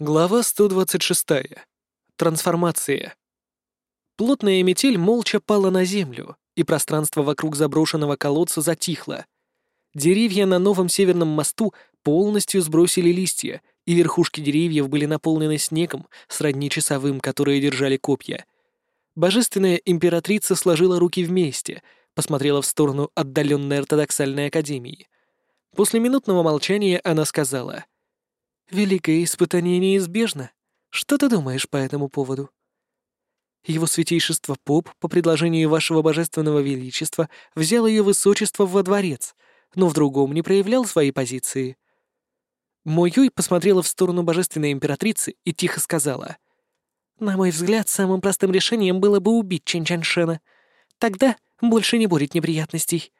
Глава 126. Трансформация. Плотная метель молча пала на землю, и пространство вокруг заброшенного колодца затихло. Деревья на новом северном мосту полностью сбросили листья, и верхушки деревьев были наполнены снегом, сродни часовым, которые держали копья. Божественная императрица сложила руки вместе, посмотрела в сторону отдаленной ортодоксальной академии. После минутного молчания она сказала — Великое испытание неизбежно. Что ты думаешь по этому поводу? Его святейшество Поп, по предложению вашего божественного величества, взял ее высочество во дворец, но в другом не проявлял свои позиции. Мо посмотрела в сторону божественной императрицы и тихо сказала. «На мой взгляд, самым простым решением было бы убить Чэнь Чаншена. Тогда больше не будет неприятностей».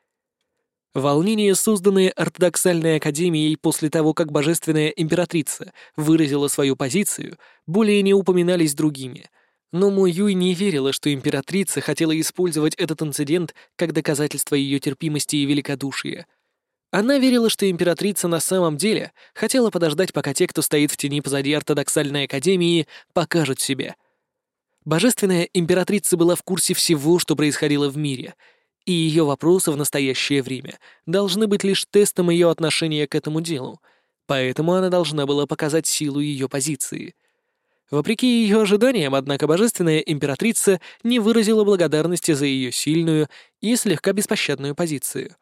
Волнения, созданные ортодоксальной академией после того, как божественная императрица выразила свою позицию, более не упоминались другими. Но Мо Юй не верила, что императрица хотела использовать этот инцидент как доказательство ее терпимости и великодушия. Она верила, что императрица на самом деле хотела подождать, пока те, кто стоит в тени позади ортодоксальной академии, покажут себя. Божественная императрица была в курсе всего, что происходило в мире — и ее вопросы в настоящее время должны быть лишь тестом ее отношения к этому делу, поэтому она должна была показать силу ее позиции. Вопреки ее ожиданиям, однако, божественная императрица не выразила благодарности за ее сильную и слегка беспощадную позицию.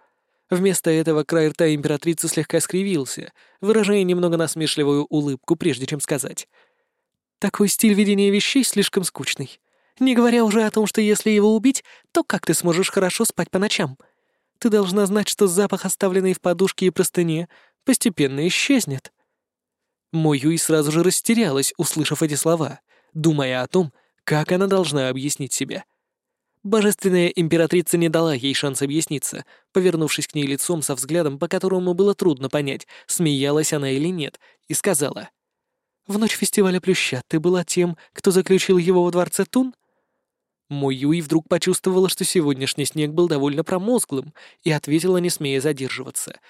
Вместо этого край рта императрицы слегка скривился, выражая немного насмешливую улыбку, прежде чем сказать. «Такой стиль ведения вещей слишком скучный. Не говоря уже о том, что если его убить, то как ты сможешь хорошо спать по ночам? Ты должна знать, что запах, оставленный в подушке и простыне, постепенно исчезнет». Мо Юй сразу же растерялась, услышав эти слова, думая о том, как она должна объяснить себя. Божественная императрица не дала ей шанс объясниться, повернувшись к ней лицом со взглядом, по которому было трудно понять, смеялась она или нет, и сказала. «В ночь фестиваля Плюща ты была тем, кто заключил его во дворце Тун?» Мой Юй вдруг почувствовала, что сегодняшний снег был довольно промозглым, и ответила, не смея задерживаться.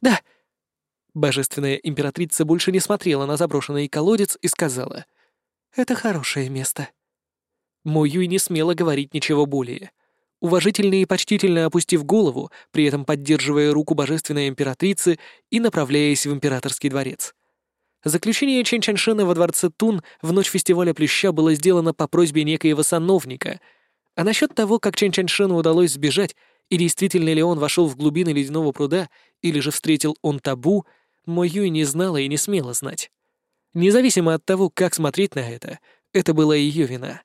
«Да». Божественная императрица больше не смотрела на заброшенный колодец и сказала. «Это хорошее место». Мой Юй не смела говорить ничего более. Уважительно и почтительно опустив голову, при этом поддерживая руку божественной императрицы и направляясь в императорский дворец. Заключение Чен Чаншина во дворце Тун в ночь фестиваля Плюща было сделано по просьбе некоего сановника. А насчет того, как Чен Чаншину удалось сбежать, и действительно ли он вошел в глубины ледяного пруда, или же встретил он табу, Мо Юй не знала и не смела знать. Независимо от того, как смотреть на это, это была ее вина.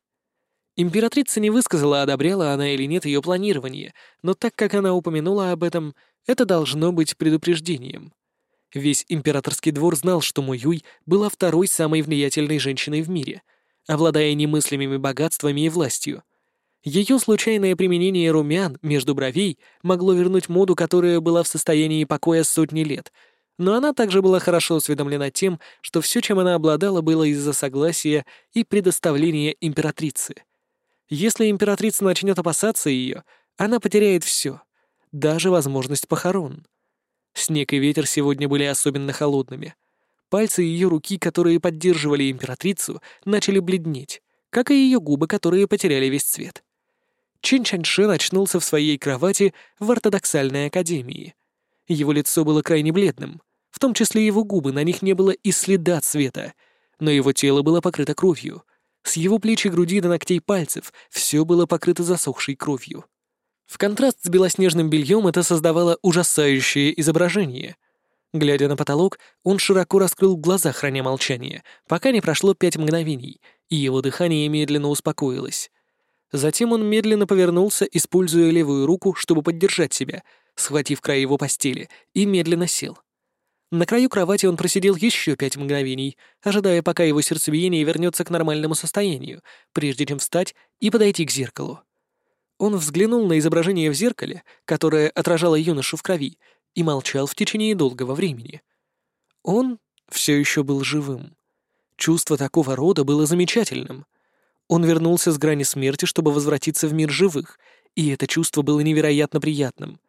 Императрица не высказала, одобряла она или нет ее планирование, но так как она упомянула об этом, это должно быть предупреждением. Весь императорский двор знал, что Муюй была второй самой влиятельной женщиной в мире, обладая немыслимыми богатствами и властью. Ее случайное применение румян между бровей могло вернуть моду, которая была в состоянии покоя сотни лет, но она также была хорошо осведомлена тем, что все, чем она обладала, было из-за согласия и предоставления императрицы. Если императрица начнет опасаться ее, она потеряет все, даже возможность похорон. Снег и ветер сегодня были особенно холодными. Пальцы ее руки, которые поддерживали императрицу, начали бледнеть, как и ее губы, которые потеряли весь цвет. Чин Чаньши очнулся в своей кровати в ортодоксальной академии. Его лицо было крайне бледным, в том числе его губы, на них не было и следа цвета, но его тело было покрыто кровью. С его плеч и груди до ногтей пальцев все было покрыто засохшей кровью. В контраст с белоснежным бельем это создавало ужасающее изображение. Глядя на потолок, он широко раскрыл глаза, храня молчание, пока не прошло пять мгновений, и его дыхание медленно успокоилось. Затем он медленно повернулся, используя левую руку, чтобы поддержать себя, схватив край его постели, и медленно сел. На краю кровати он просидел еще пять мгновений, ожидая, пока его сердцебиение вернется к нормальному состоянию, прежде чем встать и подойти к зеркалу. Он взглянул на изображение в зеркале, которое отражало юношу в крови, и молчал в течение долгого времени. Он все еще был живым. Чувство такого рода было замечательным. Он вернулся с грани смерти, чтобы возвратиться в мир живых, и это чувство было невероятно приятным.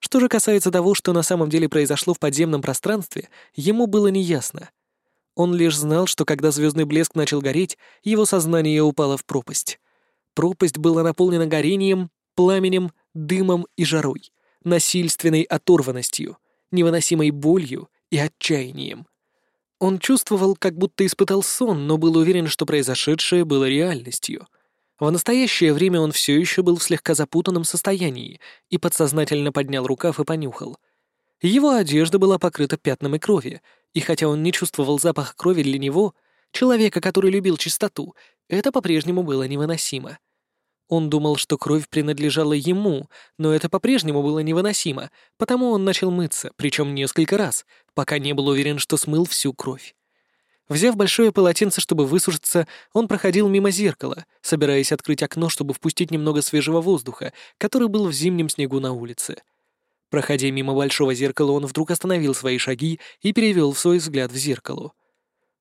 Что же касается того, что на самом деле произошло в подземном пространстве, ему было неясно. Он лишь знал, что когда звездный блеск начал гореть, его сознание упало в пропасть. Пропасть была наполнена горением, пламенем, дымом и жарой, насильственной оторванностью, невыносимой болью и отчаянием. Он чувствовал, как будто испытал сон, но был уверен, что произошедшее было реальностью. В настоящее время он все еще был в слегка запутанном состоянии и подсознательно поднял рукав и понюхал. Его одежда была покрыта пятнами крови, и хотя он не чувствовал запах крови для него, человека, который любил чистоту, это по-прежнему было невыносимо. Он думал, что кровь принадлежала ему, но это по-прежнему было невыносимо, потому он начал мыться, причем несколько раз, пока не был уверен, что смыл всю кровь. Взяв большое полотенце, чтобы высушиться, он проходил мимо зеркала, собираясь открыть окно, чтобы впустить немного свежего воздуха, который был в зимнем снегу на улице. Проходя мимо большого зеркала, он вдруг остановил свои шаги и перевел свой взгляд в зеркало.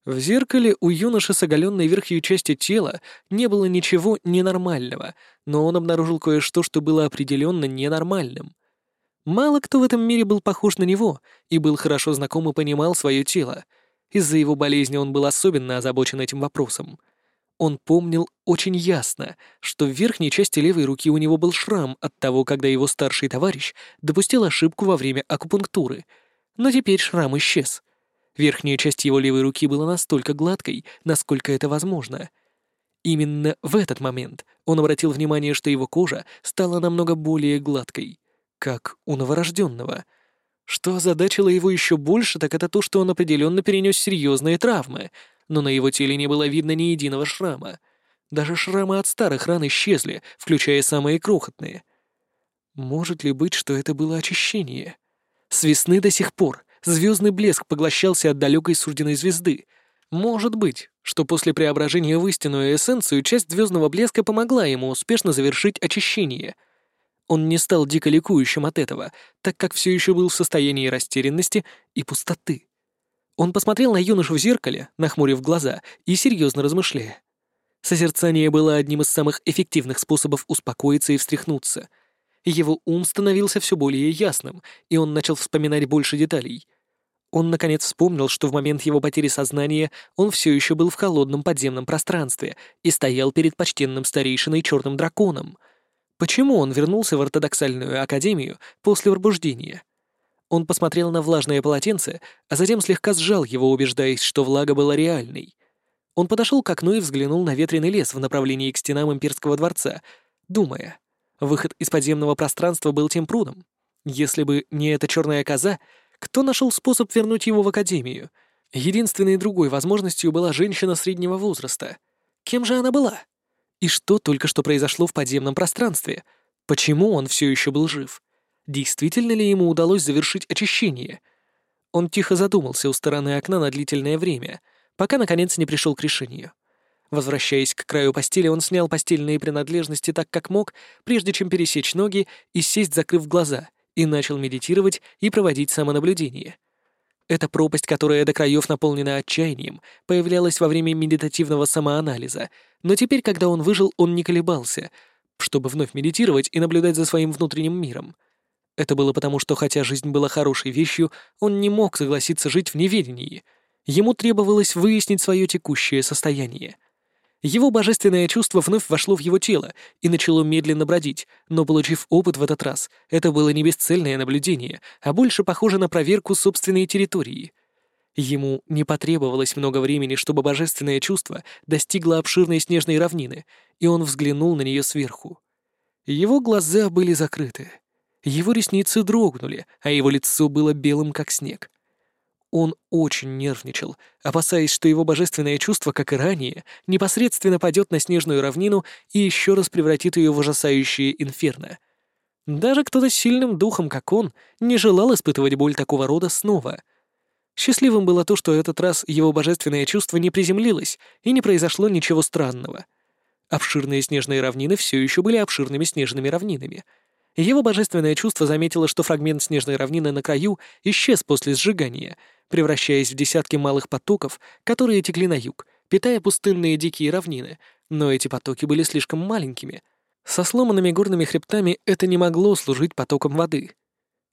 В зеркале у юноши с оголенной верхней частью тела не было ничего ненормального, но он обнаружил кое-что, что было определенно ненормальным. Мало кто в этом мире был похож на него и был хорошо знаком и понимал свое тело. Из-за его болезни он был особенно озабочен этим вопросом. Он помнил очень ясно, что в верхней части левой руки у него был шрам от того, когда его старший товарищ допустил ошибку во время акупунктуры. Но теперь шрам исчез — Верхняя часть его левой руки была настолько гладкой, насколько это возможно. Именно в этот момент он обратил внимание, что его кожа стала намного более гладкой, как у новорожденного. Что озадачило его еще больше, так это то, что он определенно перенес серьезные травмы, но на его теле не было видно ни единого шрама. Даже шрамы от старых ран исчезли, включая самые крохотные. Может ли быть, что это было очищение? С весны до сих пор звездный блеск поглощался от далекой сужденной звезды. Может быть, что после преображения в истинную эссенцию часть звездного блеска помогла ему успешно завершить очищение. Он не стал дико ликующим от этого, так как все еще был в состоянии растерянности и пустоты. Он посмотрел на юношу в зеркале, нахмурив глаза и серьезно размышляя. Созерцание было одним из самых эффективных способов успокоиться и встряхнуться — его ум становился все более ясным, и он начал вспоминать больше деталей. Он, наконец, вспомнил, что в момент его потери сознания он все еще был в холодном подземном пространстве и стоял перед почтенным старейшиной черным драконом. Почему он вернулся в ортодоксальную академию после пробуждения? Он посмотрел на влажное полотенце, а затем слегка сжал его, убеждаясь, что влага была реальной. Он подошел к окну и взглянул на ветреный лес в направлении к стенам имперского дворца, думая — Выход из подземного пространства был тем прудом. Если бы не эта черная коза, кто нашел способ вернуть его в академию? Единственной другой возможностью была женщина среднего возраста. Кем же она была? И что только что произошло в подземном пространстве? Почему он все еще был жив? Действительно ли ему удалось завершить очищение? Он тихо задумался у стороны окна на длительное время, пока наконец не пришел к решению. Возвращаясь к краю постели, он снял постельные принадлежности так, как мог, прежде чем пересечь ноги и сесть, закрыв глаза, и начал медитировать и проводить самонаблюдение. Эта пропасть, которая до краев наполнена отчаянием, появлялась во время медитативного самоанализа, но теперь, когда он выжил, он не колебался, чтобы вновь медитировать и наблюдать за своим внутренним миром. Это было потому, что хотя жизнь была хорошей вещью, он не мог согласиться жить в неведении. Ему требовалось выяснить свое текущее состояние — его божественное чувство вновь вошло в его тело и начало медленно бродить, но, получив опыт в этот раз, это было не бесцельное наблюдение, а больше похоже на проверку собственной территории. Ему не потребовалось много времени, чтобы божественное чувство достигло обширной снежной равнины, и он взглянул на нее сверху. Его глаза были закрыты. Его ресницы дрогнули, а его лицо было белым, как снег. Он очень нервничал, опасаясь, что его божественное чувство, как и ранее, непосредственно падет на снежную равнину и еще раз превратит ее в ужасающее инферно. Даже кто-то с сильным духом, как он, не желал испытывать боль такого рода снова. Счастливым было то, что этот раз его божественное чувство не приземлилось и не произошло ничего странного. Обширные снежные равнины все еще были обширными снежными равнинами — его божественное чувство заметило, что фрагмент снежной равнины на краю исчез после сжигания, превращаясь в десятки малых потоков, которые текли на юг, питая пустынные дикие равнины, но эти потоки были слишком маленькими. Со сломанными горными хребтами это не могло служить потоком воды.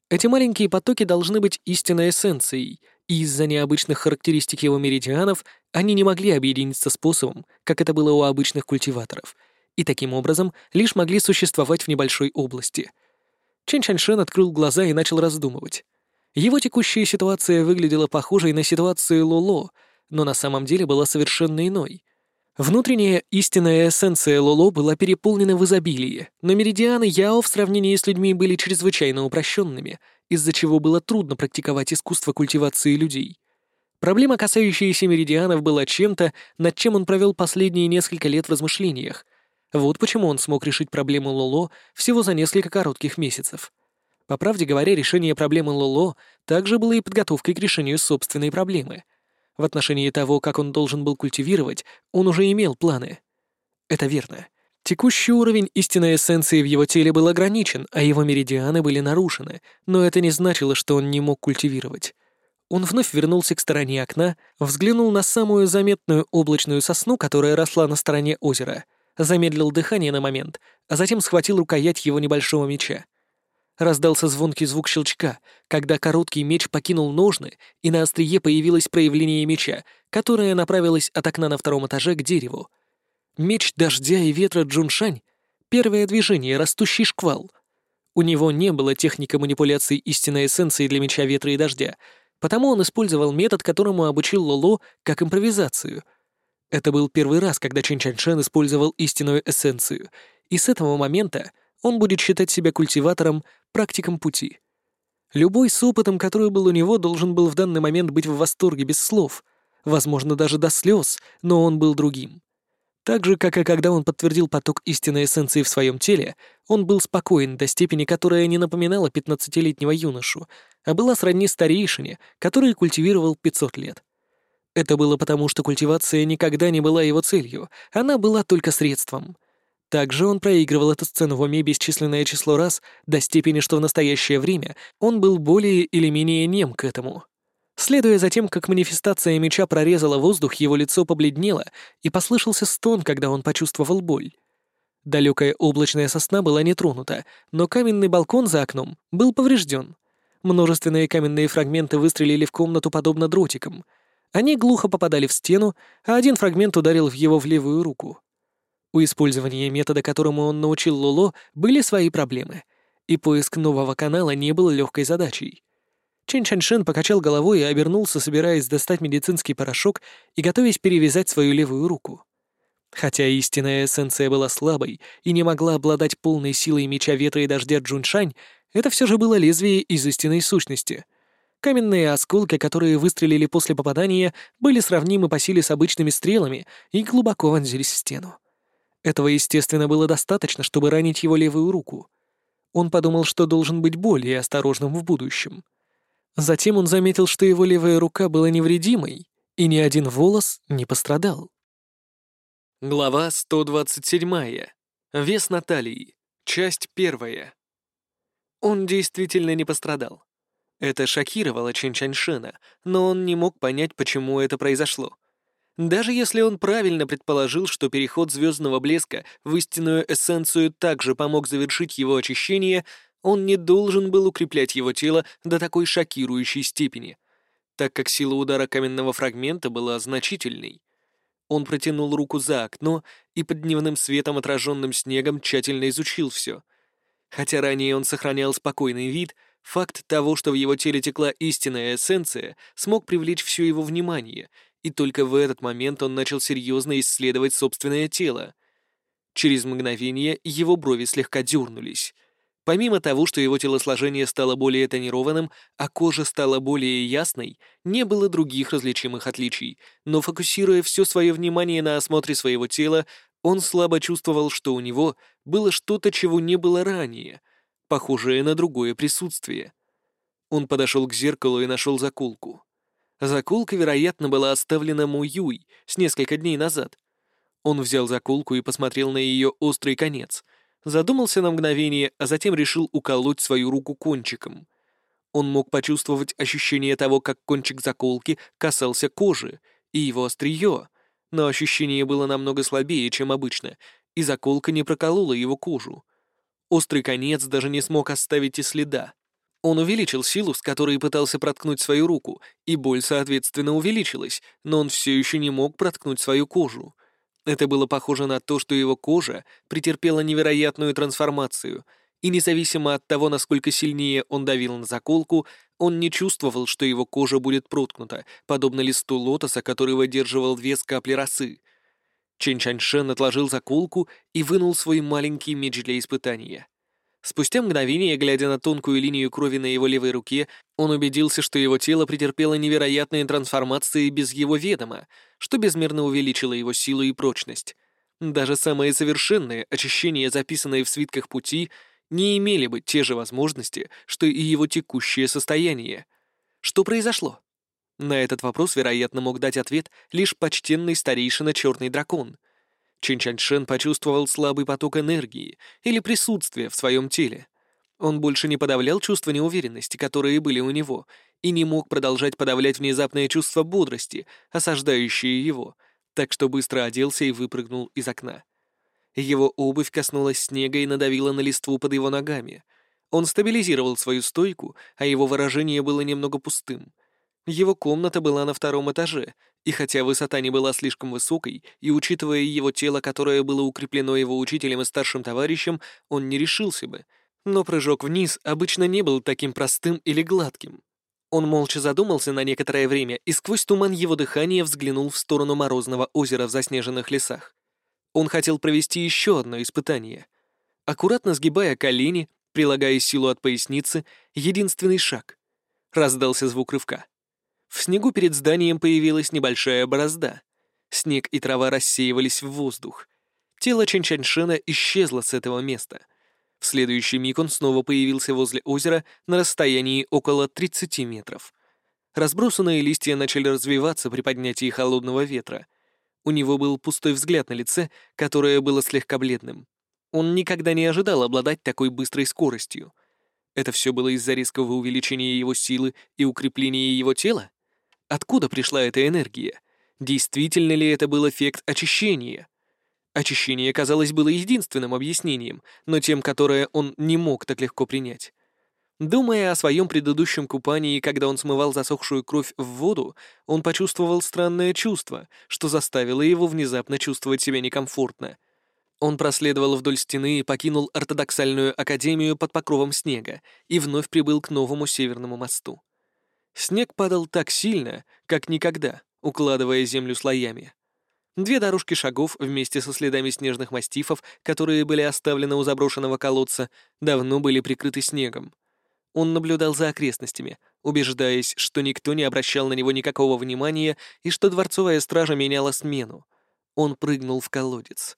Эти маленькие потоки должны быть истинной эссенцией, и из-за необычных характеристик его меридианов они не могли объединиться способом, как это было у обычных культиваторов, и таким образом лишь могли существовать в небольшой области. Чен Чаньшен открыл глаза и начал раздумывать. Его текущая ситуация выглядела похожей на ситуацию Лоло, но на самом деле была совершенно иной. Внутренняя истинная эссенция Лоло была переполнена в изобилии, но меридианы Яо в сравнении с людьми были чрезвычайно упрощенными, из-за чего было трудно практиковать искусство культивации людей. Проблема, касающаяся меридианов, была чем-то, над чем он провел последние несколько лет в размышлениях. Вот почему он смог решить проблему Лоло всего за несколько коротких месяцев. По правде говоря, решение проблемы Лоло также было и подготовкой к решению собственной проблемы — в отношении того, как он должен был культивировать, он уже имел планы. Это верно. Текущий уровень истинной эссенции в его теле был ограничен, а его меридианы были нарушены, но это не значило, что он не мог культивировать. Он вновь вернулся к стороне окна, взглянул на самую заметную облачную сосну, которая росла на стороне озера, замедлил дыхание на момент, а затем схватил рукоять его небольшого меча. Раздался звонкий звук щелчка, когда короткий меч покинул ножны, и на острие появилось проявление меча, которое направилось от окна на втором этаже к дереву. Меч дождя и ветра Джуншань — первое движение, растущий шквал. У него не было техники манипуляции истинной эссенции для меча ветра и дождя, потому он использовал метод, которому обучил Лоло как импровизацию. Это был первый раз, когда Чин Чаньшен использовал истинную эссенцию, и с этого момента он будет считать себя культиватором, практиком пути. Любой с опытом, который был у него, должен был в данный момент быть в восторге без слов, возможно, даже до слез, но он был другим. Так же, как и когда он подтвердил поток истинной эссенции в своем теле, он был спокоен до степени, которая не напоминала пятнадцатилетнего юношу, а была сродни старейшине, который культивировал 500 лет. Это было потому, что культивация никогда не была его целью, она была только средством. Также он проигрывал эту сцену в уме бесчисленное число раз до степени, что в настоящее время он был более или менее нем к этому. Следуя за тем, как манифестация меча прорезала воздух, его лицо побледнело, и послышался стон, когда он почувствовал боль. Далекая облачная сосна была не тронута, но каменный балкон за окном был поврежден. Множественные каменные фрагменты выстрелили в комнату подобно дротикам. Они глухо попадали в стену, а один фрагмент ударил в его в левую руку. У использования метода, которому он научил Лоло, были свои проблемы, и поиск нового канала не был легкой задачей. Чен Чаншин покачал головой и обернулся, собираясь достать медицинский порошок и готовясь перевязать свою левую руку. Хотя истинная эссенция была слабой и не могла обладать полной силой меча ветра и дождя Джуншань, это все же было лезвие из истинной сущности. Каменные осколки, которые выстрелили после попадания, были сравнимы по силе с обычными стрелами и глубоко вонзились в стену. Этого, естественно, было достаточно, чтобы ранить его левую руку. Он подумал, что должен быть более осторожным в будущем. Затем он заметил, что его левая рука была невредимой, и ни один волос не пострадал. Глава 127. Вес Натальи. Часть первая. Он действительно не пострадал. Это шокировало Чин Чаньшена, но он не мог понять, почему это произошло. Даже если он правильно предположил, что переход звездного блеска в истинную эссенцию также помог завершить его очищение, он не должен был укреплять его тело до такой шокирующей степени, так как сила удара каменного фрагмента была значительной. Он протянул руку за окно и под дневным светом, отраженным снегом, тщательно изучил все. Хотя ранее он сохранял спокойный вид, факт того, что в его теле текла истинная эссенция, смог привлечь все его внимание — и только в этот момент он начал серьезно исследовать собственное тело. Через мгновение его брови слегка дернулись. Помимо того, что его телосложение стало более тонированным, а кожа стала более ясной, не было других различимых отличий, но фокусируя все свое внимание на осмотре своего тела, он слабо чувствовал, что у него было что-то, чего не было ранее, похожее на другое присутствие. Он подошел к зеркалу и нашел заколку. Заколка, вероятно, была оставлена Муюй с несколько дней назад. Он взял заколку и посмотрел на ее острый конец, задумался на мгновение, а затем решил уколоть свою руку кончиком. Он мог почувствовать ощущение того, как кончик заколки касался кожи и его острие, но ощущение было намного слабее, чем обычно, и заколка не проколола его кожу. Острый конец даже не смог оставить и следа. Он увеличил силу, с которой пытался проткнуть свою руку, и боль, соответственно, увеличилась, но он все еще не мог проткнуть свою кожу. Это было похоже на то, что его кожа претерпела невероятную трансформацию, и независимо от того, насколько сильнее он давил на заколку, он не чувствовал, что его кожа будет проткнута, подобно листу лотоса, который выдерживал вес капли росы. Чен Чаньшен отложил заколку и вынул свой маленький меч для испытания. Спустя мгновение, глядя на тонкую линию крови на его левой руке, он убедился, что его тело претерпело невероятные трансформации без его ведома, что безмерно увеличило его силу и прочность. Даже самые совершенные очищения, записанные в свитках пути, не имели бы те же возможности, что и его текущее состояние. Что произошло? На этот вопрос, вероятно, мог дать ответ лишь почтенный старейшина Черный Дракон, Чин Чаньшен почувствовал слабый поток энергии или присутствие в своем теле. Он больше не подавлял чувства неуверенности, которые были у него, и не мог продолжать подавлять внезапное чувство бодрости, осаждающее его, так что быстро оделся и выпрыгнул из окна. Его обувь коснулась снега и надавила на листву под его ногами. Он стабилизировал свою стойку, а его выражение было немного пустым. Его комната была на втором этаже, и хотя высота не была слишком высокой, и учитывая его тело, которое было укреплено его учителем и старшим товарищем, он не решился бы. Но прыжок вниз обычно не был таким простым или гладким. Он молча задумался на некоторое время и сквозь туман его дыхания взглянул в сторону морозного озера в заснеженных лесах. Он хотел провести еще одно испытание. Аккуратно сгибая колени, прилагая силу от поясницы, единственный шаг. Раздался звук рывка. В снегу перед зданием появилась небольшая борозда. Снег и трава рассеивались в воздух. Тело Чэнь-Чаньшена исчезло с этого места. В следующий миг он снова появился возле озера на расстоянии около 30 метров. Разбросанные листья начали развиваться при поднятии холодного ветра. У него был пустой взгляд на лице, которое было слегка бледным. Он никогда не ожидал обладать такой быстрой скоростью. Это все было из-за резкого увеличения его силы и укрепления его тела? Откуда пришла эта энергия? Действительно ли это был эффект очищения? Очищение, казалось, было единственным объяснением, но тем, которое он не мог так легко принять. Думая о своем предыдущем купании, когда он смывал засохшую кровь в воду, он почувствовал странное чувство, что заставило его внезапно чувствовать себя некомфортно. Он проследовал вдоль стены и покинул ортодоксальную академию под покровом снега и вновь прибыл к новому северному мосту. Снег падал так сильно, как никогда, укладывая землю слоями. Две дорожки шагов вместе со следами снежных мастифов, которые были оставлены у заброшенного колодца, давно были прикрыты снегом. Он наблюдал за окрестностями, убеждаясь, что никто не обращал на него никакого внимания и что дворцовая стража меняла смену. Он прыгнул в колодец.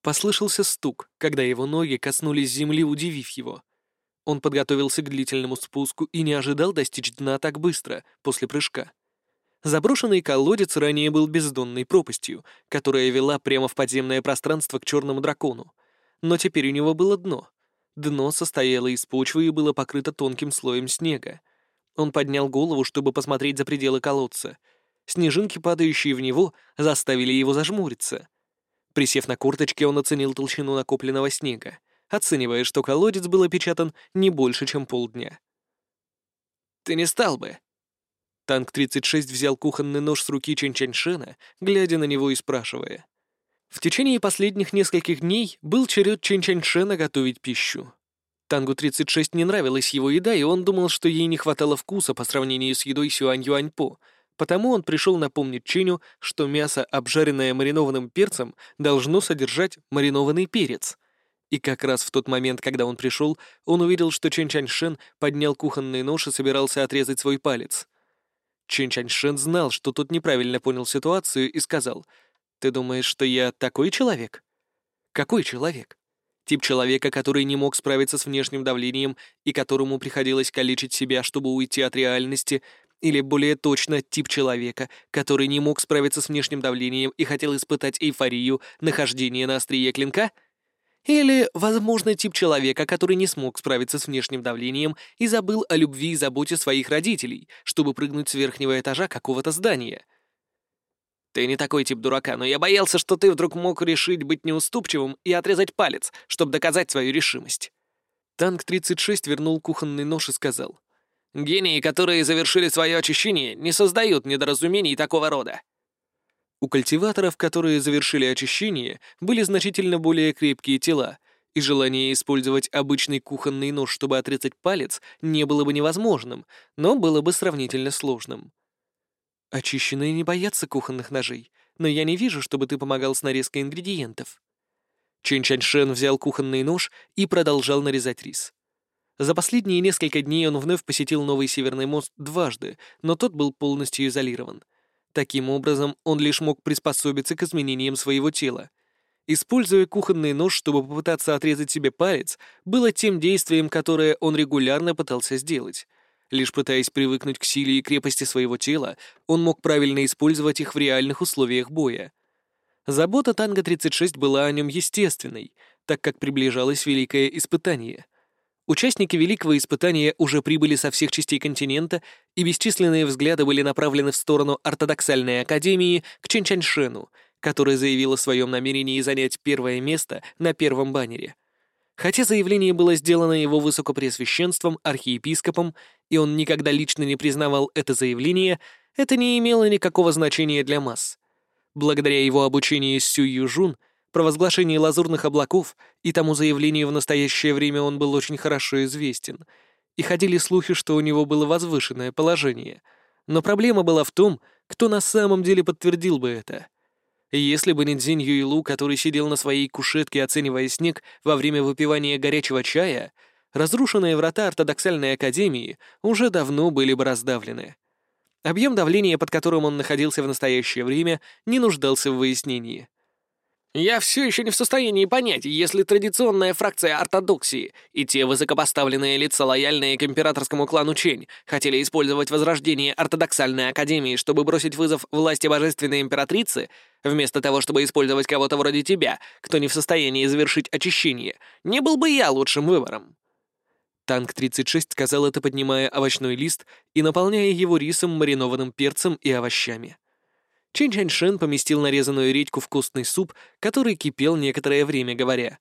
Послышался стук, когда его ноги коснулись земли, удивив его. Он подготовился к длительному спуску и не ожидал достичь дна так быстро, после прыжка. Заброшенный колодец ранее был бездонной пропастью, которая вела прямо в подземное пространство к черному дракону. Но теперь у него было дно. Дно состояло из почвы и было покрыто тонким слоем снега. Он поднял голову, чтобы посмотреть за пределы колодца. Снежинки, падающие в него, заставили его зажмуриться. Присев на курточке, он оценил толщину накопленного снега оценивая, что колодец был опечатан не больше, чем полдня. «Ты не стал бы». Танк-36 взял кухонный нож с руки Чэнь-Чаньшена, глядя на него и спрашивая. В течение последних нескольких дней был черед Чэнь-Чаньшена готовить пищу. Тангу-36 не нравилась его еда, и он думал, что ей не хватало вкуса по сравнению с едой Сюань-Юань-По, потому он пришел напомнить Ченю, что мясо, обжаренное маринованным перцем, должно содержать маринованный перец — и как раз в тот момент, когда он пришел, он увидел, что Чен Чаньшен поднял кухонный нож и собирался отрезать свой палец. Чен Чаньшен знал, что тот неправильно понял ситуацию и сказал, «Ты думаешь, что я такой человек?» «Какой человек?» Тип человека, который не мог справиться с внешним давлением и которому приходилось калечить себя, чтобы уйти от реальности, или более точно, тип человека, который не мог справиться с внешним давлением и хотел испытать эйфорию нахождения на острие клинка — или, возможно, тип человека, который не смог справиться с внешним давлением и забыл о любви и заботе своих родителей, чтобы прыгнуть с верхнего этажа какого-то здания. Ты не такой тип дурака, но я боялся, что ты вдруг мог решить быть неуступчивым и отрезать палец, чтобы доказать свою решимость. Танк-36 вернул кухонный нож и сказал. «Гении, которые завершили свое очищение, не создают недоразумений такого рода». У культиваторов, которые завершили очищение, были значительно более крепкие тела, и желание использовать обычный кухонный нож, чтобы отрезать палец, не было бы невозможным, но было бы сравнительно сложным. Очищенные не боятся кухонных ножей, но я не вижу, чтобы ты помогал с нарезкой ингредиентов. Чен Чаньшен взял кухонный нож и продолжал нарезать рис. За последние несколько дней он вновь посетил Новый Северный мост дважды, но тот был полностью изолирован. Таким образом, он лишь мог приспособиться к изменениям своего тела. Используя кухонный нож, чтобы попытаться отрезать себе палец, было тем действием, которое он регулярно пытался сделать. Лишь пытаясь привыкнуть к силе и крепости своего тела, он мог правильно использовать их в реальных условиях боя. Забота Танго-36 была о нем естественной, так как приближалось великое испытание. Участники великого испытания уже прибыли со всех частей континента, и бесчисленные взгляды были направлены в сторону ортодоксальной академии к Чэнчаньшену, которая заявила о своем намерении занять первое место на первом баннере. Хотя заявление было сделано его высокопреосвященством, архиепископом, и он никогда лично не признавал это заявление, это не имело никакого значения для масс. Благодаря его обучению Сю Южун — провозглашении лазурных облаков и тому заявлению в настоящее время он был очень хорошо известен, и ходили слухи, что у него было возвышенное положение. Но проблема была в том, кто на самом деле подтвердил бы это. Если бы не Цзинь Юйлу, который сидел на своей кушетке, оценивая снег во время выпивания горячего чая, разрушенные врата ортодоксальной академии уже давно были бы раздавлены. Объем давления, под которым он находился в настоящее время, не нуждался в выяснении — я все еще не в состоянии понять, если традиционная фракция ортодоксии и те высокопоставленные лица, лояльные к императорскому клану Чень, хотели использовать возрождение ортодоксальной академии, чтобы бросить вызов власти божественной императрицы, вместо того, чтобы использовать кого-то вроде тебя, кто не в состоянии завершить очищение, не был бы я лучшим выбором. Танк-36 сказал это, поднимая овощной лист и наполняя его рисом, маринованным перцем и овощами. Чин Чаньшен поместил нарезанную редьку в вкусный суп, который кипел некоторое время, говоря,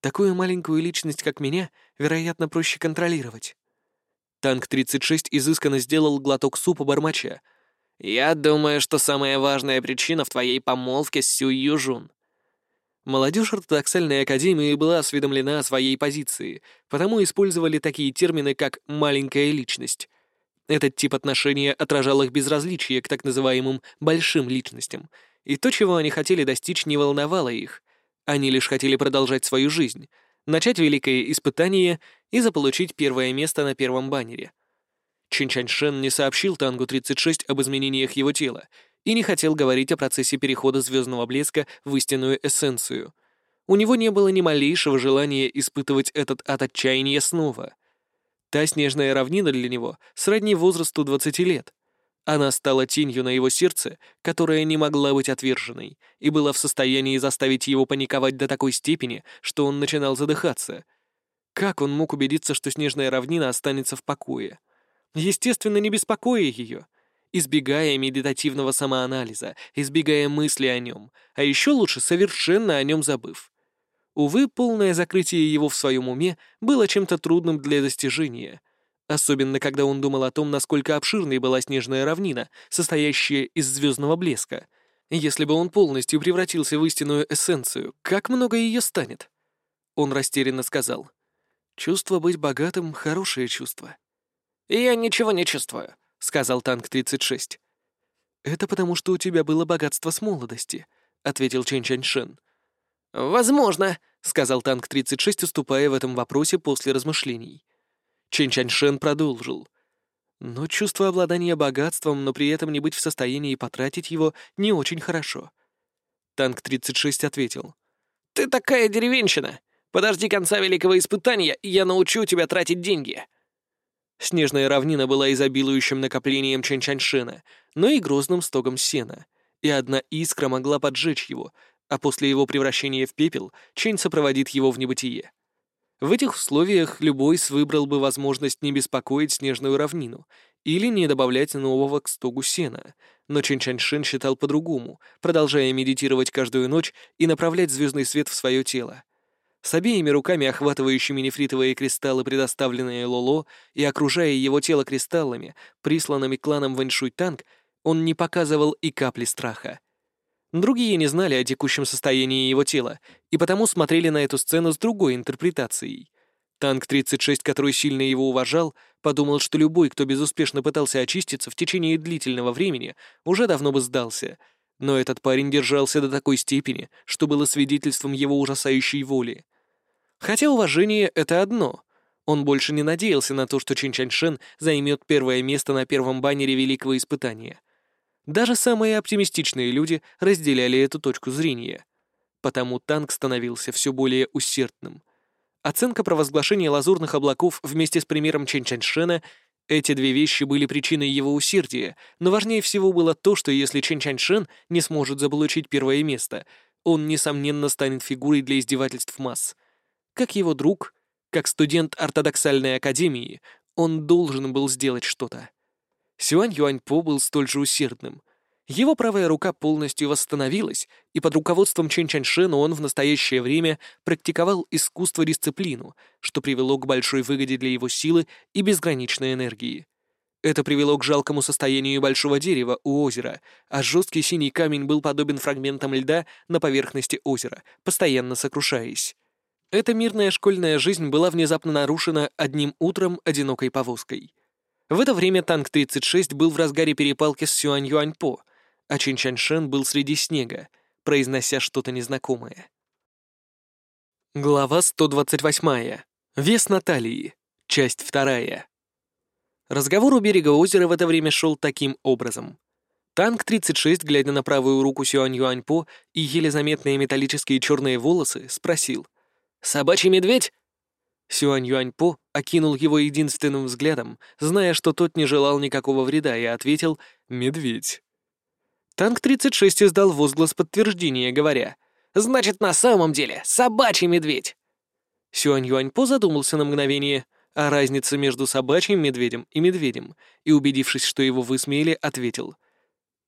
«Такую маленькую личность, как меня, вероятно, проще контролировать». Танк-36 изысканно сделал глоток супа бормоча. «Я думаю, что самая важная причина в твоей помолвке с Сю Южун». Молодежь ортодоксальной академии была осведомлена о своей позиции, потому использовали такие термины, как «маленькая личность», этот тип отношения отражал их безразличие к так называемым «большим личностям», и то, чего они хотели достичь, не волновало их. Они лишь хотели продолжать свою жизнь, начать великое испытание и заполучить первое место на первом баннере. Чин Чаньшен не сообщил Тангу-36 об изменениях его тела и не хотел говорить о процессе перехода звездного блеска в истинную эссенцию. У него не было ни малейшего желания испытывать этот ад отчаяния снова — Та снежная равнина для него сродни возрасту 20 лет. Она стала тенью на его сердце, которая не могла быть отверженной, и была в состоянии заставить его паниковать до такой степени, что он начинал задыхаться. Как он мог убедиться, что снежная равнина останется в покое? Естественно, не беспокоя ее, избегая медитативного самоанализа, избегая мысли о нем, а еще лучше совершенно о нем забыв. Увы, полное закрытие его в своем уме было чем-то трудным для достижения, особенно когда он думал о том, насколько обширной была снежная равнина, состоящая из звездного блеска. Если бы он полностью превратился в истинную эссенцию, как много ее станет? Он растерянно сказал. «Чувство быть богатым — хорошее чувство». «Я ничего не чувствую», — сказал Танк-36. «Это потому, что у тебя было богатство с молодости», — ответил Чэнь Чаньшен. «Возможно», — сказал танк-36, уступая в этом вопросе после размышлений. Чен Чаньшен продолжил. «Но чувство обладания богатством, но при этом не быть в состоянии потратить его, не очень хорошо». Танк-36 ответил. «Ты такая деревенщина! Подожди конца великого испытания, и я научу тебя тратить деньги!» Снежная равнина была изобилующим накоплением Чэнь-Чаньшена, но и грозным стогом сена, и одна искра могла поджечь его, а после его превращения в пепел Чейн сопроводит его в небытие. В этих условиях любой выбрал бы возможность не беспокоить снежную равнину или не добавлять нового к стогу сена, но Чен Чаньшин считал по-другому, продолжая медитировать каждую ночь и направлять звездный свет в свое тело. С обеими руками, охватывающими нефритовые кристаллы, предоставленные Лоло, и окружая его тело кристаллами, присланными кланом Вэньшуй Танк, он не показывал и капли страха. Другие не знали о текущем состоянии его тела, и потому смотрели на эту сцену с другой интерпретацией. Танк 36, который сильно его уважал, подумал, что любой, кто безуспешно пытался очиститься в течение длительного времени, уже давно бы сдался. Но этот парень держался до такой степени, что было свидетельством его ужасающей воли. Хотя уважение — это одно. Он больше не надеялся на то, что Чин Чаньшен займет первое место на первом баннере Великого Испытания. Даже самые оптимистичные люди разделяли эту точку зрения. Потому танк становился все более усердным. Оценка провозглашения лазурных облаков вместе с примером Чен Чаньшена эти две вещи были причиной его усердия, но важнее всего было то, что если Чен Чаньшен не сможет заполучить первое место, он, несомненно, станет фигурой для издевательств масс. Как его друг, как студент ортодоксальной академии, он должен был сделать что-то. Сюань Юаньпо был столь же усердным. Его правая рука полностью восстановилась, и под руководством Чен Чаньшена он в настоящее время практиковал искусство-дисциплину, что привело к большой выгоде для его силы и безграничной энергии. Это привело к жалкому состоянию большого дерева у озера, а жесткий синий камень был подобен фрагментам льда на поверхности озера, постоянно сокрушаясь. Эта мирная школьная жизнь была внезапно нарушена одним утром одинокой повозкой. В это время танк 36 был в разгаре перепалки с Сюань Юаньпо, а Чин Чаньшен был среди снега, произнося что-то незнакомое. Глава 128. Вес Натальи. Часть 2. Разговор у берега озера в это время шел таким образом. Танк 36, глядя на правую руку Сюань Юаньпо и еле заметные металлические черные волосы, спросил — «Собачий медведь?» Сюань Юаньпо окинул его единственным взглядом, зная, что тот не желал никакого вреда, и ответил «Медведь». Танк-36 издал возглас подтверждения, говоря «Значит, на самом деле собачий медведь!» Сюань Юаньпо задумался на мгновение о разнице между собачьим медведем и медведем, и, убедившись, что его высмеяли, ответил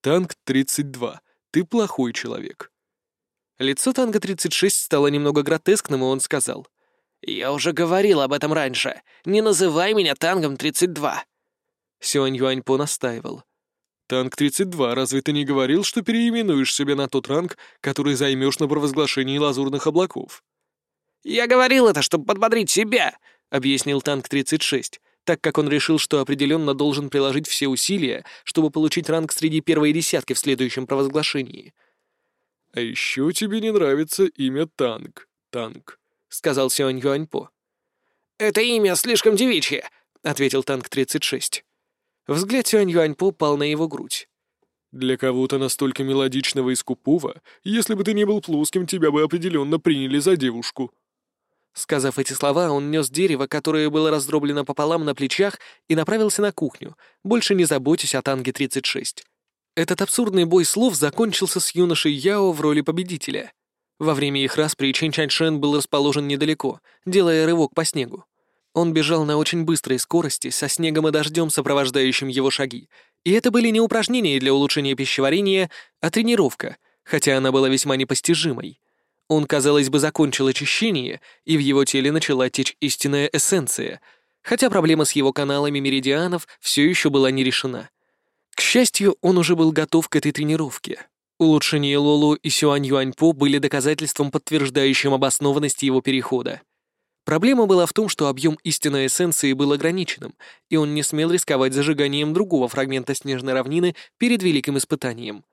«Танк-32, ты плохой человек». Лицо танка 36 стало немного гротескным, и он сказал. «Я уже говорил об этом раньше. Не называй меня танком 32». Сюань Юаньпо настаивал. «Танк 32, разве ты не говорил, что переименуешь себя на тот ранг, который займешь на провозглашении лазурных облаков?» «Я говорил это, чтобы подбодрить себя», — объяснил танк 36, так как он решил, что определенно должен приложить все усилия, чтобы получить ранг среди первой десятки в следующем провозглашении — «А еще тебе не нравится имя Танк, Танк», — сказал Сюань Юаньпо. «Это имя слишком девичье», — ответил Танк-36. Взгляд Сюань Юаньпо пал на его грудь. «Для кого-то настолько мелодичного и скупого, если бы ты не был плоским, тебя бы определенно приняли за девушку». Сказав эти слова, он нес дерево, которое было раздроблено пополам на плечах, и направился на кухню, больше не заботясь о Танге-36. Этот абсурдный бой слов закончился с юношей Яо в роли победителя. Во время их распри Чэнь Чаньшен был расположен недалеко, делая рывок по снегу. Он бежал на очень быстрой скорости, со снегом и дождем, сопровождающим его шаги. И это были не упражнения для улучшения пищеварения, а тренировка, хотя она была весьма непостижимой. Он, казалось бы, закончил очищение, и в его теле начала течь истинная эссенция, хотя проблема с его каналами меридианов все еще была не решена. К счастью, он уже был готов к этой тренировке. Улучшение Лоло и Сюань Юаньпо были доказательством, подтверждающим обоснованность его перехода. Проблема была в том, что объем истинной эссенции был ограниченным, и он не смел рисковать зажиганием другого фрагмента снежной равнины перед великим испытанием.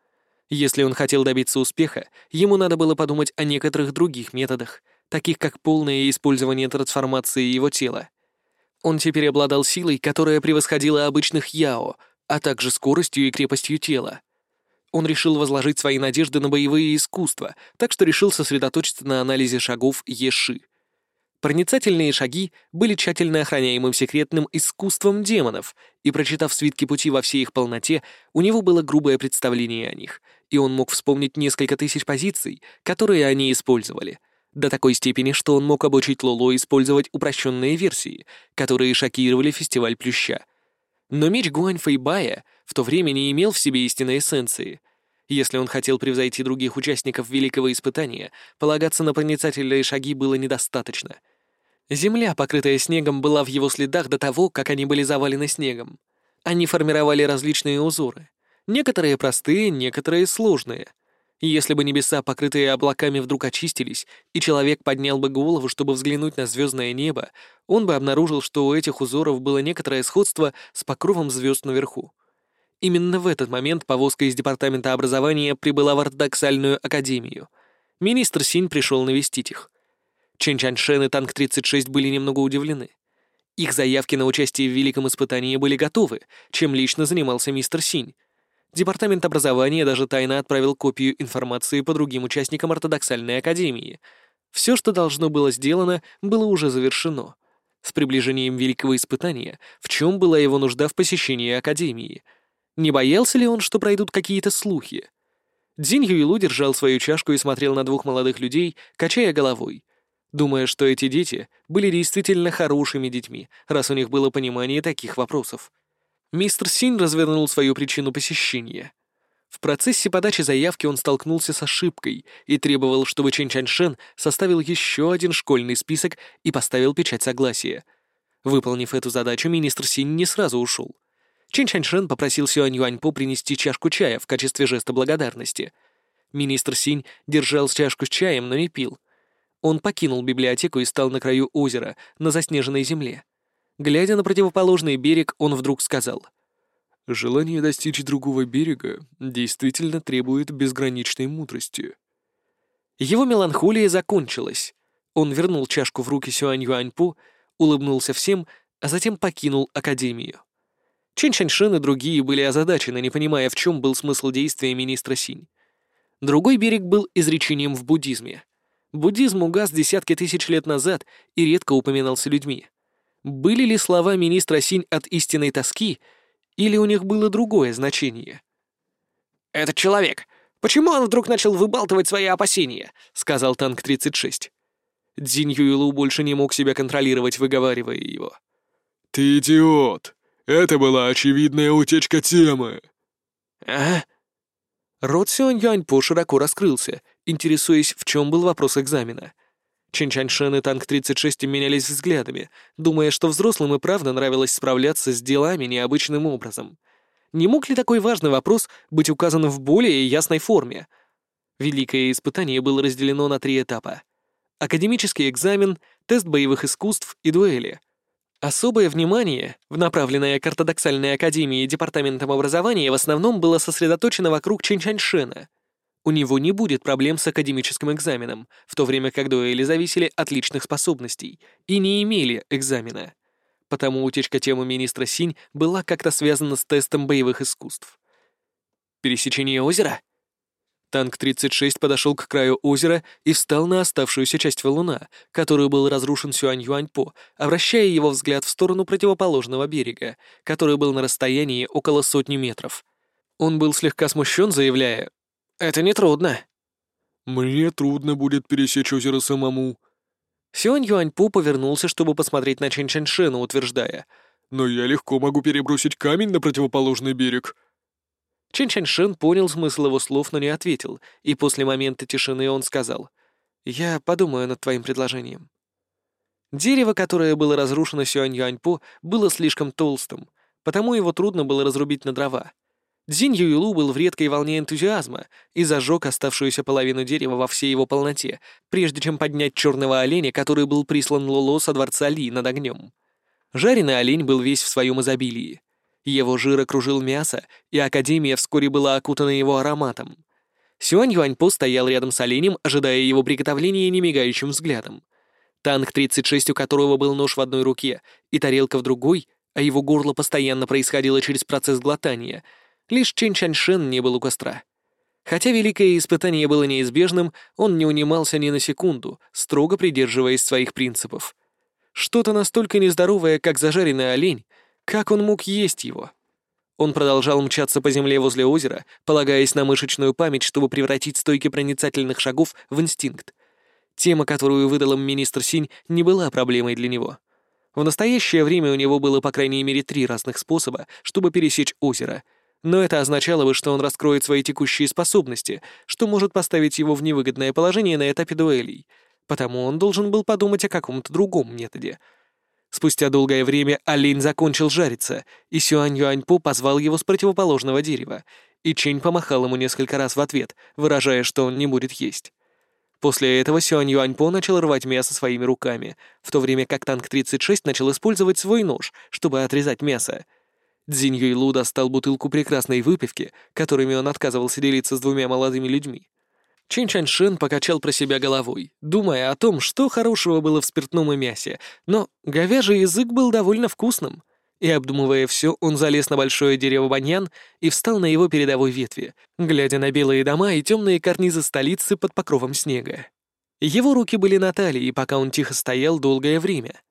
Если он хотел добиться успеха, ему надо было подумать о некоторых других методах, таких как полное использование трансформации его тела. Он теперь обладал силой, которая превосходила обычных Яо — а также скоростью и крепостью тела. Он решил возложить свои надежды на боевые искусства, так что решил сосредоточиться на анализе шагов Еши. Проницательные шаги были тщательно охраняемым секретным искусством демонов, и, прочитав свитки пути во всей их полноте, у него было грубое представление о них, и он мог вспомнить несколько тысяч позиций, которые они использовали, до такой степени, что он мог обучить Лоло использовать упрощенные версии, которые шокировали фестиваль Плюща — но меч Гуань Фэйбая в то время не имел в себе истинной эссенции. Если он хотел превзойти других участников Великого Испытания, полагаться на проницательные шаги было недостаточно. Земля, покрытая снегом, была в его следах до того, как они были завалены снегом. Они формировали различные узоры. Некоторые простые, некоторые сложные. Если бы небеса, покрытые облаками, вдруг очистились, и человек поднял бы голову, чтобы взглянуть на звездное небо, он бы обнаружил, что у этих узоров было некоторое сходство с покровом звезд наверху. Именно в этот момент повозка из Департамента образования прибыла в ортодоксальную академию. Министр Синь пришел навестить их. Чен Чаньшен и Танк-36 были немного удивлены. Их заявки на участие в Великом испытании были готовы, чем лично занимался мистер Синь. Департамент образования даже тайно отправил копию информации по другим участникам ортодоксальной академии. Все, что должно было сделано, было уже завершено. С приближением Великого испытания, в чем была его нужда в посещении академии — не боялся ли он, что пройдут какие-то слухи? Дзинь Юйлу держал свою чашку и смотрел на двух молодых людей, качая головой, думая, что эти дети были действительно хорошими детьми, раз у них было понимание таких вопросов. Мистер Синь развернул свою причину посещения. В процессе подачи заявки он столкнулся с ошибкой и требовал, чтобы Чен Чаньшен составил еще один школьный список и поставил печать согласия. Выполнив эту задачу, министр Синь не сразу ушел. Чин Чаньшен попросил Сюань Юаньпо принести чашку чая в качестве жеста благодарности. Министр Синь держал чашку с чаем, но не пил. Он покинул библиотеку и стал на краю озера, на заснеженной земле. Глядя на противоположный берег, он вдруг сказал. «Желание достичь другого берега действительно требует безграничной мудрости». Его меланхолия закончилась. Он вернул чашку в руки Сюань Юаньпу, улыбнулся всем, а затем покинул Академию. Чин Чаньшин и другие были озадачены, не понимая, в чем был смысл действия министра Синь. Другой берег был изречением в буддизме. Буддизм угас десятки тысяч лет назад и редко упоминался людьми. Были ли слова министра Синь от истинной тоски, или у них было другое значение? «Этот человек! Почему он вдруг начал выбалтывать свои опасения?» — сказал Танк-36. Дзинь Юйлу больше не мог себя контролировать, выговаривая его. «Ты идиот! Это была очевидная утечка темы. А? Рот Сюань Юаньпо широко раскрылся, интересуясь, в чем был вопрос экзамена. Чин Чаньшен и Танк-36 менялись взглядами, думая, что взрослым и правда нравилось справляться с делами необычным образом. Не мог ли такой важный вопрос быть указан в более ясной форме? Великое испытание было разделено на три этапа. Академический экзамен, тест боевых искусств и дуэли. Особое внимание, направленное к ортодоксальной академии и департаментам образования, в основном было сосредоточено вокруг Чинчаньшена. У него не будет проблем с академическим экзаменом, в то время как дуэли зависели от личных способностей и не имели экзамена. Потому утечка темы министра Синь была как-то связана с тестом боевых искусств. Пересечение озера? Танк-36 подошел к краю озера и встал на оставшуюся часть валуна, которую был разрушен Сюань Юаньпо, обращая его взгляд в сторону противоположного берега, который был на расстоянии около сотни метров. Он был слегка смущен, заявляя, «Это нетрудно». «Мне трудно будет пересечь озеро самому». Сюань Юаньпо повернулся, чтобы посмотреть на Чэнь Чэньшена, утверждая, «Но я легко могу перебросить камень на противоположный берег». Чин Чаньшин понял смысл его слов, но не ответил, и после момента тишины он сказал, «Я подумаю над твоим предложением». Дерево, которое было разрушено Сюань Юаньпо, было слишком толстым, потому его трудно было разрубить на дрова. Дзинь Юйлу был в редкой волне энтузиазма и зажег оставшуюся половину дерева во всей его полноте, прежде чем поднять черного оленя, который был прислан Лоло со дворца Ли над огнем. Жареный олень был весь в своем изобилии. Его жир окружил мясо, и Академия вскоре была окутана его ароматом. Сюань Юаньпо стоял рядом с оленем, ожидая его приготовления немигающим взглядом. Танк 36, у которого был нож в одной руке и тарелка в другой, а его горло постоянно происходило через процесс глотания, лишь Чен Чаньшен не был у костра. Хотя великое испытание было неизбежным, он не унимался ни на секунду, строго придерживаясь своих принципов. Что-то настолько нездоровое, как зажаренный олень, как он мог есть его? Он продолжал мчаться по земле возле озера, полагаясь на мышечную память, чтобы превратить стойки проницательных шагов в инстинкт. Тема, которую выдал им министр Синь, не была проблемой для него. В настоящее время у него было по крайней мере три разных способа, чтобы пересечь озеро, но это означало бы, что он раскроет свои текущие способности, что может поставить его в невыгодное положение на этапе дуэлей, потому он должен был подумать о каком-то другом методе. Спустя долгое время олень закончил жариться, и Сюань Юаньпо позвал его с противоположного дерева, и Чень помахал ему несколько раз в ответ, выражая, что он не будет есть. После этого Сюань Юаньпо начал рвать мясо своими руками, в то время как Танк-36 начал использовать свой нож, чтобы отрезать мясо. Цзинь Юйлу достал бутылку прекрасной выпивки, которыми он отказывался делиться с двумя молодыми людьми. Чин Чаньшин покачал про себя головой, думая о том, что хорошего было в спиртном и мясе, но говяжий язык был довольно вкусным. И, обдумывая все, он залез на большое дерево баньян и встал на его передовой ветви, глядя на белые дома и темные карнизы столицы под покровом снега. Его руки были на талии, пока он тихо стоял долгое время.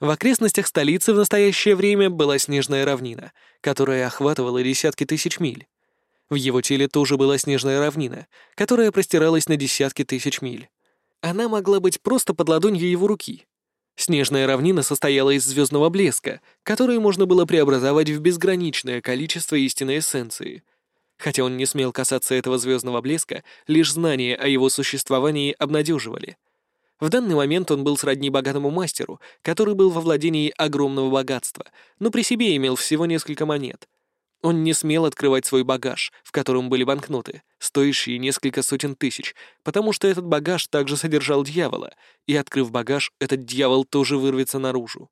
В окрестностях столицы в настоящее время была снежная равнина, которая охватывала десятки тысяч миль. В его теле тоже была снежная равнина, которая простиралась на десятки тысяч миль. Она могла быть просто под ладонью его руки. Снежная равнина состояла из звездного блеска, который можно было преобразовать в безграничное количество истинной эссенции. Хотя он не смел касаться этого звездного блеска, лишь знания о его существовании обнадеживали — в данный момент он был сродни богатому мастеру, который был во владении огромного богатства, но при себе имел всего несколько монет. Он не смел открывать свой багаж, в котором были банкноты, стоящие несколько сотен тысяч, потому что этот багаж также содержал дьявола, и, открыв багаж, этот дьявол тоже вырвется наружу.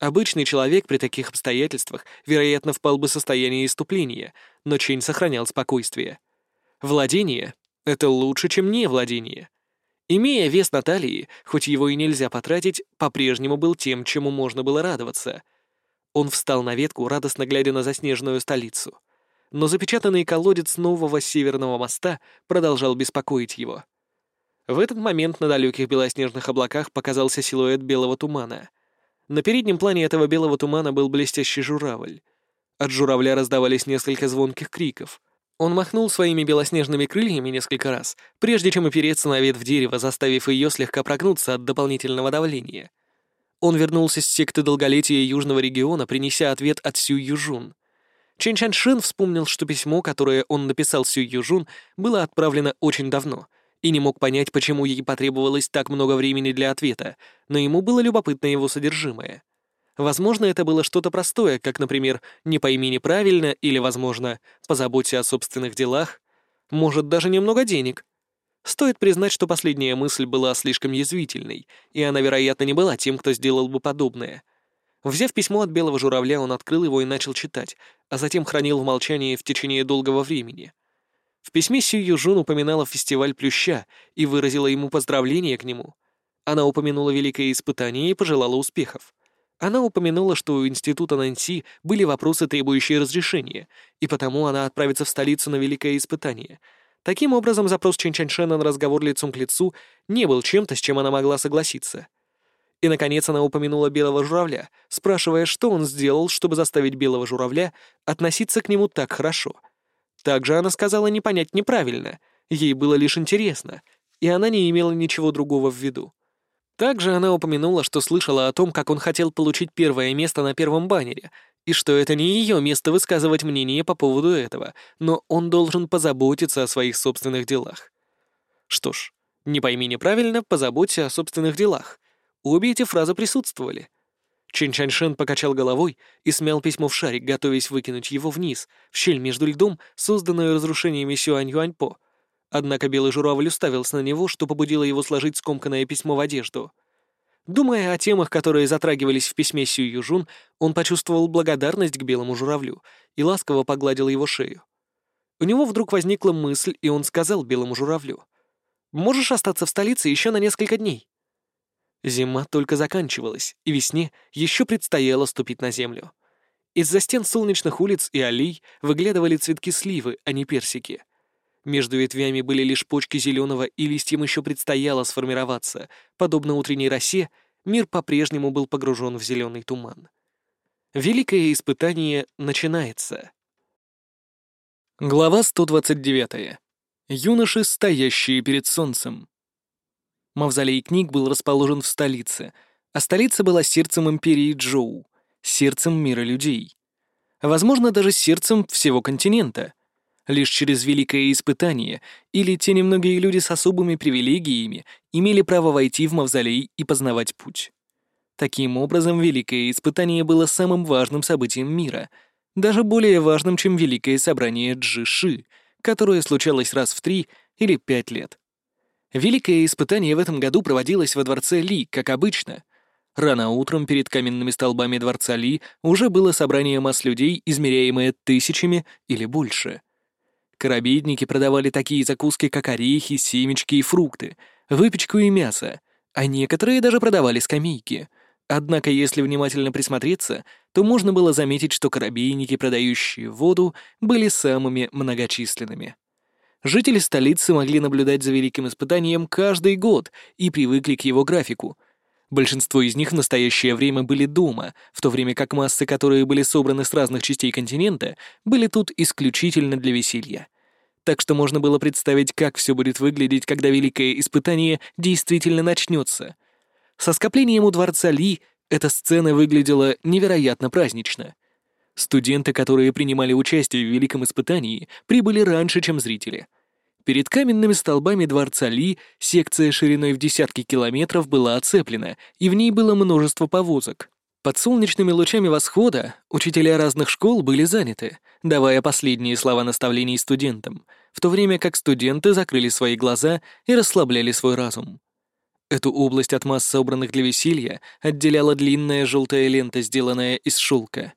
Обычный человек при таких обстоятельствах, вероятно, впал бы в состояние иступления, но Чейн сохранял спокойствие. Владение — это лучше, чем не владение. Имея вес на талии, хоть его и нельзя потратить, по-прежнему был тем, чему можно было радоваться. Он встал на ветку, радостно глядя на заснеженную столицу. Но запечатанный колодец нового северного моста продолжал беспокоить его. В этот момент на далеких белоснежных облаках показался силуэт белого тумана. На переднем плане этого белого тумана был блестящий журавль. От журавля раздавались несколько звонких криков. Он махнул своими белоснежными крыльями несколько раз, прежде чем опереться на ветвь дерева, заставив ее слегка прогнуться от дополнительного давления. Он вернулся с секты долголетия Южного региона, принеся ответ от Сю Южун. Чен Чаншин вспомнил, что письмо, которое он написал Сю Южун, было отправлено очень давно, и не мог понять, почему ей потребовалось так много времени для ответа, но ему было любопытно его содержимое. Возможно, это было что-то простое, как, например, «не пойми неправильно» или, возможно, «позаботься о собственных делах». Может, даже немного денег. Стоит признать, что последняя мысль была слишком язвительной, и она, вероятно, не была тем, кто сделал бы подобное. Взяв письмо от белого журавля, он открыл его и начал читать, а затем хранил в молчании в течение долгого времени. В письме Сью Южун упоминала фестиваль Плюща и выразила ему поздравления к нему. Она упомянула великое испытание и пожелала успехов. Она упомянула, что у института Нанси были вопросы, требующие разрешения, и потому она отправится в столицу на великое испытание. Таким образом, запрос Чинчаньшена на разговор лицом к лицу не был чем-то, с чем она могла согласиться. И, наконец, она упомянула белого журавля, спрашивая, что он сделал, чтобы заставить белого журавля относиться к нему так хорошо. Также она сказала не понять неправильно, ей было лишь интересно, и она не имела ничего другого в виду. Также она упомянула, что слышала о том, как он хотел получить первое место на первом баннере, и что это не ее место высказывать мнение по поводу этого, но он должен позаботиться о своих собственных делах. Что ж, не пойми неправильно, позаботься о собственных делах. Обе эти фразы присутствовали. Чин Чаньшин покачал головой и смял письмо в шарик, готовясь выкинуть его вниз, в щель между льдом, созданную разрушениями Сюань Юаньпо. Однако белый журавль уставился на него, что побудило его сложить скомканное письмо в одежду. Думая о темах, которые затрагивались в письме Сю Южун, он почувствовал благодарность к белому журавлю и ласково погладил его шею. У него вдруг возникла мысль, и он сказал белому журавлю, «Можешь остаться в столице еще на несколько дней?» Зима только заканчивалась, и весне еще предстояло ступить на землю. Из-за стен солнечных улиц и аллей выглядывали цветки сливы, а не персики. Между ветвями были лишь почки зеленого, и листьям еще предстояло сформироваться. Подобно утренней росе, мир по-прежнему был погружен в зеленый туман. Великое испытание начинается. Глава 129. Юноши, стоящие перед солнцем. Мавзолей книг был расположен в столице, а столица была сердцем империи Джоу, сердцем мира людей. Возможно, даже сердцем всего континента. Лишь через великое испытание или те немногие люди с особыми привилегиями имели право войти в мавзолей и познавать путь. Таким образом, великое испытание было самым важным событием мира, даже более важным, чем великое собрание Джиши, которое случалось раз в три или пять лет. Великое испытание в этом году проводилось во дворце Ли, как обычно. Рано утром перед каменными столбами дворца Ли уже было собрание масс людей, измеряемое тысячами или больше. Корабейники продавали такие закуски, как орехи, семечки и фрукты, выпечку и мясо, а некоторые даже продавали скамейки. Однако, если внимательно присмотреться, то можно было заметить, что корабейники, продающие воду, были самыми многочисленными. Жители столицы могли наблюдать за великим испытанием каждый год и привыкли к его графику. Большинство из них в настоящее время были дома, в то время как массы, которые были собраны с разных частей континента, были тут исключительно для веселья. Так что можно было представить, как все будет выглядеть, когда великое испытание действительно начнется. Со скоплением у дворца Ли эта сцена выглядела невероятно празднично — Студенты, которые принимали участие в Великом испытании, прибыли раньше, чем зрители. Перед каменными столбами дворца Ли секция шириной в десятки километров была оцеплена, и в ней было множество повозок. Под солнечными лучами восхода учителя разных школ были заняты, давая последние слова наставлений студентам, в то время как студенты закрыли свои глаза и расслабляли свой разум. Эту область от масс собранных для веселья отделяла длинная желтая лента, сделанная из шелка.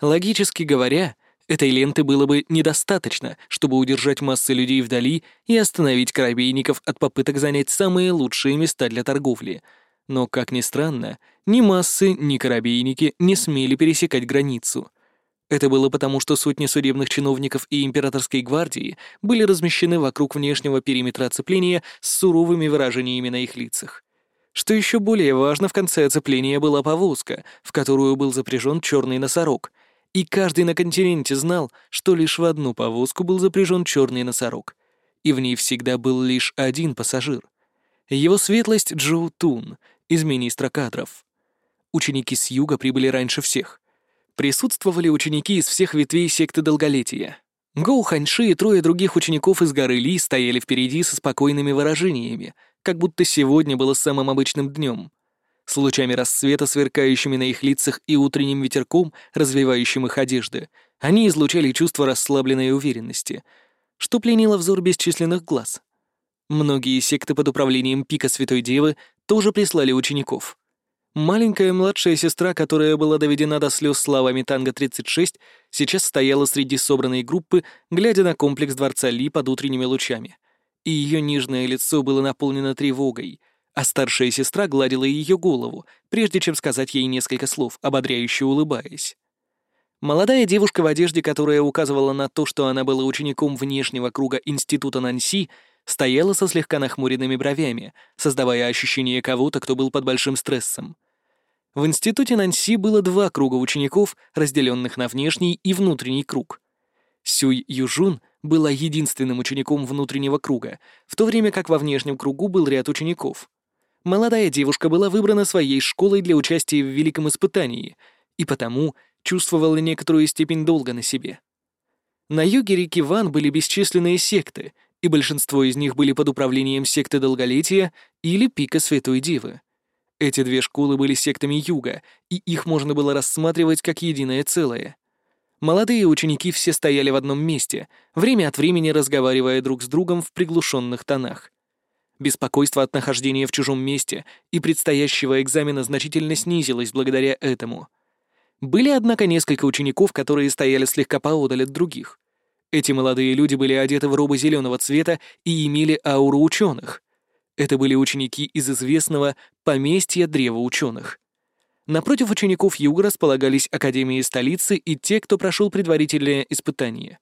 Логически говоря, этой ленты было бы недостаточно, чтобы удержать массы людей вдали и остановить корабейников от попыток занять самые лучшие места для торговли. Но, как ни странно, ни массы, ни корабейники не смели пересекать границу. Это было потому, что сотни судебных чиновников и императорской гвардии были размещены вокруг внешнего периметра оцепления с суровыми выражениями на их лицах. Что еще более важно, в конце оцепления была повозка, в которую был запряжен черный носорог — и каждый на континенте знал, что лишь в одну повозку был запряжен черный носорог, и в ней всегда был лишь один пассажир. Его светлость Джоу Тун из министра кадров. Ученики с юга прибыли раньше всех. Присутствовали ученики из всех ветвей секты долголетия. Гоу Ханьши и трое других учеников из горы Ли стояли впереди со спокойными выражениями, как будто сегодня было самым обычным днем — с лучами рассвета, сверкающими на их лицах и утренним ветерком, развивающим их одежды, они излучали чувство расслабленной уверенности, что пленило взор бесчисленных глаз. Многие секты под управлением пика Святой Девы тоже прислали учеников. Маленькая младшая сестра, которая была доведена до слез словами Танго-36, сейчас стояла среди собранной группы, глядя на комплекс Дворца Ли под утренними лучами. И ее нежное лицо было наполнено тревогой — а старшая сестра гладила ее голову, прежде чем сказать ей несколько слов, ободряюще улыбаясь. Молодая девушка в одежде, которая указывала на то, что она была учеником внешнего круга Института Нанси, стояла со слегка нахмуренными бровями, создавая ощущение кого-то, кто был под большим стрессом. В Институте Нанси было два круга учеников, разделенных на внешний и внутренний круг. Сюй Южун была единственным учеником внутреннего круга, в то время как во внешнем кругу был ряд учеников молодая девушка была выбрана своей школой для участия в великом испытании и потому чувствовала некоторую степень долга на себе. На юге реки Ван были бесчисленные секты, и большинство из них были под управлением секты Долголетия или Пика Святой Девы. Эти две школы были сектами юга, и их можно было рассматривать как единое целое. Молодые ученики все стояли в одном месте, время от времени разговаривая друг с другом в приглушенных тонах. Беспокойство от нахождения в чужом месте и предстоящего экзамена значительно снизилось благодаря этому. Были, однако, несколько учеников, которые стояли слегка поодаль от других. Эти молодые люди были одеты в робы зеленого цвета и имели ауру ученых. Это были ученики из известного поместья древа ученых. Напротив учеников юга располагались академии столицы и те, кто прошел предварительное испытание.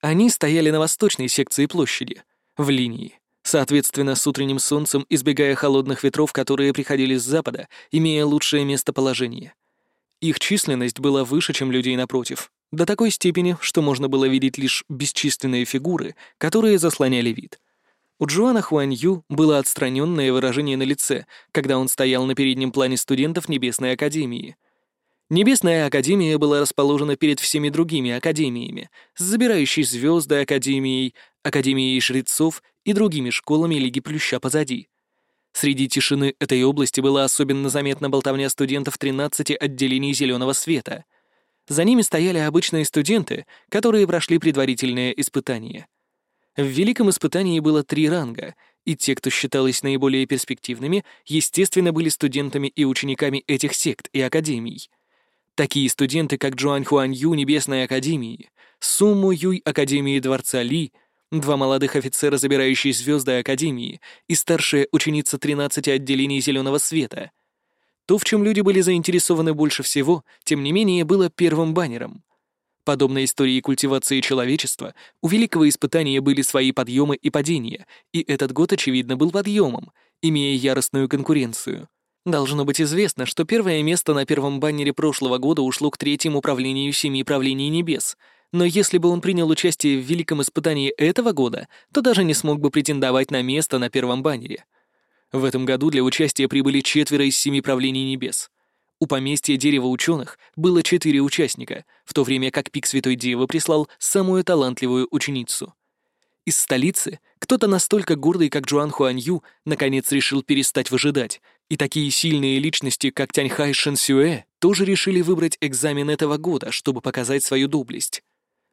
Они стояли на восточной секции площади, в линии. Соответственно, с утренним солнцем, избегая холодных ветров, которые приходили с запада, имея лучшее местоположение. Их численность была выше, чем людей напротив, до такой степени, что можно было видеть лишь бесчисленные фигуры, которые заслоняли вид. У Джоана Хуанью было отстраненное выражение на лице, когда он стоял на переднем плане студентов Небесной Академии. Небесная Академия была расположена перед всеми другими академиями, забирающей звезды Академией, Академией Жрецов и другими школами Лиги Плюща позади. Среди тишины этой области была особенно заметна болтовня студентов 13 отделений зеленого света. За ними стояли обычные студенты, которые прошли предварительное испытание. В великом испытании было три ранга, и те, кто считалось наиболее перспективными, естественно, были студентами и учениками этих сект и академий. Такие студенты, как Джуань Хуань Ю Небесной Академии, Суму Юй Академии Дворца Ли — два молодых офицера, забирающие звезды Академии, и старшая ученица 13 отделений Зеленого Света. То, в чем люди были заинтересованы больше всего, тем не менее, было первым баннером. Подобно истории культивации человечества, у Великого Испытания были свои подъемы и падения, и этот год, очевидно, был подъемом, имея яростную конкуренцию. Должно быть известно, что первое место на первом баннере прошлого года ушло к третьему управлению Семи Правлений Небес — но если бы он принял участие в великом испытании этого года, то даже не смог бы претендовать на место на первом баннере. В этом году для участия прибыли четверо из семи правлений небес. У поместья Дерева Ученых было четыре участника, в то время как Пик Святой Девы прислал самую талантливую ученицу. Из столицы кто-то настолько гордый, как Джуан Хуанью, наконец решил перестать выжидать, и такие сильные личности, как Тяньхай Шэнсюэ, тоже решили выбрать экзамен этого года, чтобы показать свою доблесть.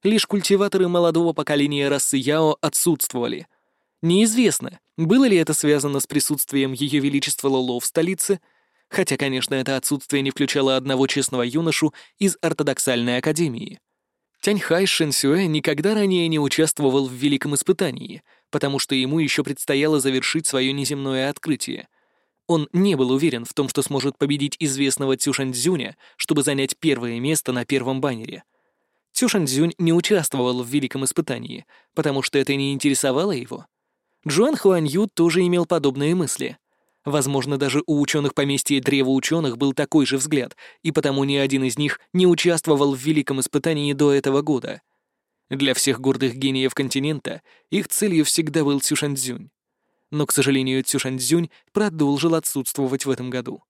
Лишь культиваторы молодого поколения расы Яо отсутствовали. Неизвестно, было ли это связано с присутствием Ее Величества Лоло в столице, хотя, конечно, это отсутствие не включало одного честного юношу из ортодоксальной академии. Тяньхай Шэнсюэ никогда ранее не участвовал в Великом Испытании, потому что ему еще предстояло завершить свое неземное открытие. Он не был уверен в том, что сможет победить известного Цюшаньцзюня, чтобы занять первое место на первом баннере — Цюшаньцзюнь не участвовал в великом испытании, потому что это не интересовало его. Джуан Хуанью тоже имел подобные мысли. Возможно, даже у ученых поместья Древа Ученых был такой же взгляд, и потому ни один из них не участвовал в великом испытании до этого года. Для всех гордых гениев континента их целью всегда был Цюшаньцзюнь. Но, к сожалению, Цюшаньцзюнь продолжил отсутствовать в этом году.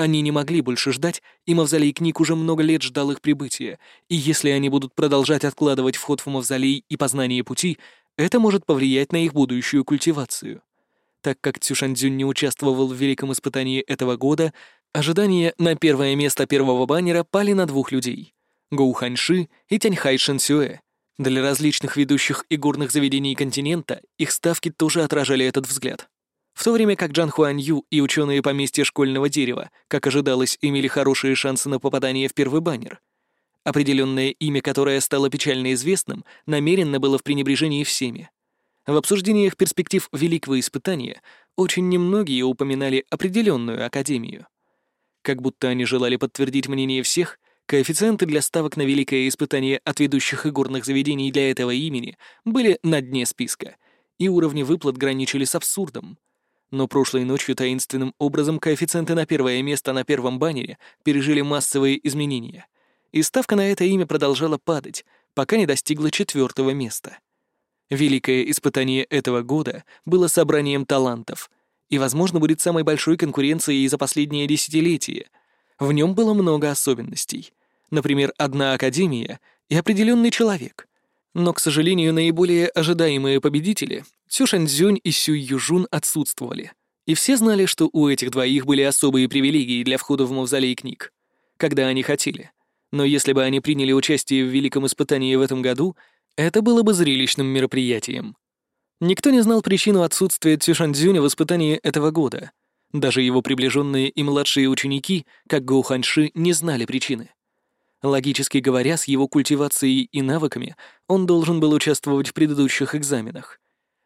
Они не могли больше ждать, и Мавзолей книг уже много лет ждал их прибытия, и если они будут продолжать откладывать вход в Мавзолей и познание пути, это может повлиять на их будущую культивацию. Так как Цюшаньцзюнь не участвовал в великом испытании этого года, ожидания на первое место первого баннера пали на двух людей — Гоу Ханьши и Тяньхай Шэнсюэ. Для различных ведущих и горных заведений континента их ставки тоже отражали этот взгляд. В то время как Джан Хуань Ю и ученые поместья школьного дерева, как ожидалось, имели хорошие шансы на попадание в первый баннер. Определенное имя, которое стало печально известным, намеренно было в пренебрежении всеми. В обсуждениях перспектив великого испытания очень немногие упоминали определенную академию. Как будто они желали подтвердить мнение всех, коэффициенты для ставок на великое испытание от ведущих и горных заведений для этого имени были на дне списка, и уровни выплат граничили с абсурдом — но прошлой ночью таинственным образом коэффициенты на первое место на первом баннере пережили массовые изменения, и ставка на это имя продолжала падать, пока не достигла четвертого места. Великое испытание этого года было собранием талантов и, возможно, будет самой большой конкуренцией за последнее десятилетие. В нем было много особенностей. Например, одна академия и определенный человек. Но, к сожалению, наиболее ожидаемые победители Сю Шаньцзюнь и Сю Южун отсутствовали. И все знали, что у этих двоих были особые привилегии для входа в мавзолей книг, когда они хотели. Но если бы они приняли участие в великом испытании в этом году, это было бы зрелищным мероприятием. Никто не знал причину отсутствия Цюшаньцзюня в испытании этого года. Даже его приближенные и младшие ученики, как Гоу Ханьши, не знали причины. Логически говоря, с его культивацией и навыками он должен был участвовать в предыдущих экзаменах.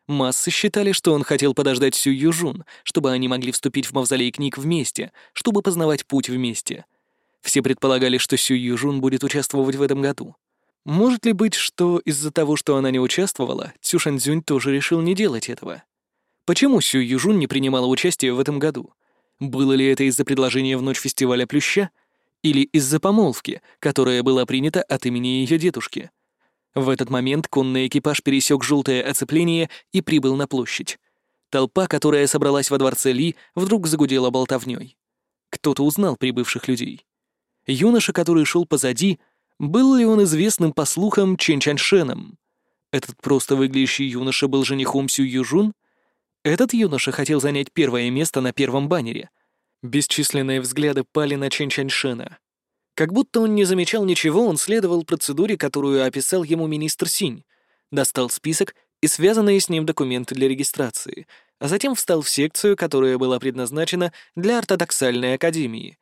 Массы считали, что он хотел подождать Сю Южун, чтобы они могли вступить в мавзолей книг вместе, чтобы познавать путь вместе. Все предполагали, что Сю Южун будет участвовать в этом году. Может ли быть, что из-за того, что она не участвовала, Цю Шанзюнь тоже решил не делать этого? Почему Сю Южун не принимала участие в этом году? Было ли это из-за предложения в ночь фестиваля Плюща? Или из-за помолвки, которая была принята от имени ее дедушки? В этот момент конный экипаж пересек желтое оцепление и прибыл на площадь. Толпа, которая собралась во дворце Ли, вдруг загудела болтовней. Кто-то узнал прибывших людей. Юноша, который шел позади, был ли он известным по слухам Чен Чаншеном? Этот просто выглядящий юноша был женихом Сю Южун? Этот юноша хотел занять первое место на первом баннере. Бесчисленные взгляды пали на Чен Чаншена. Как будто он не замечал ничего, он следовал процедуре, которую описал ему министр Синь. Достал список и связанные с ним документы для регистрации, а затем встал в секцию, которая была предназначена для ортодоксальной академии.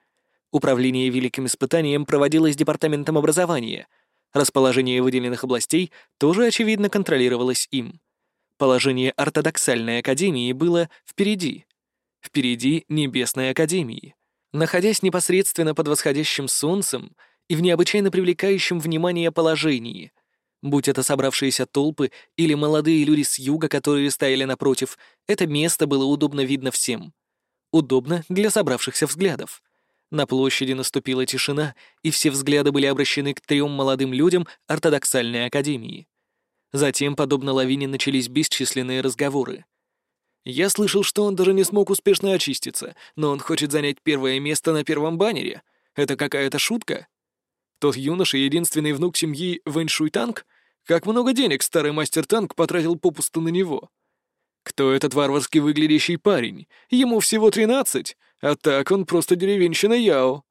Управление Великим Испытанием проводилось Департаментом образования. Расположение выделенных областей тоже, очевидно, контролировалось им. Положение ортодоксальной академии было впереди. Впереди Небесной академии. Находясь непосредственно под восходящим солнцем и в необычайно привлекающем внимание положении — Будь это собравшиеся толпы или молодые люди с юга, которые стояли напротив, это место было удобно видно всем. Удобно для собравшихся взглядов. На площади наступила тишина, и все взгляды были обращены к трем молодым людям ортодоксальной академии. Затем, подобно лавине, начались бесчисленные разговоры. «Я слышал, что он даже не смог успешно очиститься, но он хочет занять первое место на первом баннере. Это какая-то шутка?» Тот юноша — единственный внук семьи Вэньшуй Танк? Как много денег старый мастер Танк потратил попусту на него? Кто этот варварски выглядящий парень? Ему всего тринадцать, а так он просто деревенщина Яо.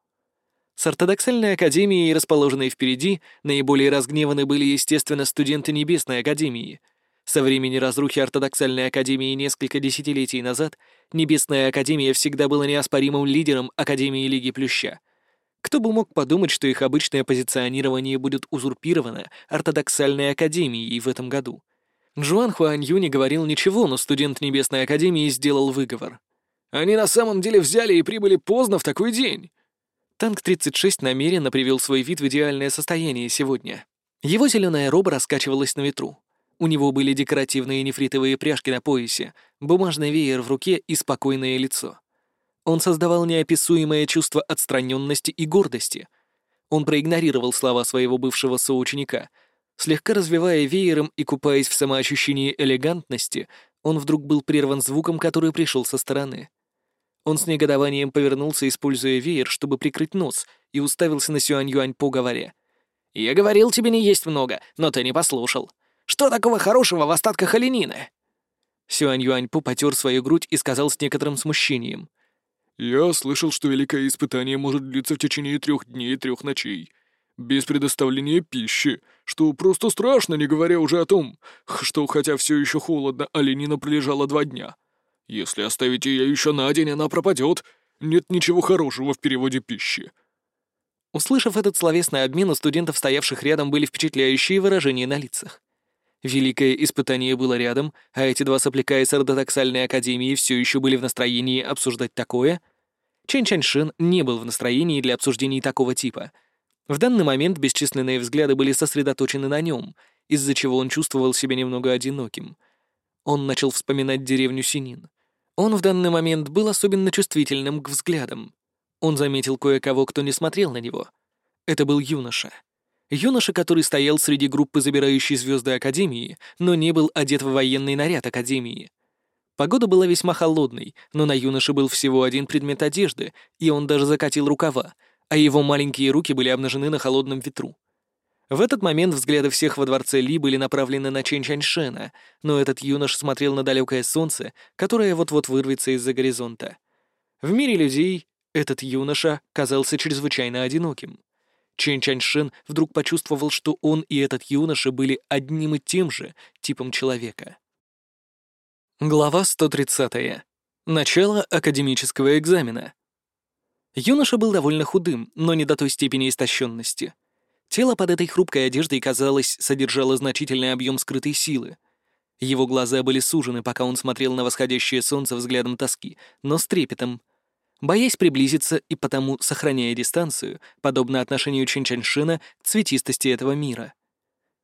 С ортодоксальной академией, расположенной впереди, наиболее разгневаны были, естественно, студенты Небесной академии. Со времени разрухи ортодоксальной академии несколько десятилетий назад Небесная академия всегда была неоспоримым лидером Академии Лиги Плюща — кто бы мог подумать, что их обычное позиционирование будет узурпировано ортодоксальной академией в этом году? Джуан Хуань Юни говорил ничего, но студент Небесной Академии сделал выговор. «Они на самом деле взяли и прибыли поздно в такой день!» Танк-36 намеренно привел свой вид в идеальное состояние сегодня. Его зеленая роба раскачивалась на ветру. У него были декоративные нефритовые пряжки на поясе, бумажный веер в руке и спокойное лицо. Он создавал неописуемое чувство отстраненности и гордости. Он проигнорировал слова своего бывшего соученика. Слегка развивая веером и купаясь в самоощущении элегантности, он вдруг был прерван звуком, который пришел со стороны. Он с негодованием повернулся, используя веер, чтобы прикрыть нос, и уставился на Сюань Юаньпо, говоря. «Я говорил тебе не есть много, но ты не послушал. Что такого хорошего в остатках оленины?» Сюань Юаньпо потер свою грудь и сказал с некоторым смущением — «Я слышал, что великое испытание может длиться в течение трех дней и трех ночей. Без предоставления пищи, что просто страшно, не говоря уже о том, что хотя все еще холодно, оленина пролежала два дня. Если оставить ее еще на день, она пропадет. Нет ничего хорошего в переводе пищи». Услышав этот словесный обмен, у студентов, стоявших рядом, были впечатляющие выражения на лицах. Великое испытание было рядом, а эти два сопляка из ортодоксальной академии все еще были в настроении обсуждать такое — Чэнь Чаньшин не был в настроении для обсуждений такого типа. В данный момент бесчисленные взгляды были сосредоточены на нем, из-за чего он чувствовал себя немного одиноким. Он начал вспоминать деревню Синин. Он в данный момент был особенно чувствительным к взглядам. Он заметил кое-кого, кто не смотрел на него. Это был юноша. Юноша, который стоял среди группы, забирающей звезды Академии, но не был одет в военный наряд Академии. Погода была весьма холодной, но на юноше был всего один предмет одежды, и он даже закатил рукава, а его маленькие руки были обнажены на холодном ветру. В этот момент взгляды всех во дворце Ли были направлены на Чэнь Чаньшена, но этот юнош смотрел на далекое солнце, которое вот-вот вырвется из-за горизонта. В мире людей этот юноша казался чрезвычайно одиноким. Чэнь Чаньшен вдруг почувствовал, что он и этот юноша были одним и тем же типом человека. Глава 130. Начало академического экзамена. Юноша был довольно худым, но не до той степени истощенности. Тело под этой хрупкой одеждой, казалось, содержало значительный объем скрытой силы. Его глаза были сужены, пока он смотрел на восходящее солнце взглядом тоски, но с трепетом. Боясь приблизиться и потому сохраняя дистанцию, подобно отношению Чинчаншина к цветистости этого мира —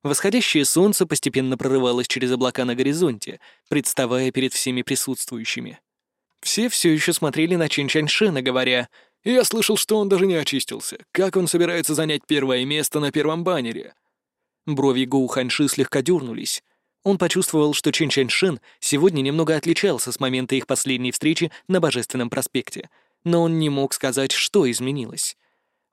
Восходящее солнце постепенно прорывалось через облака на горизонте, представая перед всеми присутствующими. Все все еще смотрели на Чин Чаньшена, говоря, «Я слышал, что он даже не очистился. Как он собирается занять первое место на первом баннере?» Брови Гоу Ханьши слегка дернулись. Он почувствовал, что Чин Чаньшен сегодня немного отличался с момента их последней встречи на Божественном проспекте, но он не мог сказать, что изменилось.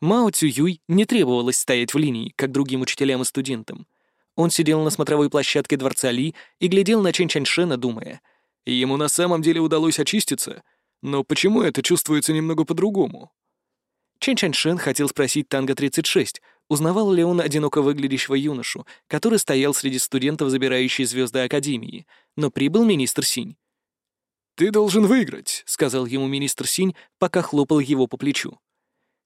Мао Цююй не требовалось стоять в линии, как другим учителям и студентам. Он сидел на смотровой площадке дворца Ли и глядел на Чэнь Чаньшена, думая, ему на самом деле удалось очиститься, но почему это чувствуется немного по-другому? Чэнь Чаньшен хотел спросить Танго-36, узнавал ли он одиноко выглядящего юношу, который стоял среди студентов, забирающей звезды Академии, но прибыл министр Синь. «Ты должен выиграть», — сказал ему министр Синь, пока хлопал его по плечу.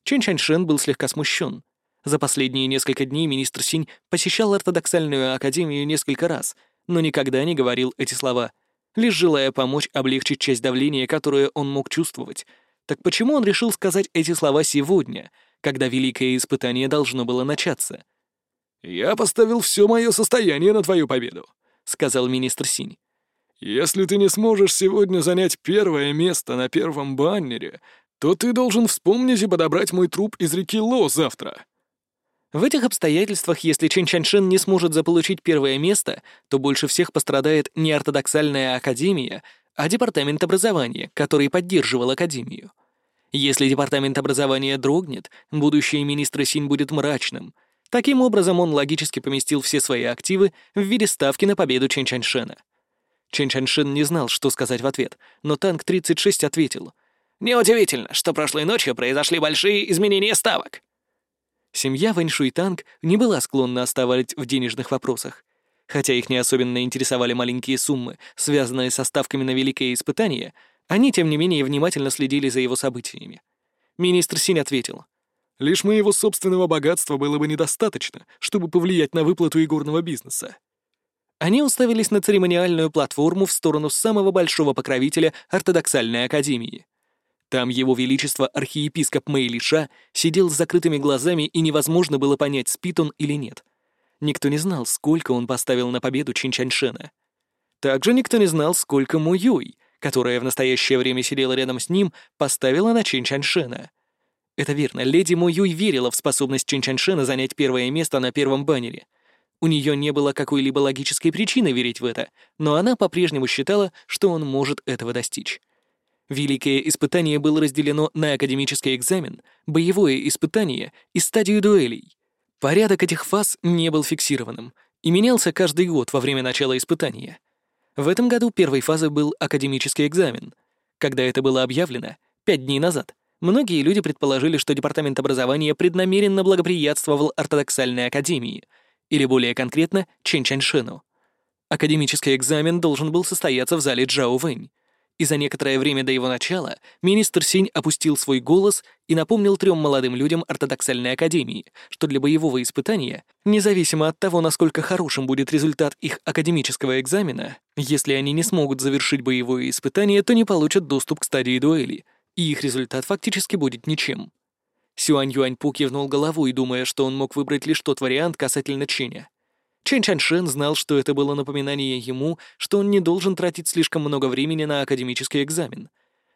Чэнь Чаньшен был слегка смущен. За последние несколько дней министр Синь посещал ортодоксальную академию несколько раз, но никогда не говорил эти слова, лишь желая помочь облегчить часть давления, которое он мог чувствовать. Так почему он решил сказать эти слова сегодня, когда великое испытание должно было начаться? «Я поставил все мое состояние на твою победу», — сказал министр Синь. «Если ты не сможешь сегодня занять первое место на первом баннере, то ты должен вспомнить и подобрать мой труп из реки Ло завтра». В этих обстоятельствах, если Чен Чаншин не сможет заполучить первое место, то больше всех пострадает не ортодоксальная академия, а департамент образования, который поддерживал академию. Если департамент образования дрогнет, будущее министра Синь будет мрачным. Таким образом, он логически поместил все свои активы в виде ставки на победу Чен Чаншина. Чен Чаншин не знал, что сказать в ответ, но танк 36 ответил. «Неудивительно, что прошлой ночью произошли большие изменения ставок. Семья Вэньшуйтанг не была склонна оставать в денежных вопросах. Хотя их не особенно интересовали маленькие суммы, связанные со ставками на великое испытание, они, тем не менее, внимательно следили за его событиями. Министр Синь ответил. «Лишь моего собственного богатства было бы недостаточно, чтобы повлиять на выплату игорного бизнеса». Они уставились на церемониальную платформу в сторону самого большого покровителя ортодоксальной академии — там его величество архиепископ Мэйлиша сидел с закрытыми глазами, и невозможно было понять, спит он или нет. Никто не знал, сколько он поставил на победу Чинчаньшена. Также никто не знал, сколько Му Юй, которая в настоящее время сидела рядом с ним, поставила на Чинчаньшена. Это верно, леди Му Юй верила в способность Чинчаньшена занять первое место на первом баннере. У нее не было какой-либо логической причины верить в это, но она по-прежнему считала, что он может этого достичь. Великое испытание было разделено на академический экзамен, боевое испытание и стадию дуэлей. Порядок этих фаз не был фиксированным и менялся каждый год во время начала испытания. В этом году первой фазой был академический экзамен. Когда это было объявлено, пять дней назад, многие люди предположили, что Департамент образования преднамеренно благоприятствовал ортодоксальной академии, или более конкретно, Чен Чаньшену. Академический экзамен должен был состояться в зале Джао Вэнь, и за некоторое время до его начала министр Синь опустил свой голос и напомнил трем молодым людям ортодоксальной академии, что для боевого испытания, независимо от того, насколько хорошим будет результат их академического экзамена, если они не смогут завершить боевое испытание, то не получат доступ к стадии дуэли, и их результат фактически будет ничем. Сюань Юаньпу кивнул головой, думая, что он мог выбрать лишь тот вариант касательно Ченя. Чэнь Чаньшен знал, что это было напоминание ему, что он не должен тратить слишком много времени на академический экзамен.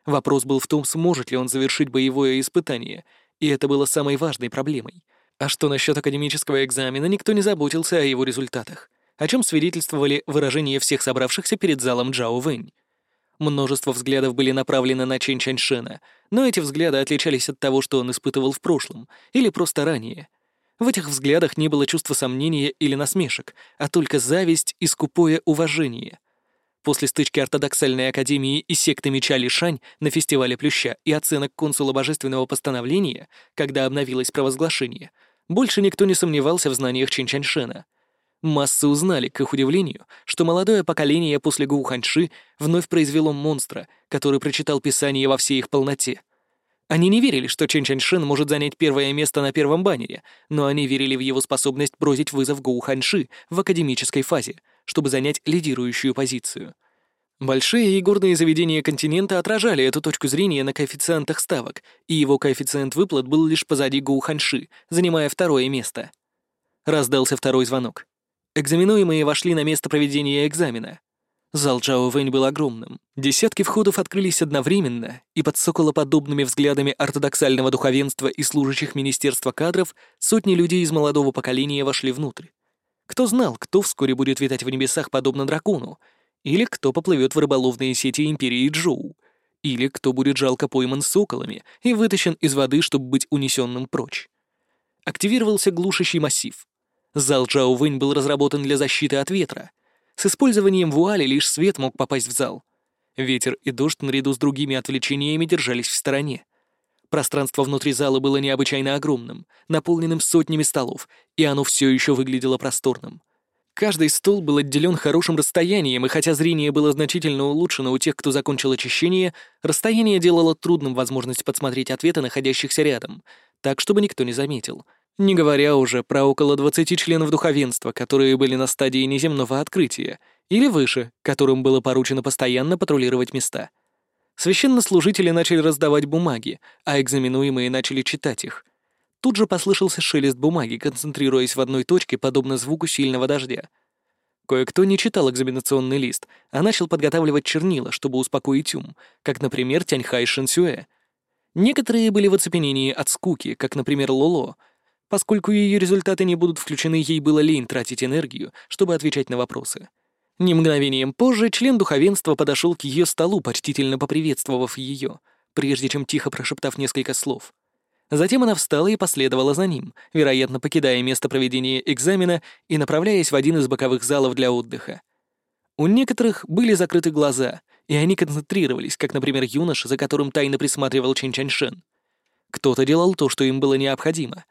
Вопрос был в том, сможет ли он завершить боевое испытание, и это было самой важной проблемой. А что насчет академического экзамена, никто не заботился о его результатах, о чем свидетельствовали выражения всех собравшихся перед залом Джао Вэнь. Множество взглядов были направлены на Чэнь Чаньшена, но эти взгляды отличались от того, что он испытывал в прошлом, или просто ранее — в этих взглядах не было чувства сомнения или насмешек, а только зависть и скупое уважение. После стычки ортодоксальной академии и секты меча Лишань на фестивале Плюща и оценок консула божественного постановления, когда обновилось провозглашение, больше никто не сомневался в знаниях Чинчаньшена. Массы узнали, к их удивлению, что молодое поколение после Гоуханьши вновь произвело монстра, который прочитал Писание во всей их полноте — они не верили, что Чен Чаньшин может занять первое место на первом баннере, но они верили в его способность бросить вызов Гоу Ханьши в академической фазе, чтобы занять лидирующую позицию. Большие и горные заведения континента отражали эту точку зрения на коэффициентах ставок, и его коэффициент выплат был лишь позади Гоу Ханьши, занимая второе место. Раздался второй звонок. Экзаменуемые вошли на место проведения экзамена. Зал Джао Вэнь был огромным. Десятки входов открылись одновременно, и под соколоподобными взглядами ортодоксального духовенства и служащих Министерства кадров сотни людей из молодого поколения вошли внутрь. Кто знал, кто вскоре будет витать в небесах подобно дракону, или кто поплывет в рыболовные сети Империи Джоу, или кто будет жалко пойман соколами и вытащен из воды, чтобы быть унесенным прочь. активировался глушащий массив. Зал Джао Вэнь был разработан для защиты от ветра. С использованием вуали лишь свет мог попасть в зал. Ветер и дождь наряду с другими отвлечениями держались в стороне. Пространство внутри зала было необычайно огромным, наполненным сотнями столов, и оно все еще выглядело просторным. Каждый стол был отделен хорошим расстоянием, и хотя зрение было значительно улучшено у тех, кто закончил очищение, расстояние делало трудным возможность подсмотреть ответы находящихся рядом, так, чтобы никто не заметил. Не говоря уже про около 20 членов духовенства, которые были на стадии неземного открытия, или выше, которым было поручено постоянно патрулировать места — Священнослужители начали раздавать бумаги, а экзаменуемые начали читать их. Тут же послышался шелест бумаги, концентрируясь в одной точке, подобно звуку сильного дождя. Кое-кто не читал экзаменационный лист, а начал подготавливать чернила, чтобы успокоить ум, как, например, Тяньхай Шэнсюэ. Некоторые были в оцепенении от скуки, как, например, Лоло. Поскольку ее результаты не будут включены, ей было лень тратить энергию, чтобы отвечать на вопросы. Ни мгновением позже член духовенства подошел к ее столу, почтительно поприветствовав ее, прежде чем тихо прошептав несколько слов. Затем она встала и последовала за ним, вероятно, покидая место проведения экзамена и направляясь в один из боковых залов для отдыха. У некоторых были закрыты глаза, и они концентрировались, как, например, юноша, за которым тайно присматривал Чин Чаньшен. Кто-то делал то, что им было необходимо.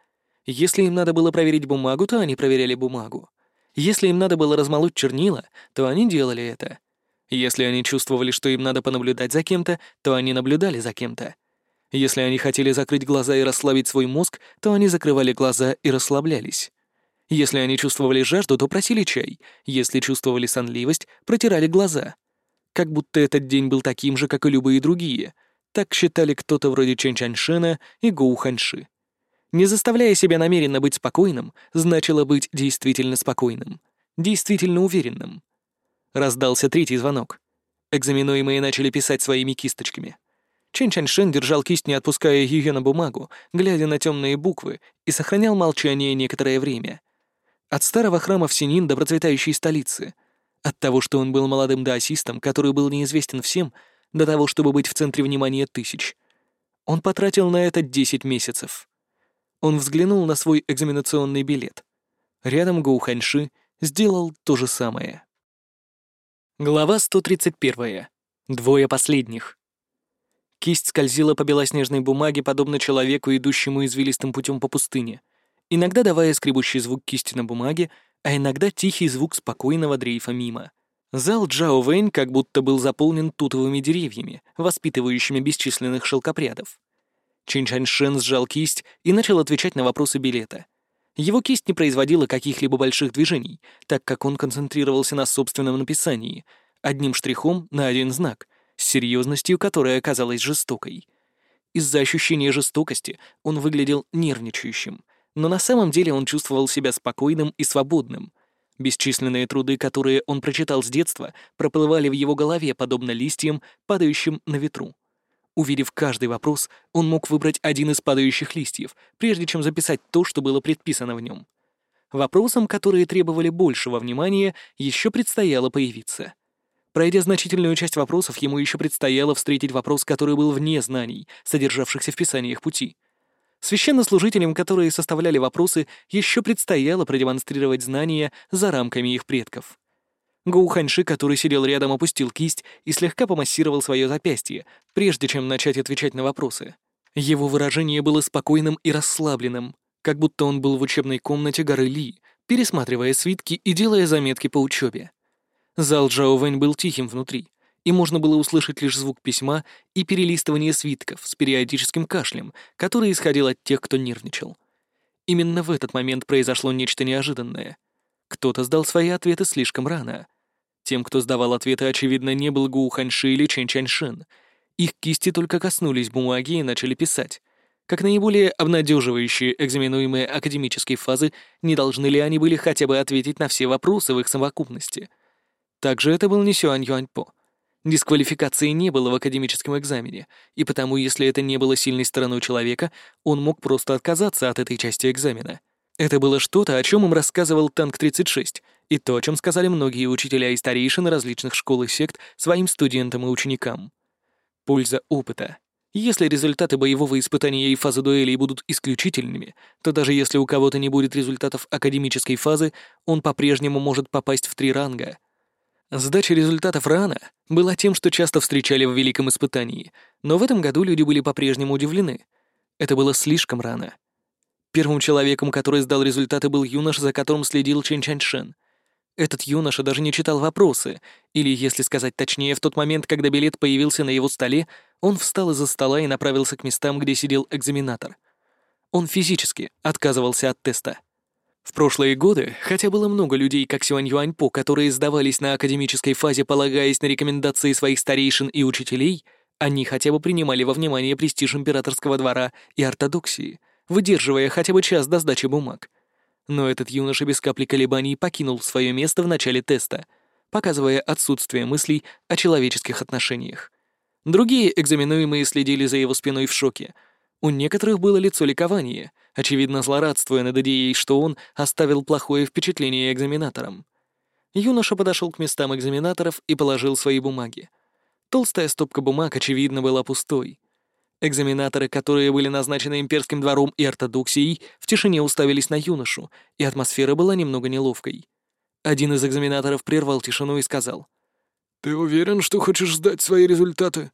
Если им надо было проверить бумагу, то они проверяли бумагу. Если им надо было размолоть чернила, то они делали это. Если они чувствовали, что им надо понаблюдать за кем-то, то они наблюдали за кем-то. Если они хотели закрыть глаза и расслабить свой мозг, то они закрывали глаза и расслаблялись. Если они чувствовали жажду, то просили чай. Если чувствовали сонливость, протирали глаза. Как будто этот день был таким же, как и любые другие. Так считали кто-то вроде Чэнь Чаньшена и Гоу Ханьши. Не заставляя себя намеренно быть спокойным, значило быть действительно спокойным, действительно уверенным. Раздался третий звонок. Экзаменуемые начали писать своими кисточками. Чен Чаньшен держал кисть, не отпуская ее на бумагу, глядя на темные буквы, и сохранял молчание некоторое время. От старого храма в Синин до процветающей столицы. От того, что он был молодым даосистом, который был неизвестен всем, до того, чтобы быть в центре внимания тысяч. Он потратил на это десять месяцев. Он взглянул на свой экзаменационный билет. Рядом Гоу Ханьши сделал то же самое. Глава 131. Двое последних. Кисть скользила по белоснежной бумаге, подобно человеку, идущему извилистым путем по пустыне, иногда давая скребущий звук кисти на бумаге, а иногда тихий звук спокойного дрейфа мимо. Зал Джао Вэнь как будто был заполнен тутовыми деревьями, воспитывающими бесчисленных шелкопрядов. Чин Чаньшен сжал кисть и начал отвечать на вопросы билета. Его кисть не производила каких-либо больших движений, так как он концентрировался на собственном написании, одним штрихом на один знак, с серьезностью, которая оказалась жестокой. Из-за ощущения жестокости он выглядел нервничающим, но на самом деле он чувствовал себя спокойным и свободным. Бесчисленные труды, которые он прочитал с детства, проплывали в его голове, подобно листьям, падающим на ветру. Увидев каждый вопрос, он мог выбрать один из падающих листьев, прежде чем записать то, что было предписано в нем. Вопросам, которые требовали большего внимания, еще предстояло появиться. Пройдя значительную часть вопросов, ему еще предстояло встретить вопрос, который был вне знаний, содержавшихся в писаниях пути. Священнослужителям, которые составляли вопросы, еще предстояло продемонстрировать знания за рамками их предков. Гоу Ханьши, который сидел рядом, опустил кисть и слегка помассировал свое запястье, прежде чем начать отвечать на вопросы. Его выражение было спокойным и расслабленным, как будто он был в учебной комнате горы Ли, пересматривая свитки и делая заметки по учебе. Зал Джао Вэнь был тихим внутри, и можно было услышать лишь звук письма и перелистывание свитков с периодическим кашлем, который исходил от тех, кто нервничал. Именно в этот момент произошло нечто неожиданное. Кто-то сдал свои ответы слишком рано. Тем, кто сдавал ответы, очевидно, не был Гу Ханьши или Чэнь Чаньшин. Их кисти только коснулись бумаги и начали писать. Как наиболее обнадеживающие экзаменуемые академической фазы, не должны ли они были хотя бы ответить на все вопросы в их совокупности? Также это был не Сюань Юаньпо. Дисквалификации не было в академическом экзамене, и потому, если это не было сильной стороной человека, он мог просто отказаться от этой части экзамена. Это было что-то, о чем им рассказывал Танк-36, и то, о чем сказали многие учителя и старейшины различных школ и сект своим студентам и ученикам. Польза опыта. Если результаты боевого испытания и фазы дуэлей будут исключительными, то даже если у кого-то не будет результатов академической фазы, он по-прежнему может попасть в три ранга. Сдача результатов рано была тем, что часто встречали в Великом Испытании, но в этом году люди были по-прежнему удивлены. Это было слишком рано. Первым человеком, который сдал результаты, был юноша, за которым следил Чен Чаньшен. Этот юноша даже не читал вопросы, или, если сказать точнее, в тот момент, когда билет появился на его столе, он встал из-за стола и направился к местам, где сидел экзаменатор. Он физически отказывался от теста. В прошлые годы, хотя было много людей, как Сюань Юаньпо, которые сдавались на академической фазе, полагаясь на рекомендации своих старейшин и учителей, они хотя бы принимали во внимание престиж императорского двора и ортодоксии, выдерживая хотя бы час до сдачи бумаг. Но этот юноша без капли колебаний покинул свое место в начале теста, показывая отсутствие мыслей о человеческих отношениях. Другие экзаменуемые следили за его спиной в шоке. У некоторых было лицо ликования, очевидно злорадствуя над идеей, что он оставил плохое впечатление экзаменаторам. Юноша подошел к местам экзаменаторов и положил свои бумаги. Толстая стопка бумаг, очевидно, была пустой. Экзаменаторы, которые были назначены имперским двором и ортодоксией, в тишине уставились на юношу, и атмосфера была немного неловкой. Один из экзаменаторов прервал тишину и сказал — «Ты уверен, что хочешь сдать свои результаты?»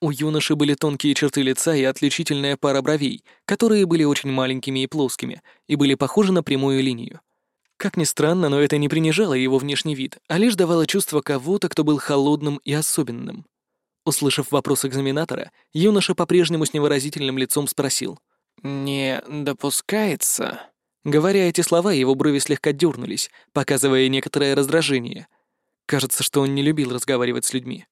У юноши были тонкие черты лица и отличительная пара бровей, которые были очень маленькими и плоскими, и были похожи на прямую линию. Как ни странно, но это не принижало его внешний вид, а лишь давало чувство кого-то, кто был холодным и особенным. Услышав вопрос экзаменатора, юноша по-прежнему с невыразительным лицом спросил. «Не допускается?» Говоря эти слова, его брови слегка дернулись, показывая некоторое раздражение — Кажется, что он не любил разговаривать с людьми.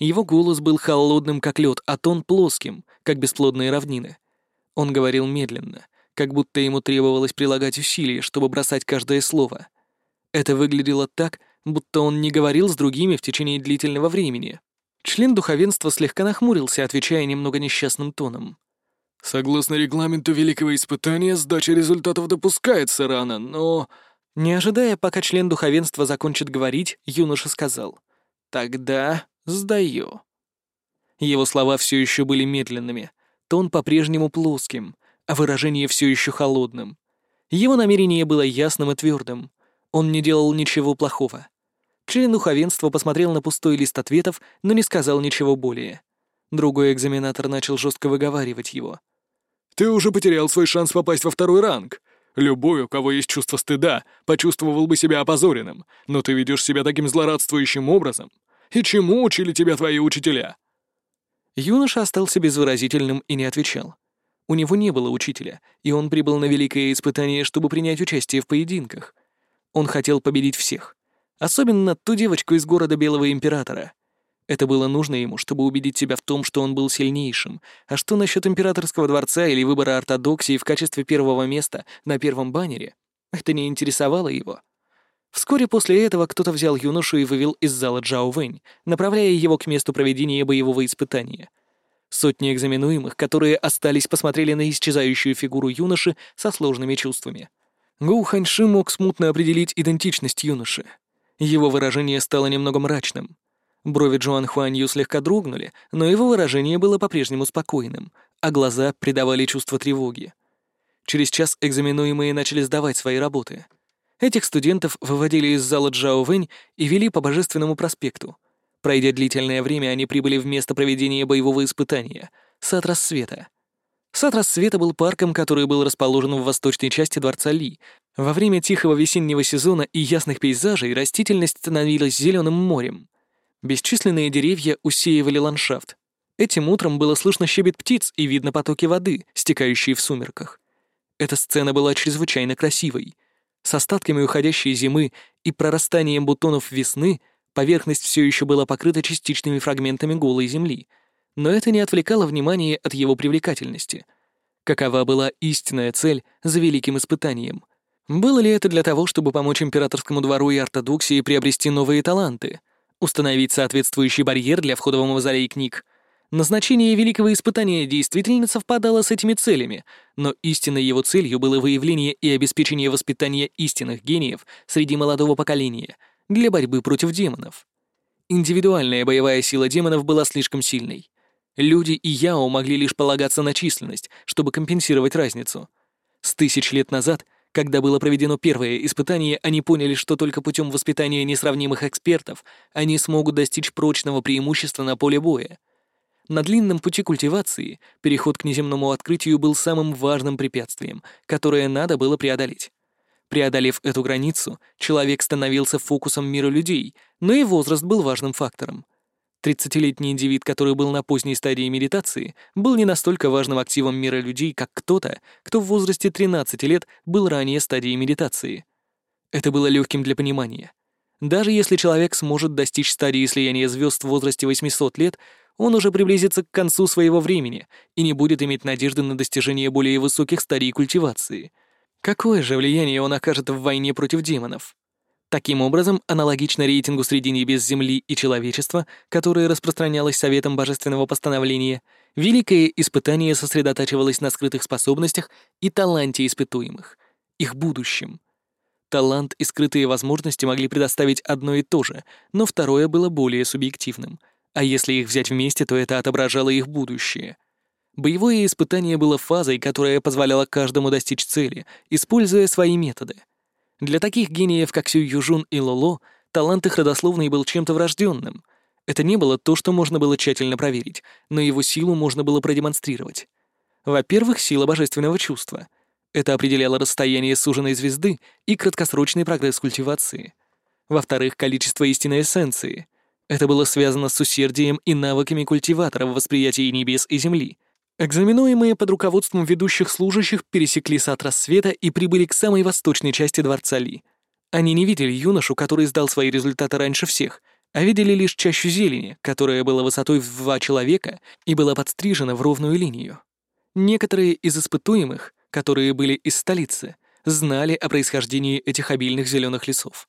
Его голос был холодным, как лед, а тон плоским, как бесплодные равнины. Он говорил медленно, как будто ему требовалось прилагать усилия, чтобы бросать каждое слово. Это выглядело так, будто он не говорил с другими в течение длительного времени. Член духовенства слегка нахмурился, отвечая немного несчастным тоном. «Согласно регламенту Великого Испытания, сдача результатов допускается рано, но...» Не ожидая, пока член духовенства закончит говорить, юноша сказал «Тогда сдаю». Его слова все еще были медленными, тон по-прежнему плоским, а выражение все еще холодным. Его намерение было ясным и твердым. Он не делал ничего плохого. Член духовенства посмотрел на пустой лист ответов, но не сказал ничего более. Другой экзаменатор начал жестко выговаривать его. «Ты уже потерял свой шанс попасть во второй ранг. Любой, у кого есть чувство стыда, почувствовал бы себя опозоренным, но ты ведешь себя таким злорадствующим образом. И чему учили тебя твои учителя?» Юноша остался безвыразительным и не отвечал. У него не было учителя, и он прибыл на великое испытание, чтобы принять участие в поединках. Он хотел победить всех. Особенно ту девочку из города Белого Императора. Это было нужно ему, чтобы убедить себя в том, что он был сильнейшим. А что насчет императорского дворца или выбора ортодоксии в качестве первого места на первом баннере? Это не интересовало его. Вскоре после этого кто-то взял юношу и вывел из зала Джао Вэнь, направляя его к месту проведения боевого испытания. Сотни экзаменуемых, которые остались, посмотрели на исчезающую фигуру юноши со сложными чувствами. Гу Ханьши мог смутно определить идентичность юноши. Его выражение стало немного мрачным. Брови Джоан Хуанью слегка дрогнули, но его выражение было по-прежнему спокойным, а глаза придавали чувство тревоги. Через час экзаменуемые начали сдавать свои работы. Этих студентов выводили из зала Джао Вэнь и вели по Божественному проспекту. Пройдя длительное время, они прибыли в место проведения боевого испытания — Сад Рассвета. Сад Рассвета был парком, который был расположен в восточной части дворца Ли. Во время тихого весеннего сезона и ясных пейзажей растительность становилась зеленым морем — Бесчисленные деревья усеивали ландшафт. Этим утром было слышно щебет птиц и видно потоки воды, стекающие в сумерках. Эта сцена была чрезвычайно красивой. С остатками уходящей зимы и прорастанием бутонов весны поверхность все еще была покрыта частичными фрагментами голой земли, но это не отвлекало внимание от его привлекательности. Какова была истинная цель за великим испытанием? Было ли это для того, чтобы помочь императорскому двору и ортодоксии приобрести новые таланты? установить соответствующий барьер для входа в мавзолей книг. Назначение великого испытания действительно совпадало с этими целями, но истинной его целью было выявление и обеспечение воспитания истинных гениев среди молодого поколения для борьбы против демонов. Индивидуальная боевая сила демонов была слишком сильной. Люди и Яо могли лишь полагаться на численность, чтобы компенсировать разницу. С тысяч лет назад, когда было проведено первое испытание, они поняли, что только путем воспитания несравнимых экспертов они смогут достичь прочного преимущества на поле боя. На длинном пути культивации переход к неземному открытию был самым важным препятствием, которое надо было преодолеть. Преодолев эту границу, человек становился фокусом мира людей, но и возраст был важным фактором — Тридцатилетний индивид, который был на поздней стадии медитации, был не настолько важным активом мира людей, как кто-то, кто в возрасте 13 лет был ранее стадии медитации. Это было легким для понимания. Даже если человек сможет достичь стадии слияния звезд в возрасте 800 лет, он уже приблизится к концу своего времени и не будет иметь надежды на достижение более высоких стадий культивации. Какое же влияние он окажет в войне против демонов? Таким образом, аналогично рейтингу среди небес Земли и человечества, которое распространялось Советом Божественного Постановления, великое испытание сосредотачивалось на скрытых способностях и таланте испытуемых, их будущем. Талант и скрытые возможности могли предоставить одно и то же, но второе было более субъективным, а если их взять вместе, то это отображало их будущее. Боевое испытание было фазой, которая позволяла каждому достичь цели, используя свои методы — для таких гениев, как Сю Южун и Лоло, талант их родословный был чем-то врожденным. Это не было то, что можно было тщательно проверить, но его силу можно было продемонстрировать. Во-первых, сила божественного чувства. Это определяло расстояние суженной звезды и краткосрочный прогресс культивации. Во-вторых, количество истинной эссенции. Это было связано с усердием и навыками культиватора в восприятии небес и земли — Экзаменуемые под руководством ведущих служащих пересекли сад рассвета и прибыли к самой восточной части дворца Ли. Они не видели юношу, который сдал свои результаты раньше всех, а видели лишь чащу зелени, которая была высотой в два человека и была подстрижена в ровную линию. Некоторые из испытуемых, которые были из столицы, знали о происхождении этих обильных зеленых лесов.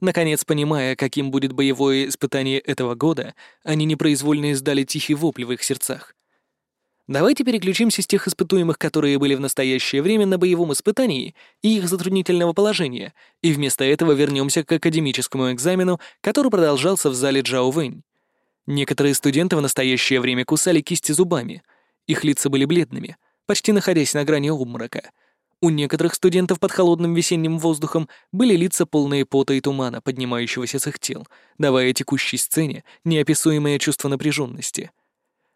Наконец, понимая, каким будет боевое испытание этого года, они непроизвольно издали тихий вопль в их сердцах — Давайте переключимся с тех испытуемых, которые были в настоящее время на боевом испытании и их затруднительного положения, и вместо этого вернемся к академическому экзамену, который продолжался в зале Джао Вэнь. Некоторые студенты в настоящее время кусали кисти зубами. Их лица были бледными, почти находясь на грани обморока. У некоторых студентов под холодным весенним воздухом были лица полные пота и тумана, поднимающегося с их тел, давая текущей сцене неописуемое чувство напряженности —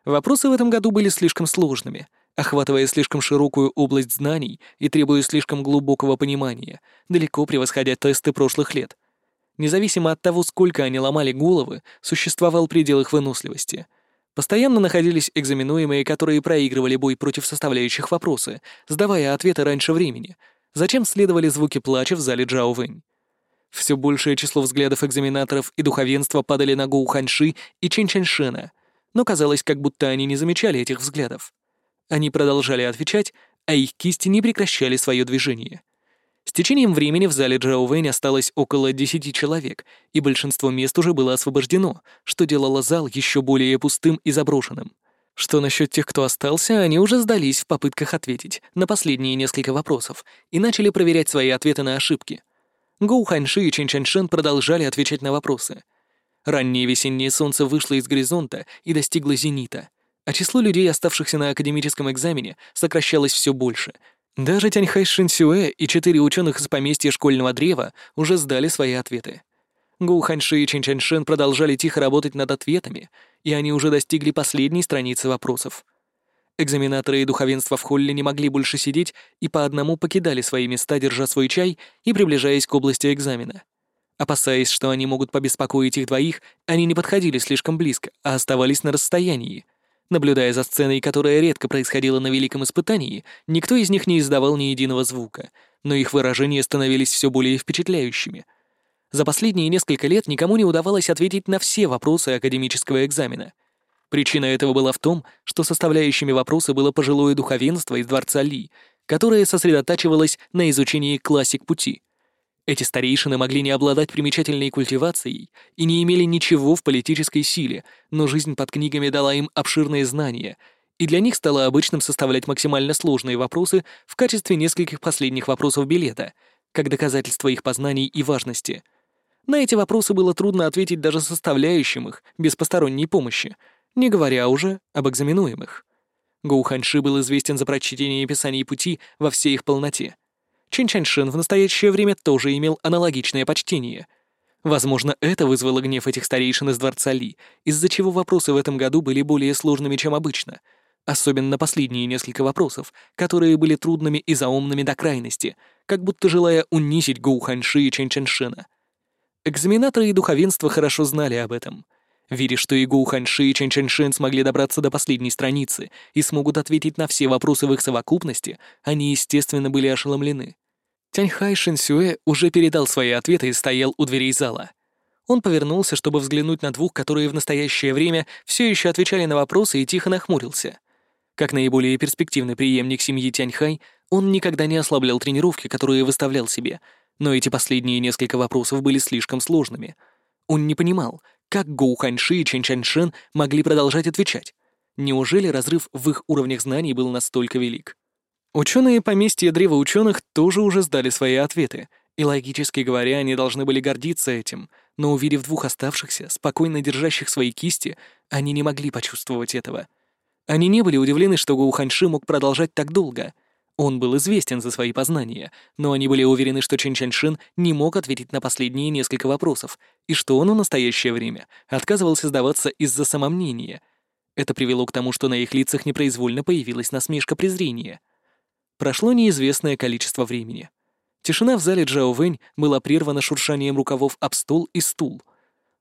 Вопросы в этом году были слишком сложными, охватывая слишком широкую область знаний и требуя слишком глубокого понимания, далеко превосходя тесты прошлых лет. Независимо от того, сколько они ломали головы, существовал предел их выносливости. Постоянно находились экзаменуемые, которые проигрывали бой против составляющих вопросы, сдавая ответы раньше времени. Зачем следовали звуки плача в зале Джао Вэнь? Все большее число взглядов экзаменаторов и духовенства падали на Гоу Ханьши и Чин Чаньшена, но казалось, как будто они не замечали этих взглядов. Они продолжали отвечать, а их кисти не прекращали свое движение. С течением времени в зале Джао Вэнь осталось около десяти человек, и большинство мест уже было освобождено, что делало зал еще более пустым и заброшенным. Что насчет тех, кто остался, они уже сдались в попытках ответить на последние несколько вопросов и начали проверять свои ответы на ошибки. Гоу Ханьши и Чин Чаньшен продолжали отвечать на вопросы — Раннее весеннее солнце вышло из горизонта и достигло зенита, а число людей, оставшихся на академическом экзамене, сокращалось все больше. Даже Тяньхай Шинсюэ и четыре ученых из поместья школьного древа уже сдали свои ответы. Гу Ханьши и Чин Чаньшен продолжали тихо работать над ответами, и они уже достигли последней страницы вопросов. Экзаменаторы и духовенство в холле не могли больше сидеть и по одному покидали свои места, держа свой чай и приближаясь к области экзамена — Опасаясь, что они могут побеспокоить их двоих, они не подходили слишком близко, а оставались на расстоянии. Наблюдая за сценой, которая редко происходила на Великом Испытании, никто из них не издавал ни единого звука, но их выражения становились все более впечатляющими. За последние несколько лет никому не удавалось ответить на все вопросы академического экзамена. Причина этого была в том, что составляющими вопросы было пожилое духовенство из Дворца Ли, которое сосредотачивалось на изучении классик пути — эти старейшины могли не обладать примечательной культивацией и не имели ничего в политической силе, но жизнь под книгами дала им обширные знания, и для них стало обычным составлять максимально сложные вопросы в качестве нескольких последних вопросов билета, как доказательство их познаний и важности. На эти вопросы было трудно ответить даже составляющим их, без посторонней помощи. не говоря уже об экзаменуемых. Гоу Ханьши был известен за прочтение писаний пути во всей их полноте. Чин Чаньшин в настоящее время тоже имел аналогичное почтение. Возможно, это вызвало гнев этих старейшин из дворца Ли, из-за чего вопросы в этом году были более сложными, чем обычно. Особенно последние несколько вопросов, которые были трудными и заумными до крайности, как будто желая унизить Гоу Ханьши и Чин Чаньшина. Экзаменаторы и духовенство хорошо знали об этом — Веря, что и Гу Ханьши и Чэнь Чэньшин смогли добраться до последней страницы и смогут ответить на все вопросы в их совокупности, они, естественно, были ошеломлены. Тяньхай Шинсюэ уже передал свои ответы и стоял у дверей зала. Он повернулся, чтобы взглянуть на двух, которые в настоящее время все еще отвечали на вопросы и тихо нахмурился. Как наиболее перспективный преемник семьи Тяньхай, он никогда не ослаблял тренировки, которые выставлял себе, но эти последние несколько вопросов были слишком сложными. Он не понимал, как Гоу Ханьши и Чэнь Чаньшен могли продолжать отвечать? Неужели разрыв в их уровнях знаний был настолько велик? Ученые поместья Древа Ученых тоже уже сдали свои ответы, и, логически говоря, они должны были гордиться этим, но увидев двух оставшихся, спокойно держащих свои кисти, они не могли почувствовать этого. Они не были удивлены, что Гоу Ханьши мог продолжать так долго — он был известен за свои познания, но они были уверены, что Чин Чаньшин не мог ответить на последние несколько вопросов, и что он в настоящее время отказывался сдаваться из-за самомнения. Это привело к тому, что на их лицах непроизвольно появилась насмешка презрения. Прошло неизвестное количество времени. Тишина в зале Джао Вэнь была прервана шуршанием рукавов об стол и стул.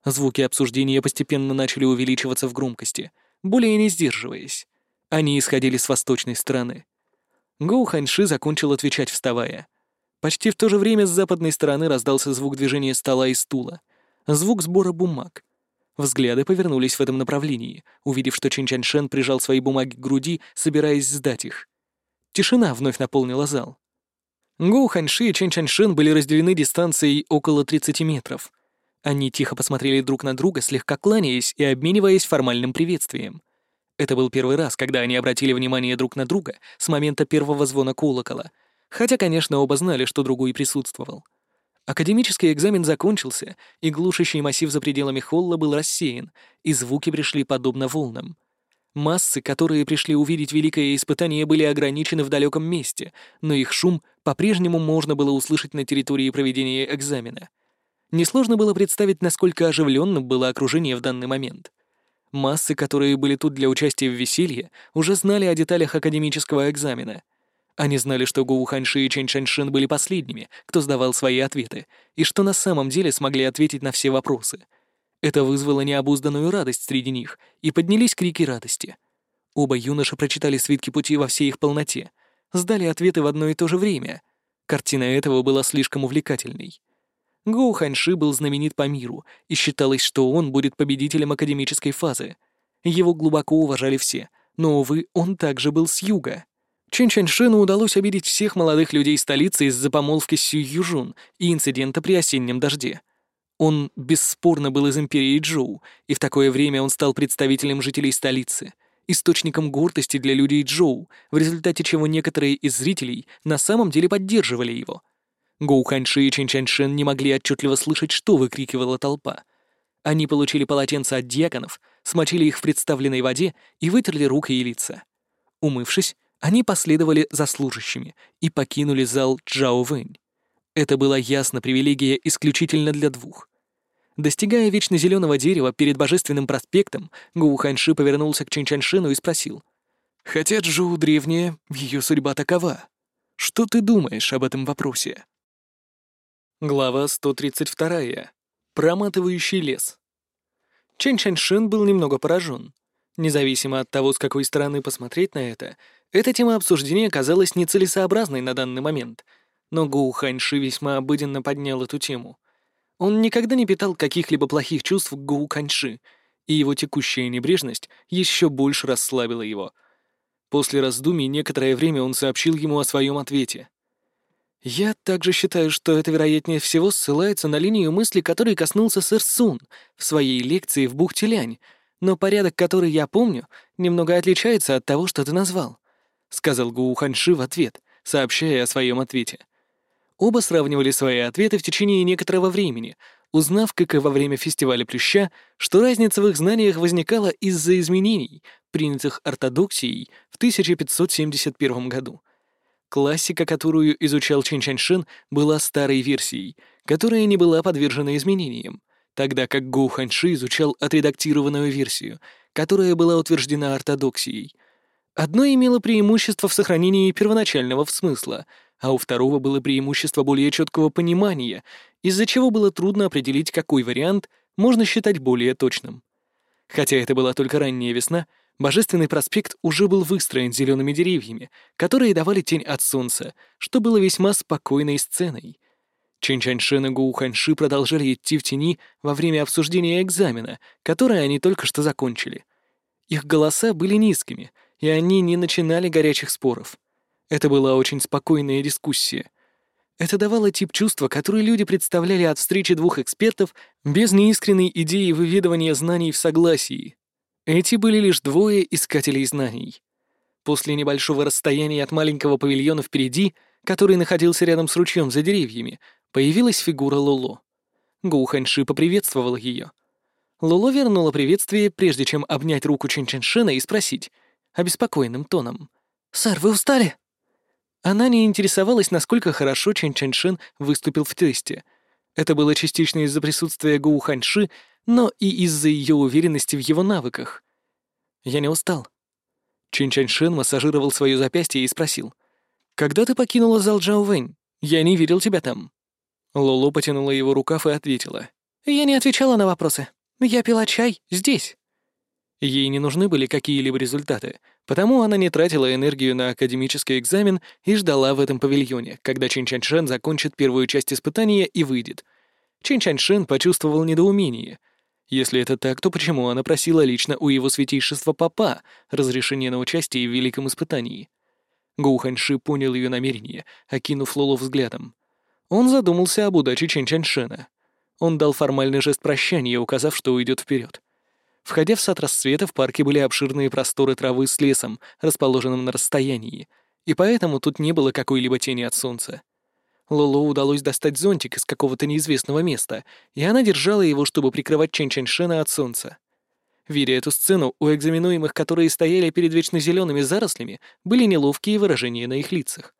Звуки обсуждения постепенно начали увеличиваться в громкости, более не сдерживаясь. Они исходили с восточной стороны — Гоу Ханьши закончил отвечать, вставая. Почти в то же время с западной стороны раздался звук движения стола и стула. Звук сбора бумаг. Взгляды повернулись в этом направлении, увидев, что Чин Чаньшен прижал свои бумаги к груди, собираясь сдать их. Тишина вновь наполнила зал. Гоу Ханьши и Чин Чаньшен были разделены дистанцией около 30 метров. Они тихо посмотрели друг на друга, слегка кланяясь и обмениваясь формальным приветствием. Это был первый раз, когда они обратили внимание друг на друга с момента первого звона колокола, хотя, конечно, оба знали, что другой присутствовал. Академический экзамен закончился, и глушащий массив за пределами холла был рассеян, и звуки пришли подобно волнам. Массы, которые пришли увидеть великое испытание, были ограничены в далеком месте, но их шум по-прежнему можно было услышать на территории проведения экзамена. Несложно было представить, насколько оживленным было окружение в данный момент. Массы, которые были тут для участия в веселье, уже знали о деталях академического экзамена. Они знали, что Гоу Ханьши и Чэнь Шаньшин были последними, кто сдавал свои ответы, и что на самом деле смогли ответить на все вопросы. Это вызвало необузданную радость среди них, и поднялись крики радости. Оба юноши прочитали свитки пути во всей их полноте, сдали ответы в одно и то же время. Картина этого была слишком увлекательной. Гоу Ханьши был знаменит по миру, и считалось, что он будет победителем академической фазы. Его глубоко уважали все, но, увы, он также был с юга. Чин Чаньшину удалось обидеть всех молодых людей столицы из-за помолвки с Сюй Южун и инцидента при осеннем дожде. Он бесспорно был из империи Джоу, и в такое время он стал представителем жителей столицы, источником гордости для людей Джоу, в результате чего некоторые из зрителей на самом деле поддерживали его — Гоу Ханьши и Чин Чаньшин не могли отчетливо слышать, что выкрикивала толпа. Они получили полотенца от дьяконов, смочили их в представленной воде и вытерли руки и лица. Умывшись, они последовали за служащими и покинули зал Джао Вэнь. Это была ясно привилегия исключительно для двух. Достигая вечно зеленого дерева перед Божественным проспектом, Гоу Ханьши повернулся к Чин Чаньшину и спросил. «Хотя Джоу древняя, ее судьба такова. Что ты думаешь об этом вопросе?» Глава 132. Проматывающий лес. Чэнь Чаньшин был немного поражен. Независимо от того, с какой стороны посмотреть на это, эта тема обсуждения казалась нецелесообразной на данный момент, но Гоу Ханьши весьма обыденно поднял эту тему. Он никогда не питал каких-либо плохих чувств к Гоу Ханьши, и его текущая небрежность еще больше расслабила его. После раздумий некоторое время он сообщил ему о своем ответе — я также считаю, что это, вероятнее всего, ссылается на линию мысли, которой коснулся сэр Сун в своей лекции в Бухтилянь, но порядок, который я помню, немного отличается от того, что ты назвал», — сказал Гу Ханьши в ответ, сообщая о своем ответе. Оба сравнивали свои ответы в течение некоторого времени, узнав, как и во время фестиваля Плюща, что разница в их знаниях возникала из-за изменений, принятых ортодоксией в 1571 году. Классика, которую изучал Чин Чаньшин, была старой версией, которая не была подвержена изменениям, тогда как Гоу Ханьши изучал отредактированную версию, которая была утверждена ортодоксией. Одно имело преимущество в сохранении первоначального смысла, а у второго было преимущество более четкого понимания, из-за чего было трудно определить, какой вариант можно считать более точным. Хотя это была только ранняя весна, Божественный проспект уже был выстроен зелеными деревьями, которые давали тень от солнца, что было весьма спокойной сценой. Чэнь Чаньшен и Гоу Ханьши продолжали идти в тени во время обсуждения экзамена, который они только что закончили. Их голоса были низкими, и они не начинали горячих споров. Это была очень спокойная дискуссия. Это давало тип чувства, который люди представляли от встречи двух экспертов без неискренней идеи выведывания знаний в согласии. Эти были лишь двое искателей знаний. После небольшого расстояния от маленького павильона впереди, который находился рядом с ручьем за деревьями, появилась фигура Лоло. Гоу Ханьши поприветствовал ее. Лоло вернула приветствие, прежде чем обнять руку Чинчаншина и спросить, обеспокоенным тоном. «Сэр, вы устали?» Она не интересовалась, насколько хорошо Чэнь Чэньшин выступил в тесте. Это было частично из-за присутствия Гоу Ханьши, но и из-за ее уверенности в его навыках. Я не устал. Чин Чаньшин массажировал свое запястье и спросил. «Когда ты покинула зал Джао Вэнь? Я не видел тебя там». Лоло потянула его рукав и ответила. «Я не отвечала на вопросы. Я пила чай здесь». Ей не нужны были какие-либо результаты, потому она не тратила энергию на академический экзамен и ждала в этом павильоне, когда Чин Чаньшин закончит первую часть испытания и выйдет. Чин Чаньшин почувствовал недоумение, если это так, то почему она просила лично у его святейшества папа разрешения на участие в великом испытании? Гоу Ханьши понял ее намерение, окинув Лоло взглядом. Он задумался об удаче Чен Чаньшена. Он дал формальный жест прощания, указав, что уйдет вперед. Входя в сад рассвета, в парке были обширные просторы травы с лесом, расположенным на расстоянии, и поэтому тут не было какой-либо тени от солнца. Лоло удалось достать зонтик из какого-то неизвестного места, и она держала его, чтобы прикрывать Чэнь Чэньшена от солнца. Видя эту сцену, у экзаменуемых, которые стояли перед вечно зелеными зарослями, были неловкие выражения на их лицах.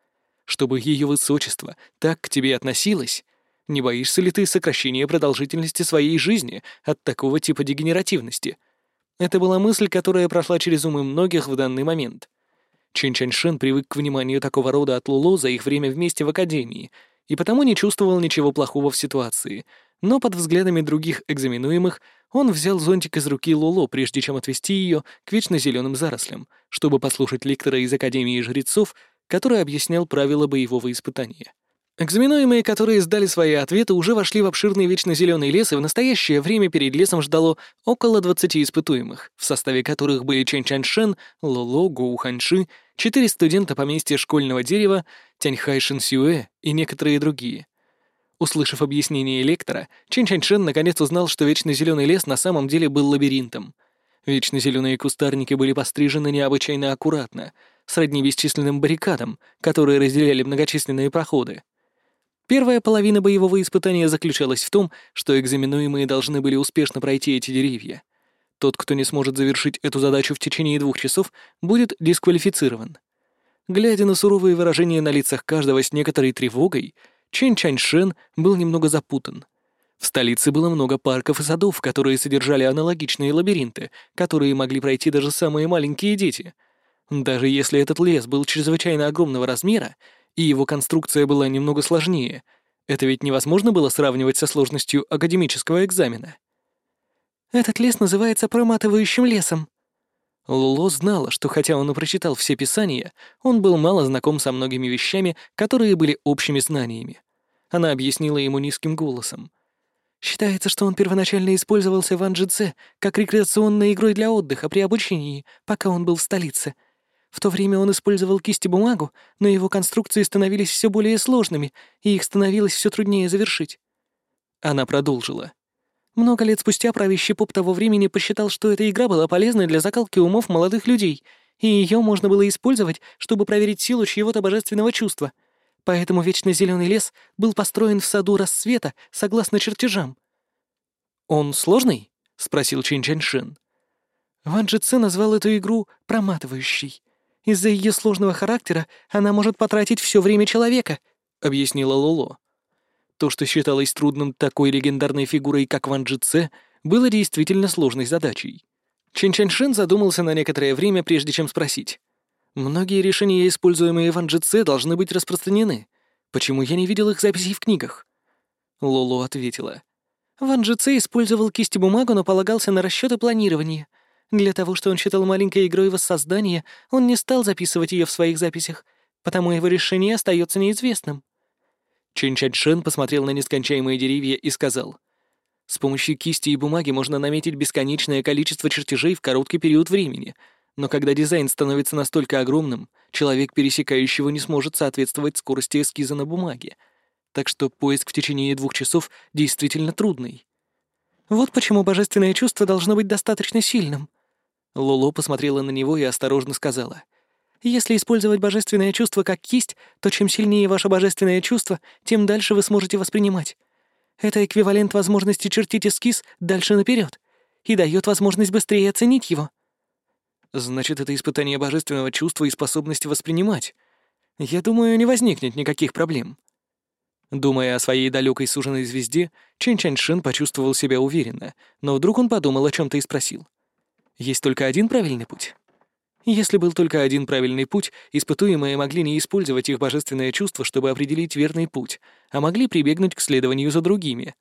Чтобы ее высочество так к тебе относилось, не боишься ли ты сокращения продолжительности своей жизни от такого типа дегенеративности? Это была мысль, которая прошла через умы многих в данный момент. Чин Чаньшин привык к вниманию такого рода от Луло за их время вместе в академии, и потому не чувствовал ничего плохого в ситуации, но под взглядами других экзаменуемых он взял зонтик из руки Луло, прежде чем отвести ее к вечно зеленым зарослям, чтобы послушать лектора из Академии жрецов, который объяснял правила боевого испытания. Экзаменуемые, которые сдали свои ответы, уже вошли в обширный вечно зеленый лес, и в настоящее время перед лесом ждало около 20 испытуемых, в составе которых были Чэнь Чаньшен, Лоло, Гоу Ханьши, четыре студента поместья школьного дерева, Тяньхай Сюэ и некоторые другие. Услышав объяснение лектора, Чэнь Чаньшен наконец узнал, что вечно зеленый лес на самом деле был лабиринтом. Вечно зеленые кустарники были пострижены необычайно аккуратно, сродни бесчисленным баррикадам, которые разделяли многочисленные проходы. Первая половина боевого испытания заключалась в том, что экзаменуемые должны были успешно пройти эти деревья. Тот, кто не сможет завершить эту задачу в течение двух часов, будет дисквалифицирован. Глядя на суровые выражения на лицах каждого с некоторой тревогой, Чен Чаньшен был немного запутан. В столице было много парков и садов, которые содержали аналогичные лабиринты, которые могли пройти даже самые маленькие дети. Даже если этот лес был чрезвычайно огромного размера, и его конструкция была немного сложнее. Это ведь невозможно было сравнивать со сложностью академического экзамена. «Этот лес называется проматывающим лесом». Луло знала, что хотя он и прочитал все писания, он был мало знаком со многими вещами, которые были общими знаниями. Она объяснила ему низким голосом. Считается, что он первоначально использовался в Анджице как рекреационной игрой для отдыха при обучении, пока он был в столице — в то время он использовал кисть и бумагу, но его конструкции становились все более сложными, и их становилось все труднее завершить. Она продолжила. Много лет спустя правящий поп того времени посчитал, что эта игра была полезной для закалки умов молодых людей, и ее можно было использовать, чтобы проверить силу чьего-то божественного чувства. Поэтому Вечно Зеленый лес был построен в саду рассвета согласно чертежам. «Он сложный?» — спросил Чин Чаньшин. Ван Джи назвал эту игру «проматывающей». Из-за ее сложного характера она может потратить все время человека», — объяснила Лоло. То, что считалось трудным такой легендарной фигурой, как Ван Джи было действительно сложной задачей. Чин Чаньшин задумался на некоторое время, прежде чем спросить. «Многие решения, используемые Ван Джи должны быть распространены. Почему я не видел их записей в книгах?» Лоло ответила. Ван Джи использовал кисть и бумагу, но полагался на расчеты планирования. Для того, что он считал маленькой игрой воссоздания, он не стал записывать ее в своих записях, потому его решение остается неизвестным. Чин Чаньшен посмотрел на нескончаемые деревья и сказал, «С помощью кисти и бумаги можно наметить бесконечное количество чертежей в короткий период времени, но когда дизайн становится настолько огромным, человек, пересекающий его, не сможет соответствовать скорости эскиза на бумаге, так что поиск в течение двух часов действительно трудный. Вот почему божественное чувство должно быть достаточно сильным. Лоло посмотрела на него и осторожно сказала. «Если использовать божественное чувство как кисть, то чем сильнее ваше божественное чувство, тем дальше вы сможете воспринимать. Это эквивалент возможности чертить эскиз дальше наперед и дает возможность быстрее оценить его». «Значит, это испытание божественного чувства и способности воспринимать. Я думаю, не возникнет никаких проблем». Думая о своей далекой суженой звезде, Чен Чаньшин почувствовал себя уверенно, но вдруг он подумал о чем то и спросил. «Есть только один правильный путь?» Если был только один правильный путь, испытуемые могли не использовать их божественное чувство, чтобы определить верный путь, а могли прибегнуть к следованию за другими.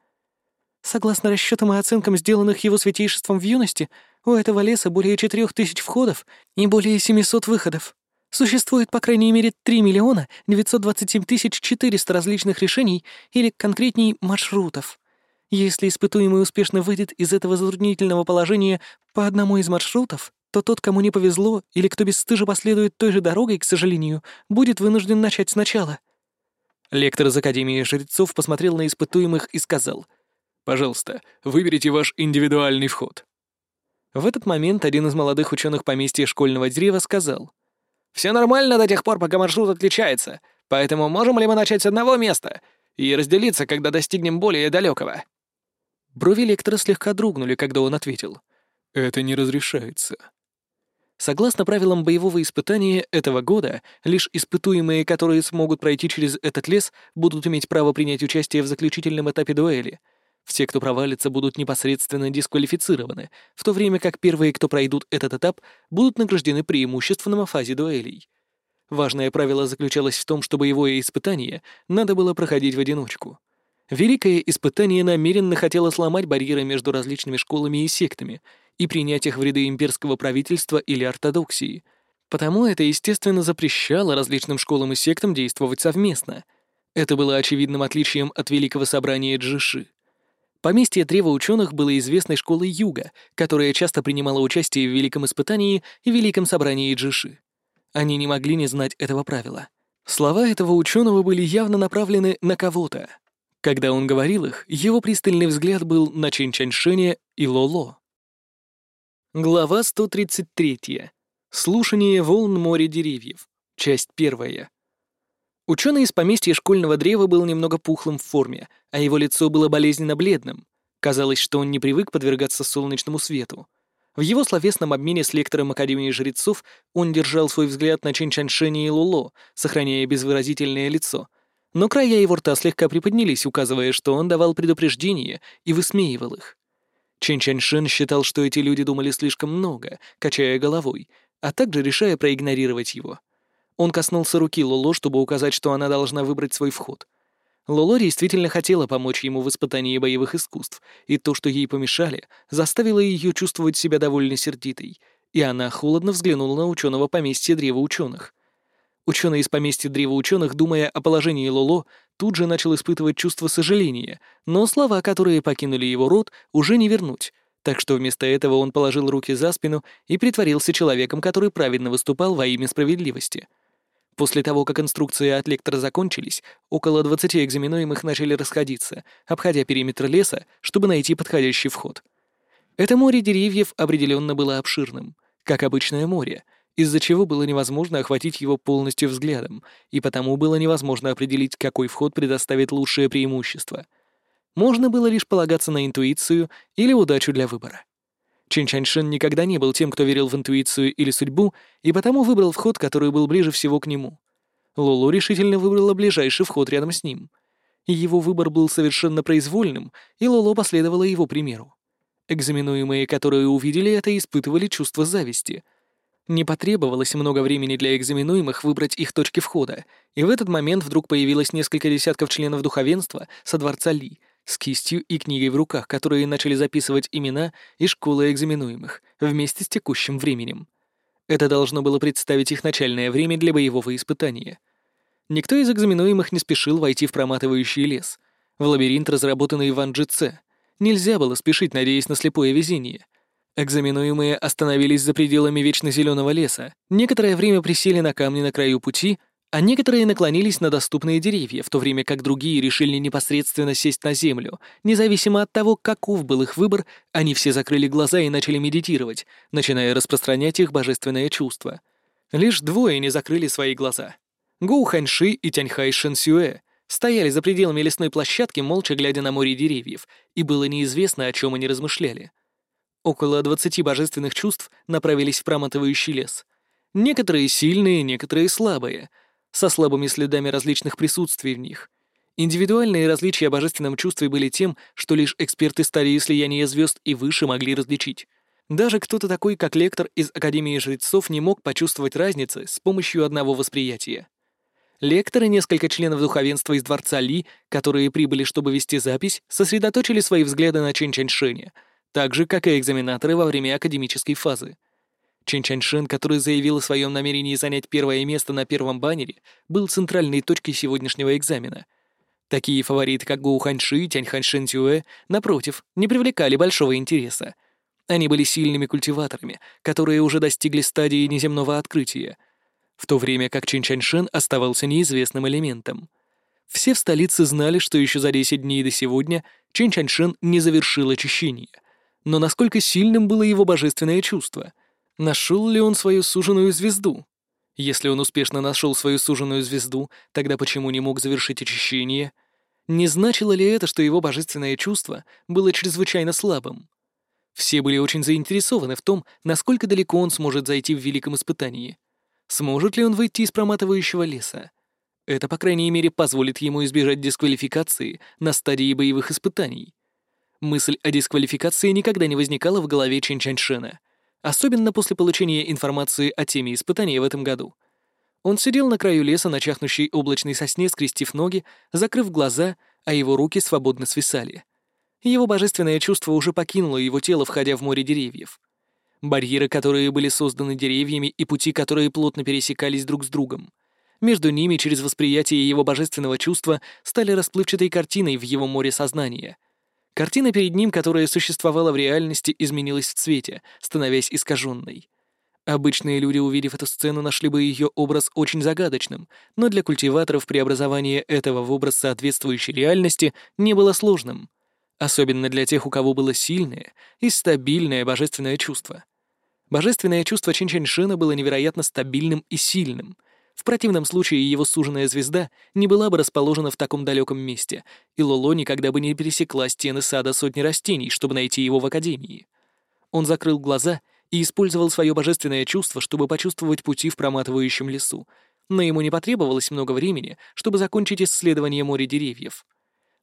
Согласно расчетам и оценкам, сделанных его святейшеством в юности, у этого леса более четырех тысяч входов и более 700 выходов. Существует по крайней мере 3 миллиона 927 тысяч 400 различных решений или, конкретней, маршрутов. Если испытуемый успешно выйдет из этого затруднительного положения по одному из маршрутов, то тот, кому не повезло, или кто бесстыжо последует той же дорогой, к сожалению, будет вынужден начать сначала. Лектор из Академии жрецов посмотрел на испытуемых и сказал, «Пожалуйста, выберите ваш индивидуальный вход». В этот момент один из молодых ученых поместья школьного древа сказал, все нормально до тех пор, пока маршрут отличается, поэтому можем ли мы начать с одного места и разделиться, когда достигнем более далекого? Брови лектора слегка дрогнули, когда он ответил. «Это не разрешается». Согласно правилам боевого испытания этого года, лишь испытуемые, которые смогут пройти через этот лес, будут иметь право принять участие в заключительном этапе дуэли — все, кто провалится, будут непосредственно дисквалифицированы, в то время как первые, кто пройдут этот этап, будут награждены преимущественно в фазе дуэлей. Важное правило заключалось в том, что боевое испытание надо было проходить в одиночку. Великое испытание намеренно хотело сломать барьеры между различными школами и сектами и принять их в ряды имперского правительства или ортодоксии. Потому это, естественно, запрещало различным школам и сектам действовать совместно. Это было очевидным отличием от Великого Собрания Джиши. Поместье Древа Ученых было известной школой Юга, которая часто принимала участие в Великом Испытании и Великом Собрании Джиши. Они не могли не знать этого правила. Слова этого ученого были явно направлены на кого-то. Когда он говорил их, его пристальный взгляд был на Чэнь Чаньшэне и Лоло. Глава 133. Слушание волн моря деревьев. Часть первая. Ученый из поместья школьного древа был немного пухлым в форме, а его лицо было болезненно бледным. Казалось, что он не привык подвергаться солнечному свету. В его словесном обмене с лектором Академии жрецов он держал свой взгляд на Чэнь Чаньшэня и Луло, сохраняя безвыразительное лицо. Но края его рта слегка приподнялись, указывая, что он давал предупреждения и высмеивал их. Чэнь Чаньшэн считал, что эти люди думали слишком много, качая головой, а также решая проигнорировать его. Он коснулся руки Лоло, чтобы указать, что она должна выбрать свой вход. Лоло действительно хотела помочь ему в испытании боевых искусств, и то, что ей помешали, заставило ее чувствовать себя довольно сердитой, и она холодно взглянула на ученого поместья Древа Ученых. Ученый из поместья Древа Ученых, думая о положении Лоло, тут же начал испытывать чувство сожаления, но слова, которые покинули его рот, уже не вернуть, так что вместо этого он положил руки за спину и притворился человеком, который правильно выступал во имя справедливости — После того, как инструкции от лектора закончились, около 20 экзаменуемых начали расходиться, обходя периметр леса, чтобы найти подходящий вход. Это море деревьев определенно было обширным, как обычное море, из-за чего было невозможно охватить его полностью взглядом, и потому было невозможно определить, какой вход предоставит лучшее преимущество. Можно было лишь полагаться на интуицию или удачу для выбора. Чин Чаньшин никогда не был тем, кто верил в интуицию или судьбу, и потому выбрал вход, который был ближе всего к нему. Лоло решительно выбрала ближайший вход рядом с ним. Его выбор был совершенно произвольным, и Лоло последовала его примеру. Экзаменуемые, которые увидели это, испытывали чувство зависти. Не потребовалось много времени для экзаменуемых выбрать их точки входа, и в этот момент вдруг появилось несколько десятков членов духовенства со дворца Ли с кистью и книгой в руках, которые начали записывать имена и школы экзаменуемых вместе с текущим временем. Это должно было представить их начальное время для боевого испытания. Никто из экзаменуемых не спешил войти в проматывающий лес, в лабиринт, разработанный Ван Джитсе, Нельзя было спешить, надеясь на слепое везение. Экзаменуемые остановились за пределами вечно зеленого леса, некоторое время присели на камни на краю пути, а некоторые наклонились на доступные деревья, в то время как другие решили непосредственно сесть на землю. Независимо от того, каков был их выбор, они все закрыли глаза и начали медитировать, начиная распространять их божественное чувство. Лишь двое не закрыли свои глаза. Гоу Ханьши и Тяньхай Шэнсюэ, стояли за пределами лесной площадки, молча глядя на море деревьев, и было неизвестно, о чем они размышляли. Около двадцати божественных чувств направились в проматывающий лес. Некоторые сильные, некоторые слабые, со слабыми следами различных присутствий в них. Индивидуальные различия божественном чувстве были тем, что лишь эксперты стадии слияния звезд и выше могли различить. Даже кто-то такой, как лектор из Академии жрецов, не мог почувствовать разницы с помощью одного восприятия. Лекторы и несколько членов духовенства из дворца Ли, которые прибыли, чтобы вести запись, сосредоточили свои взгляды на Чен Чаньшене, так же, как и экзаменаторы во время академической фазы. Чен Чаньшен, который заявил о своем намерении занять первое место на первом баннере, был центральной точкой сегодняшнего экзамена. Такие фавориты, как Гоу Ханьши и Тянь Ханьшен Тюэ, напротив, не привлекали большого интереса. Они были сильными культиваторами, которые уже достигли стадии неземного открытия — в то время как Чинчаньшен оставался неизвестным элементом. Все в столице знали, что еще за 10 дней до сегодня Чинчаньшен не завершил очищение. Но насколько сильным было его божественное чувство? Нашел ли он свою суженую звезду? Если он успешно нашел свою суженую звезду, тогда почему не мог завершить очищение? Не значило ли это, что его божественное чувство было чрезвычайно слабым? Все были очень заинтересованы в том, насколько далеко он сможет зайти в великом испытании. Сможет ли он выйти из проматывающего леса? Это, по крайней мере, позволит ему избежать дисквалификации на стадии боевых испытаний. Мысль о дисквалификации никогда не возникала в голове Чин Чаньшена, особенно после получения информации о теме испытания в этом году. Он сидел на краю леса на чахнущей облачной сосне, скрестив ноги, закрыв глаза, а его руки свободно свисали. Его божественное чувство уже покинуло его тело, входя в море деревьев. Барьеры, которые были созданы деревьями, и пути, которые плотно пересекались друг с другом. Между ними, через восприятие его божественного чувства, стали расплывчатой картиной в его море сознания. Картина перед ним, которая существовала в реальности, изменилась в цвете, становясь искаженной. Обычные люди, увидев эту сцену, нашли бы ее образ очень загадочным, но для культиваторов преобразование этого в образ соответствующей реальности не было сложным особенно для тех, у кого было сильное и стабильное божественное чувство. Божественное чувство Чинчаньшина было невероятно стабильным и сильным. В противном случае его суженая звезда не была бы расположена в таком далеком месте, и Лоло никогда бы не пересекла стены сада сотни растений, чтобы найти его в Академии. Он закрыл глаза и использовал свое божественное чувство, чтобы почувствовать пути в проматывающем лесу, но ему не потребовалось много времени, чтобы закончить исследование моря деревьев —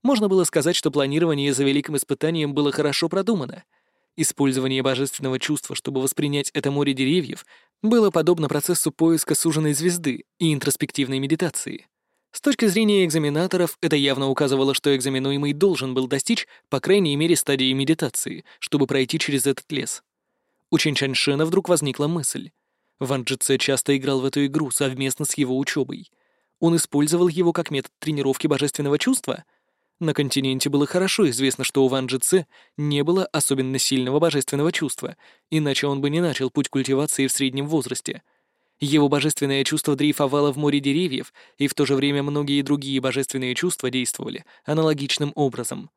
можно было сказать, что планирование за великим испытанием было хорошо продумано. Использование божественного чувства, чтобы воспринять это море деревьев, было подобно процессу поиска суженной звезды и интроспективной медитации. С точки зрения экзаменаторов, это явно указывало, что экзаменуемый должен был достичь, по крайней мере, стадии медитации, чтобы пройти через этот лес. У Чинчаньшена вдруг возникла мысль. Ван Джице часто играл в эту игру совместно с его учебой. Он использовал его как метод тренировки божественного чувства — на континенте было хорошо известно, что у Ван Джи не было особенно сильного божественного чувства, иначе он бы не начал путь культивации в среднем возрасте. Его божественное чувство дрейфовало в море деревьев, и в то же время многие другие божественные чувства действовали аналогичным образом.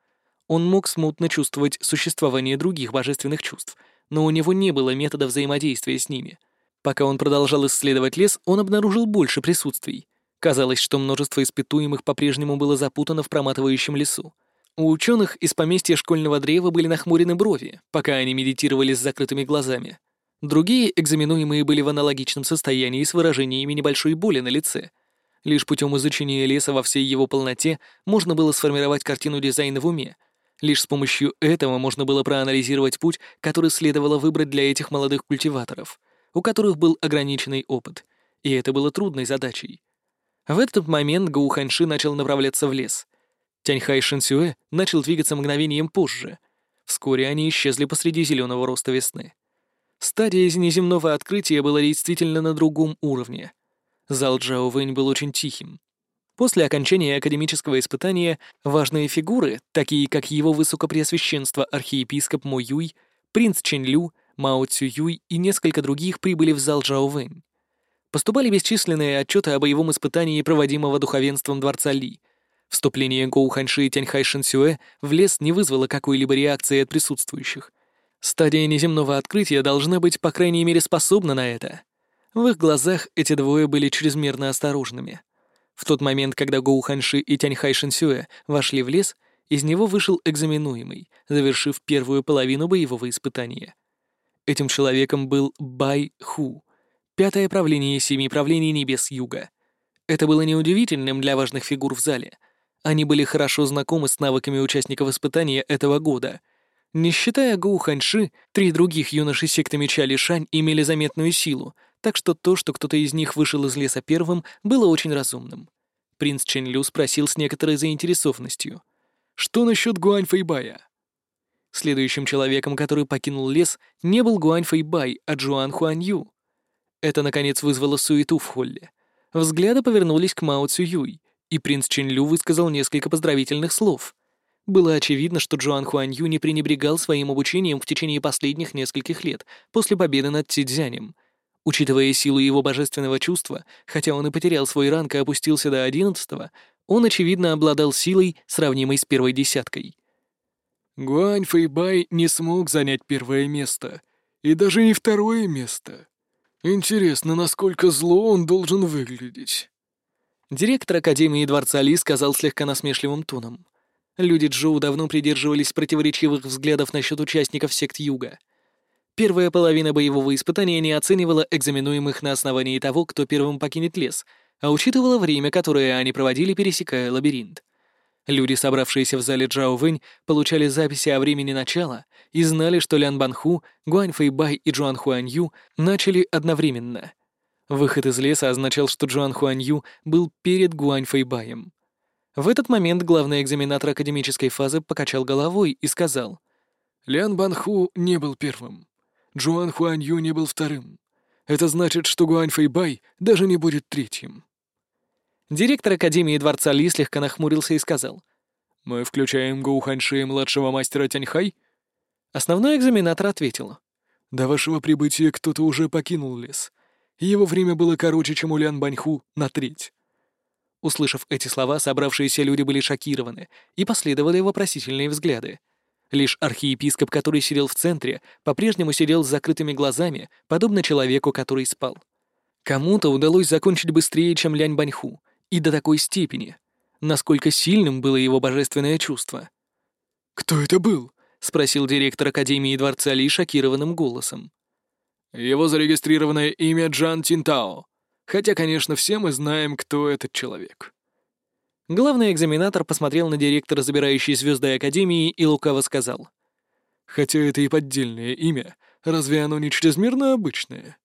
Он мог смутно чувствовать существование других божественных чувств, но у него не было метода взаимодействия с ними. Пока он продолжал исследовать лес, он обнаружил больше присутствий — Казалось, что множество испытуемых по-прежнему было запутано в проматывающем лесу. У ученых из поместья школьного древа были нахмурены брови, пока они медитировали с закрытыми глазами. Другие экзаменуемые были в аналогичном состоянии с выражениями небольшой боли на лице. Лишь путем изучения леса во всей его полноте можно было сформировать картину дизайна в уме. Лишь с помощью этого можно было проанализировать путь, который следовало выбрать для этих молодых культиваторов, у которых был ограниченный опыт, и это было трудной задачей. В этот момент Гоу Ханьши начал направляться в лес — Тяньхай Шэнсюэ начал двигаться мгновением позже. Вскоре они исчезли посреди зеленого роста весны. Стадия неземного открытия была действительно на другом уровне. Зал Джао Вэнь был очень тихим. После окончания академического испытания важные фигуры, такие как его высокопреосвященство архиепископ Мо Юй, принц Чэнь Лю, Мао Цю Юй и несколько других прибыли в зал Джао Вэнь. Поступали бесчисленные отчеты о боевом испытании, проводимого духовенством дворца Ли, Вступление Гоу Ханьши и Тяньхай Шинсюэ в лес не вызвало какой-либо реакции от присутствующих. Стадия неземного открытия должна быть, по крайней мере, способна на это. В их глазах эти двое были чрезмерно осторожными. В тот момент, когда Гоу Ханьши и Тяньхай Шинсюэ вошли в лес, из него вышел экзаменуемый, завершив первую половину боевого испытания. Этим человеком был Бай Ху, пятое правление семи правлений небес юга. Это было неудивительным для важных фигур в зале — они были хорошо знакомы с навыками участников испытания этого года. Не считая Гоу Ханьши, три других юноши секты Меча Лишань имели заметную силу, так что то, что кто-то из них вышел из леса первым, было очень разумным. Принц Чен Лю спросил с некоторой заинтересованностью. «Что насчет Гуань Фэйбая?» Следующим человеком, который покинул лес, не был Гуань Фэйбай, а Джуан Хуань Ю. Это, наконец, вызвало суету в холле. Взгляды повернулись к Мао Цю Юй, и принц Чинлю высказал несколько поздравительных слов. Было очевидно, что Джоан Хуанью не пренебрегал своим обучением в течение последних нескольких лет после победы над Цидзянем. Учитывая силу его божественного чувства, хотя он и потерял свой ранг и опустился до одиннадцатого, он, очевидно, обладал силой, сравнимой с первой десяткой. Гуань Фэйбай не смог занять первое место, и даже не второе место. Интересно, насколько зло он должен выглядеть. Директор Академии Дворца Ли сказал слегка насмешливым тоном. Люди Джоу давно придерживались противоречивых взглядов насчет участников сект Юга. Первая половина боевого испытания не оценивала экзаменуемых на основании того, кто первым покинет лес, а учитывала время, которое они проводили, пересекая лабиринт. Люди, собравшиеся в зале Джао Вэнь, получали записи о времени начала и знали, что Лян Банху, Гуань Фэйбай и Джуан Хуань Ю начали одновременно. Выход из леса означал, что Джоан Хуанью был перед Гуань Фэйбаем. В этот момент главный экзаменатор академической фазы покачал головой и сказал, «Лян Банху не был первым. Джоан Хуанью не был вторым. Это значит, что Гуань Фэйбай даже не будет третьим». Директор Академии Дворца Ли слегка нахмурился и сказал, «Мы включаем Гоу Ханьши младшего мастера Тяньхай?» Основной экзаменатор ответил, «До вашего прибытия кто-то уже покинул лес его время было короче, чем у Лян Баньху, на треть. Услышав эти слова, собравшиеся люди были шокированы, и последовали вопросительные взгляды. Лишь архиепископ, который сидел в центре, по-прежнему сидел с закрытыми глазами, подобно человеку, который спал. Кому-то удалось закончить быстрее, чем Лянь Баньху, и до такой степени. Насколько сильным было его божественное чувство. «Кто это был?» — спросил директор Академии Дворца Ли шокированным голосом. Его зарегистрированное имя Джан Тинтао. Хотя, конечно, все мы знаем, кто этот человек. Главный экзаменатор посмотрел на директора забирающей звезды Академии и лукаво сказал. «Хотя это и поддельное имя, разве оно не чрезмерно обычное?»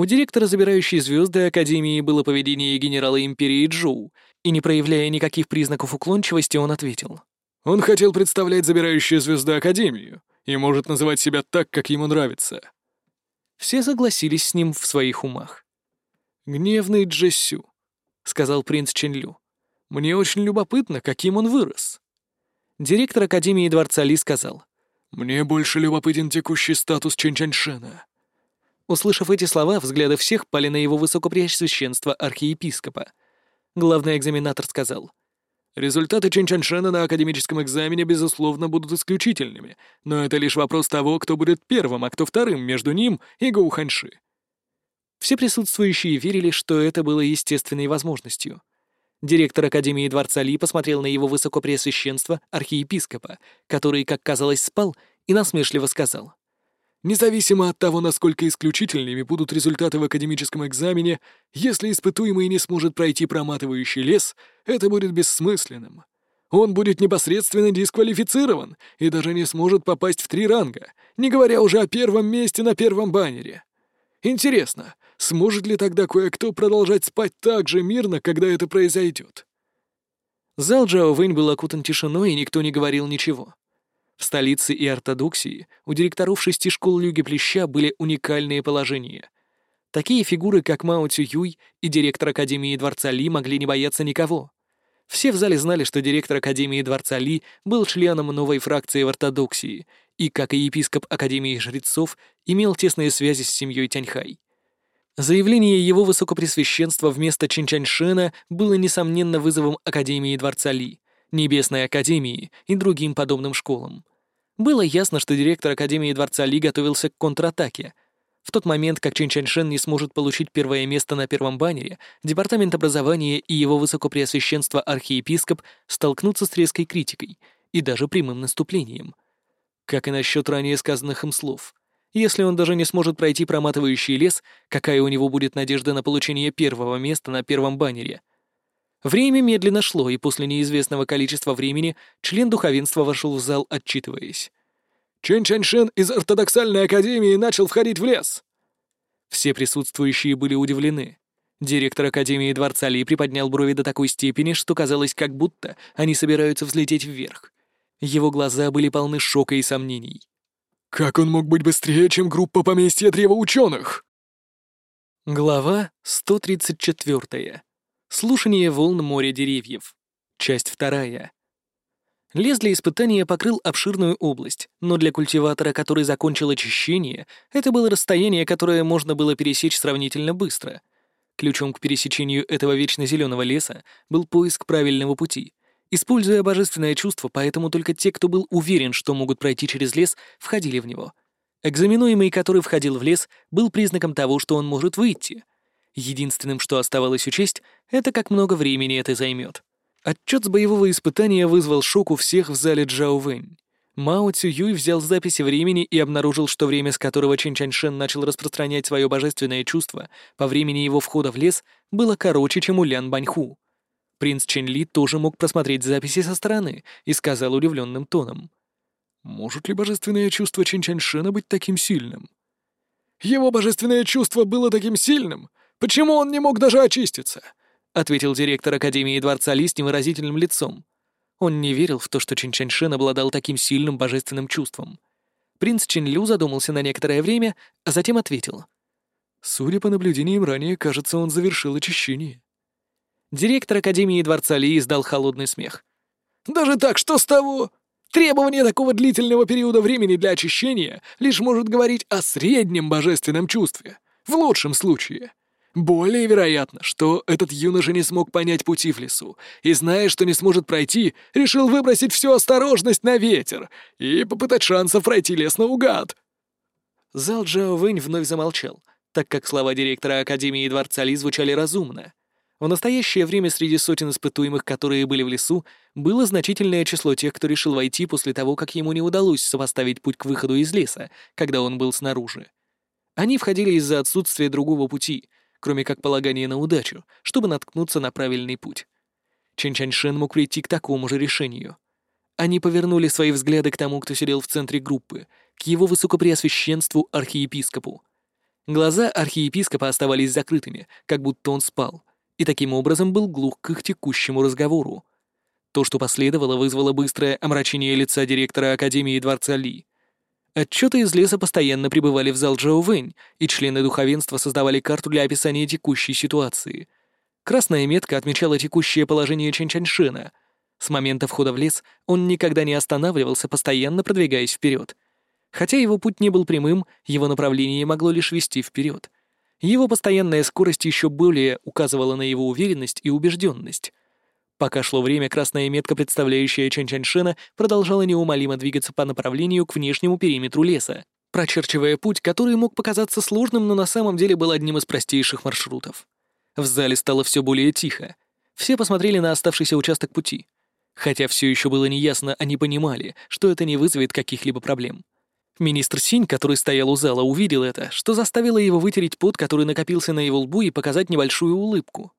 У директора забирающей звезды Академии было поведение генерала Империи Джоу, и, не проявляя никаких признаков уклончивости, он ответил. «Он хотел представлять забирающую звезду Академию и может называть себя так, как ему нравится». Все согласились с ним в своих умах. «Гневный Джессю», — сказал принц Ченлю. «Мне очень любопытно, каким он вырос». Директор Академии Дворца Ли сказал. «Мне больше любопытен текущий статус Чэнь-Чаньшена». Услышав эти слова, взгляды всех пали на его высокопреосвященство архиепископа. Главный экзаменатор сказал. Результаты Чинчаншена на академическом экзамене, безусловно, будут исключительными, но это лишь вопрос того, кто будет первым, а кто вторым между ним и Гоуханьши. Все присутствующие верили, что это было естественной возможностью. Директор Академии Дворца Ли посмотрел на его высокопреосвященство, архиепископа, который, как казалось, спал, и насмешливо сказал. «Независимо от того, насколько исключительными будут результаты в академическом экзамене, если испытуемый не сможет пройти проматывающий лес, это будет бессмысленным. Он будет непосредственно дисквалифицирован и даже не сможет попасть в три ранга, не говоря уже о первом месте на первом баннере. Интересно, сможет ли тогда кое-кто продолжать спать так же мирно, когда это произойдет? Зал Джао Вэнь был окутан тишиной, и никто не говорил ничего. В столице и ортодоксии у директоров шести школ Люги Плеща были уникальные положения. Такие фигуры, как Мао Цю Юй и директор Академии Дворца Ли, могли не бояться никого. Все в зале знали, что директор Академии Дворца Ли был членом новой фракции в ортодоксии и, как и епископ Академии жрецов, имел тесные связи с семьей Тяньхай. Заявление его высокопресвященства вместо Чинчаньшена было, несомненно, вызовом Академии Дворца Ли, Небесной Академии и другим подобным школам. Было ясно, что директор Академии Дворца Ли готовился к контратаке. В тот момент, как Чин Чаньшен не сможет получить первое место на первом баннере, Департамент образования и его высокопреосвященство архиепископ столкнутся с резкой критикой и даже прямым наступлением — как и насчет ранее сказанных им слов. Если он даже не сможет пройти проматывающий лес, какая у него будет надежда на получение первого места на первом баннере? Время медленно шло, и после неизвестного количества времени член духовенства вошел в зал, отчитываясь. «Чен Чаньшин из ортодоксальной академии начал входить в лес!» Все присутствующие были удивлены. Директор Академии Дворца Ли приподнял брови до такой степени, что казалось, как будто они собираются взлететь вверх. Его глаза были полны шока и сомнений. «Как он мог быть быстрее, чем группа поместья Древа Ученых?» Глава 134. Слушание волн моря деревьев. Часть вторая. Лес для испытания покрыл обширную область, но для культиватора, который закончил очищение, это было расстояние, которое можно было пересечь сравнительно быстро. Ключом к пересечению этого вечно зеленого леса был поиск правильного пути — Используя божественное чувство, поэтому только те, кто был уверен, что могут пройти через лес, входили в него. Экзаменуемый, который входил в лес, был признаком того, что он может выйти. Единственным, что оставалось учесть, это как много времени это займет. Отчет с боевого испытания вызвал шок у всех в зале Джао Вэнь. Мао Цююй взял записи времени и обнаружил, что время, с которого Чин Чаньшен начал распространять свое божественное чувство по времени его входа в лес, было короче, чем у Лян Баньху. Принц Чен Ли тоже мог просмотреть записи со стороны и сказал удивленным тоном. «Может ли божественное чувство Чин Чаньшена быть таким сильным?» «Его божественное чувство было таким сильным? Почему он не мог даже очиститься?» — ответил директор Академии Дворца Ли с невыразительным лицом. Он не верил в то, что Чин Чаньшен обладал таким сильным божественным чувством. Принц Чин Лю задумался на некоторое время, а затем ответил. «Судя по наблюдениям ранее, кажется, он завершил очищение». Директор Академии Дворца Ли издал холодный смех. «Даже так, что с того? Требование такого длительного периода времени для очищения лишь может говорить о среднем божественном чувстве, в лучшем случае. Более вероятно, что этот юноша не смог понять пути в лесу, и, зная, что не сможет пройти, решил выбросить всю осторожность на ветер и попытать шансов пройти лес наугад». Зал Джао Вэнь вновь замолчал, так как слова директора Академии Дворца Ли звучали разумно. В настоящее время среди сотен испытуемых, которые были в лесу, было значительное число тех, кто решил войти после того, как ему не удалось сопоставить путь к выходу из леса, когда он был снаружи. Они входили из-за отсутствия другого пути, кроме как полагания на удачу, чтобы наткнуться на правильный путь. Чен Чаньшен мог прийти к такому же решению. Они повернули свои взгляды к тому, кто сидел в центре группы, к его высокопреосвященству архиепископу. Глаза архиепископа оставались закрытыми, как будто он спал — и таким образом был глух к их текущему разговору. То, что последовало, вызвало быстрое омрачение лица директора Академии Дворца Ли. Отчеты из леса постоянно прибывали в зал Джоу Вэнь, и члены духовенства создавали карту для описания текущей ситуации. Красная метка отмечала текущее положение Чэнь Чаньшина. С момента входа в лес он никогда не останавливался, постоянно продвигаясь вперед. Хотя его путь не был прямым, его направление могло лишь вести вперед — его постоянная скорость еще более указывала на его уверенность и убежденность. Пока шло время, красная метка, представляющая Чан Чаньшена, продолжала неумолимо двигаться по направлению к внешнему периметру леса, прочерчивая путь, который мог показаться сложным, но на самом деле был одним из простейших маршрутов. В зале стало все более тихо. Все посмотрели на оставшийся участок пути. Хотя все еще было неясно, они понимали, что это не вызовет каких-либо проблем. Министр Синь, который стоял у зала, увидел это, что заставило его вытереть пот, который накопился на его лбу, и показать небольшую улыбку.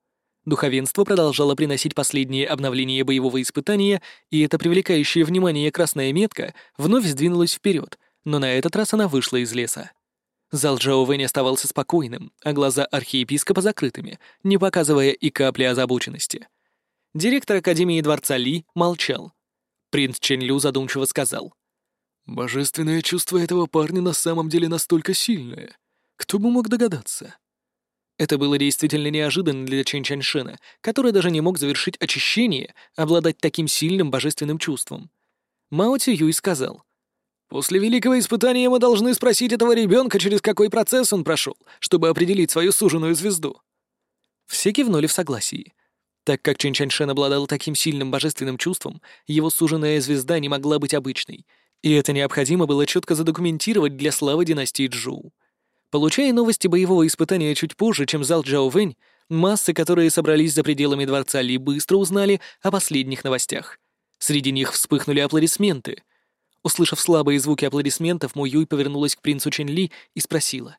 Духовенство продолжало приносить последние обновления боевого испытания, и эта привлекающая внимание красная метка вновь сдвинулась вперед, но на этот раз она вышла из леса. Зал Джао Вэнь оставался спокойным, а глаза архиепископа закрытыми, не показывая и капли озабоченности. Директор Академии Дворца Ли молчал. Принц Чен Лю задумчиво сказал. «Божественное чувство этого парня на самом деле настолько сильное. Кто бы мог догадаться?» Это было действительно неожиданно для Чэнь Чаньшена, который даже не мог завершить очищение, обладать таким сильным божественным чувством. Мао Юй сказал. «После великого испытания мы должны спросить этого ребенка, через какой процесс он прошел, чтобы определить свою суженую звезду». Все кивнули в согласии. Так как Чэнь Чаньшен обладал таким сильным божественным чувством, его суженая звезда не могла быть обычной, и это необходимо было четко задокументировать для славы династии Джоу. Получая новости боевого испытания чуть позже, чем зал Джао Вэнь, массы, которые собрались за пределами дворца Ли, быстро узнали о последних новостях. Среди них вспыхнули аплодисменты. Услышав слабые звуки аплодисментов, Мо Юй повернулась к принцу Чен Ли и спросила.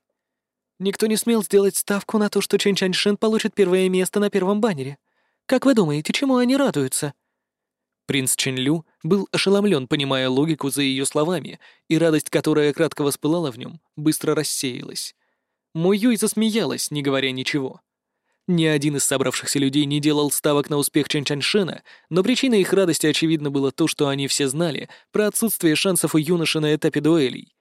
«Никто не смел сделать ставку на то, что Чен Чаньшин получит первое место на первом баннере. Как вы думаете, чему они радуются?» Принц Ченлю был ошеломлен, понимая логику за ее словами, и радость, которая кратко воспылала в нем, быстро рассеялась. Мой Юй засмеялась, не говоря ничего. Ни один из собравшихся людей не делал ставок на успех Чэн Чаньшена, но причиной их радости, очевидно, было то, что они все знали про отсутствие шансов у юноши на этапе дуэлей.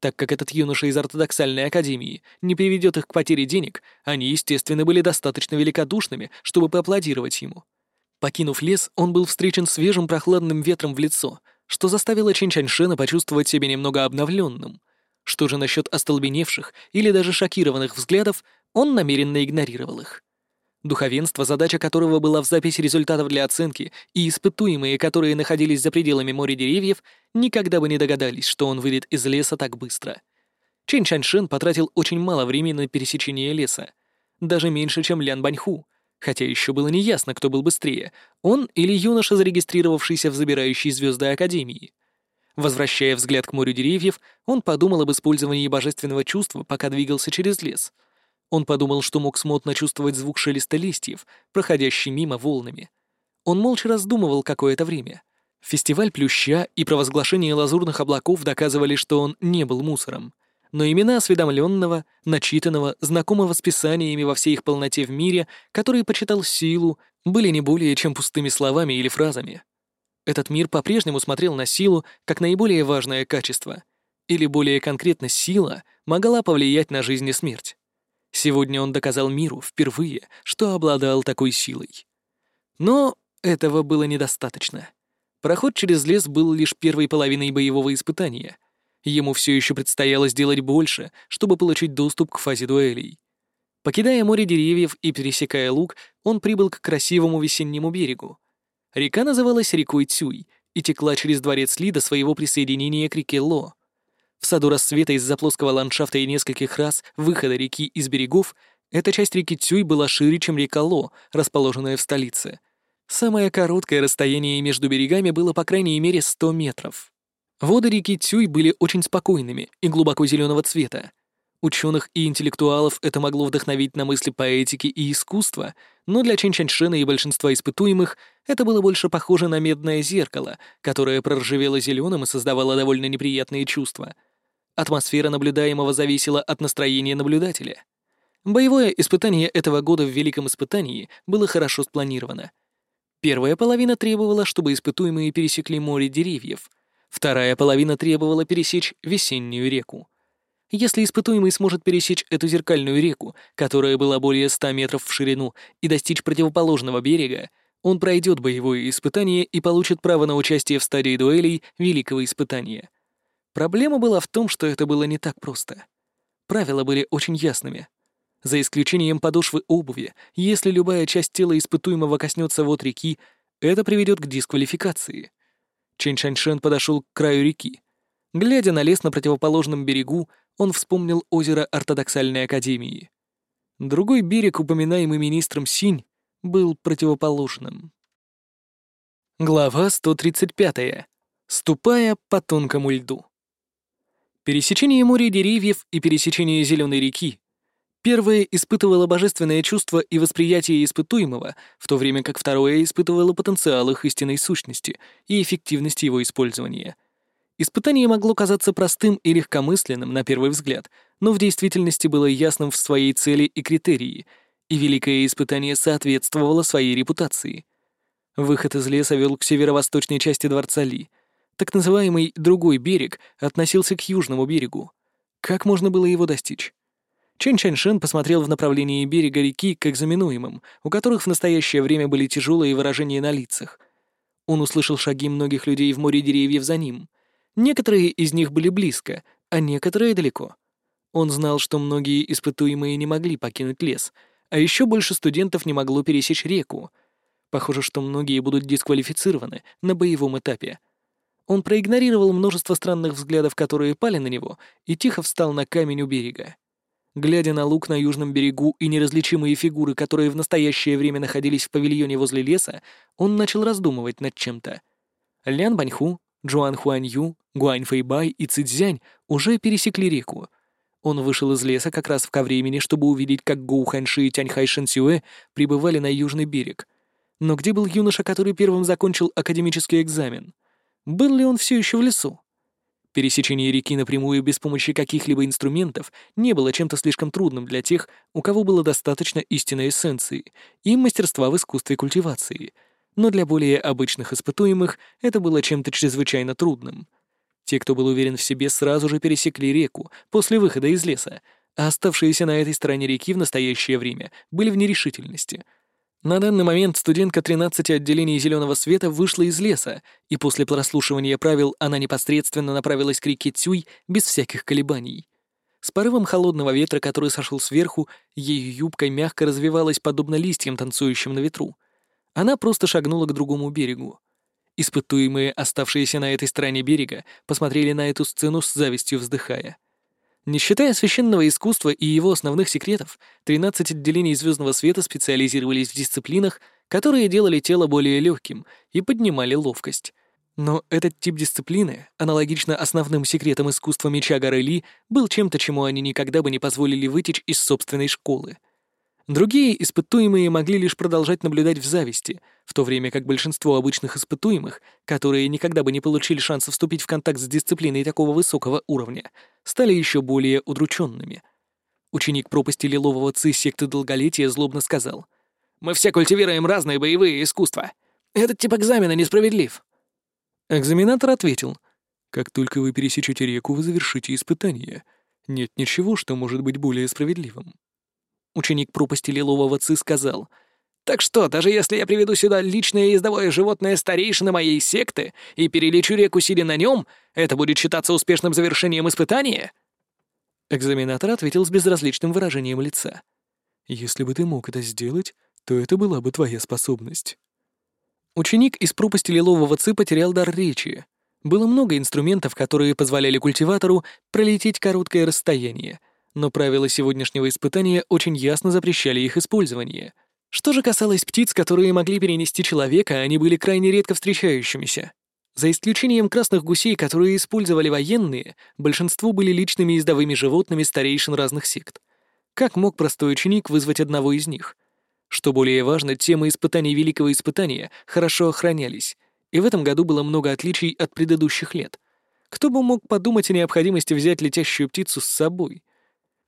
Так как этот юноша из ортодоксальной академии не приведет их к потере денег, они, естественно, были достаточно великодушными, чтобы поаплодировать ему. Покинув лес, он был встречен свежим прохладным ветром в лицо, что заставило Чинчаньшена почувствовать себя немного обновленным. Что же насчет остолбеневших или даже шокированных взглядов, он намеренно игнорировал их. Духовенство, задача которого была в записи результатов для оценки, и испытуемые, которые находились за пределами моря деревьев, никогда бы не догадались, что он выйдет из леса так быстро. Чэнь Чаньшен потратил очень мало времени на пересечение леса. Даже меньше, чем Лян Баньху, хотя еще было неясно, кто был быстрее, он или юноша, зарегистрировавшийся в забирающей звезды Академии. Возвращая взгляд к морю деревьев, он подумал об использовании божественного чувства, пока двигался через лес. Он подумал, что мог смутно чувствовать звук шелеста листьев, проходящий мимо волнами. Он молча раздумывал какое-то время. Фестиваль плюща и провозглашение лазурных облаков доказывали, что он не был мусором но имена осведомленного, начитанного, знакомого с писаниями во всей их полноте в мире, который почитал силу, были не более чем пустыми словами или фразами. Этот мир по-прежнему смотрел на силу как наиболее важное качество, или более конкретно сила могла повлиять на жизнь и смерть. Сегодня он доказал миру впервые, что обладал такой силой. Но этого было недостаточно. Проход через лес был лишь первой половиной боевого испытания — Ему все еще предстояло сделать больше, чтобы получить доступ к фазе дуэлей. Покидая море деревьев и пересекая луг, он прибыл к красивому весеннему берегу. Река называлась рекой Цюй и текла через дворец Ли до своего присоединения к реке Ло. В саду рассвета из-за плоского ландшафта и нескольких раз выхода реки из берегов эта часть реки Цюй была шире, чем река Ло, расположенная в столице. Самое короткое расстояние между берегами было по крайней мере 100 метров. Воды реки Цюй были очень спокойными и глубоко зеленого цвета. Ученых и интеллектуалов это могло вдохновить на мысли поэтики и искусства, но для Чэнь Чаньшена и большинства испытуемых это было больше похоже на медное зеркало, которое проржавело зеленым и создавало довольно неприятные чувства. Атмосфера наблюдаемого зависела от настроения наблюдателя. Боевое испытание этого года в Великом Испытании было хорошо спланировано. Первая половина требовала, чтобы испытуемые пересекли море деревьев — Вторая половина требовала пересечь весеннюю реку. Если испытуемый сможет пересечь эту зеркальную реку, которая была более 100 метров в ширину, и достичь противоположного берега, он пройдет боевое испытание и получит право на участие в стадии дуэлей Великого Испытания. Проблема была в том, что это было не так просто. Правила были очень ясными. За исключением подошвы обуви, если любая часть тела испытуемого коснется вод реки, это приведет к дисквалификации — Чэнь Шаньшен подошел к краю реки. Глядя на лес на противоположном берегу, он вспомнил озеро ортодоксальной академии. Другой берег, упоминаемый министром Синь, был противоположным. Глава 135. Ступая по тонкому льду. Пересечение моря деревьев и пересечение Зеленой реки. Первое испытывало божественное чувство и восприятие испытуемого, в то время как второе испытывало потенциал их истинной сущности и эффективность его использования. Испытание могло казаться простым и легкомысленным на первый взгляд, но в действительности было ясным в своей цели и критерии, и великое испытание соответствовало своей репутации. Выход из леса вел к северо-восточной части дворца Ли — так называемый «другой берег» относился к южному берегу. Как можно было его достичь? Чен Чаньшин посмотрел в направлении берега реки к экзаменуемым, у которых в настоящее время были тяжелые выражения на лицах. Он услышал шаги многих людей в море деревьев за ним. Некоторые из них были близко, а некоторые далеко. Он знал, что многие испытуемые не могли покинуть лес, а еще больше студентов не могло пересечь реку. Похоже, что многие будут дисквалифицированы на боевом этапе — он проигнорировал множество странных взглядов, которые пали на него, и тихо встал на камень у берега. Глядя на луг на южном берегу и неразличимые фигуры, которые в настоящее время находились в павильоне возле леса, он начал раздумывать над чем-то. Лян Баньху, Джуан Хуанью, Гуань Фэйбай и Цидзянь уже пересекли реку. Он вышел из леса как раз в ко времени, чтобы увидеть, как Гоу Ханьши и Тяньхай Шэнсюэ прибывали на южный берег. Но где был юноша, который первым закончил академический экзамен? Был ли он все еще в лесу? Пересечение реки напрямую без помощи каких-либо инструментов не было чем-то слишком трудным для тех, у кого было достаточно истинной эссенции и мастерства в искусстве культивации, но для более обычных испытуемых это было чем-то чрезвычайно трудным. Те, кто был уверен в себе, сразу же пересекли реку после выхода из леса, а оставшиеся на этой стороне реки в настоящее время были в нерешительности — на данный момент студентка 13 отделений зеленого света вышла из леса, и после прослушивания правил она непосредственно направилась к реке Цюй без всяких колебаний. С порывом холодного ветра, который сошел сверху, ее юбкой мягко развивалась подобно листьям, танцующим на ветру. Она просто шагнула к другому берегу. Испытуемые, оставшиеся на этой стороне берега, посмотрели на эту сцену с завистью вздыхая. Не считая священного искусства и его основных секретов, 13 отделений звездного света специализировались в дисциплинах, которые делали тело более легким и поднимали ловкость. Но этот тип дисциплины, аналогично основным секретам искусства меча горы был чем-то, чему они никогда бы не позволили вытечь из собственной школы — Другие испытуемые могли лишь продолжать наблюдать в зависти, в то время как большинство обычных испытуемых, которые никогда бы не получили шанса вступить в контакт с дисциплиной такого высокого уровня, стали еще более удрученными. Ученик пропасти лилового ци секты долголетия злобно сказал. «Мы все культивируем разные боевые искусства. Этот тип экзамена несправедлив». Экзаменатор ответил. «Как только вы пересечете реку, вы завершите испытание. Нет ничего, что может быть более справедливым». Ученик пропасти лилового ци сказал. «Так что, даже если я приведу сюда личное ездовое животное старейшины моей секты и перелечу реку сидя на нем, это будет считаться успешным завершением испытания?» Экзаменатор ответил с безразличным выражением лица. «Если бы ты мог это сделать, то это была бы твоя способность». Ученик из пропасти лилового ци потерял дар речи. Было много инструментов, которые позволяли культиватору пролететь короткое расстояние — но правила сегодняшнего испытания очень ясно запрещали их использование. Что же касалось птиц, которые могли перенести человека, они были крайне редко встречающимися. За исключением красных гусей, которые использовали военные, большинство были личными ездовыми животными старейшин разных сект. Как мог простой ученик вызвать одного из них? Что более важно, темы испытаний Великого Испытания хорошо охранялись, и в этом году было много отличий от предыдущих лет. Кто бы мог подумать о необходимости взять летящую птицу с собой?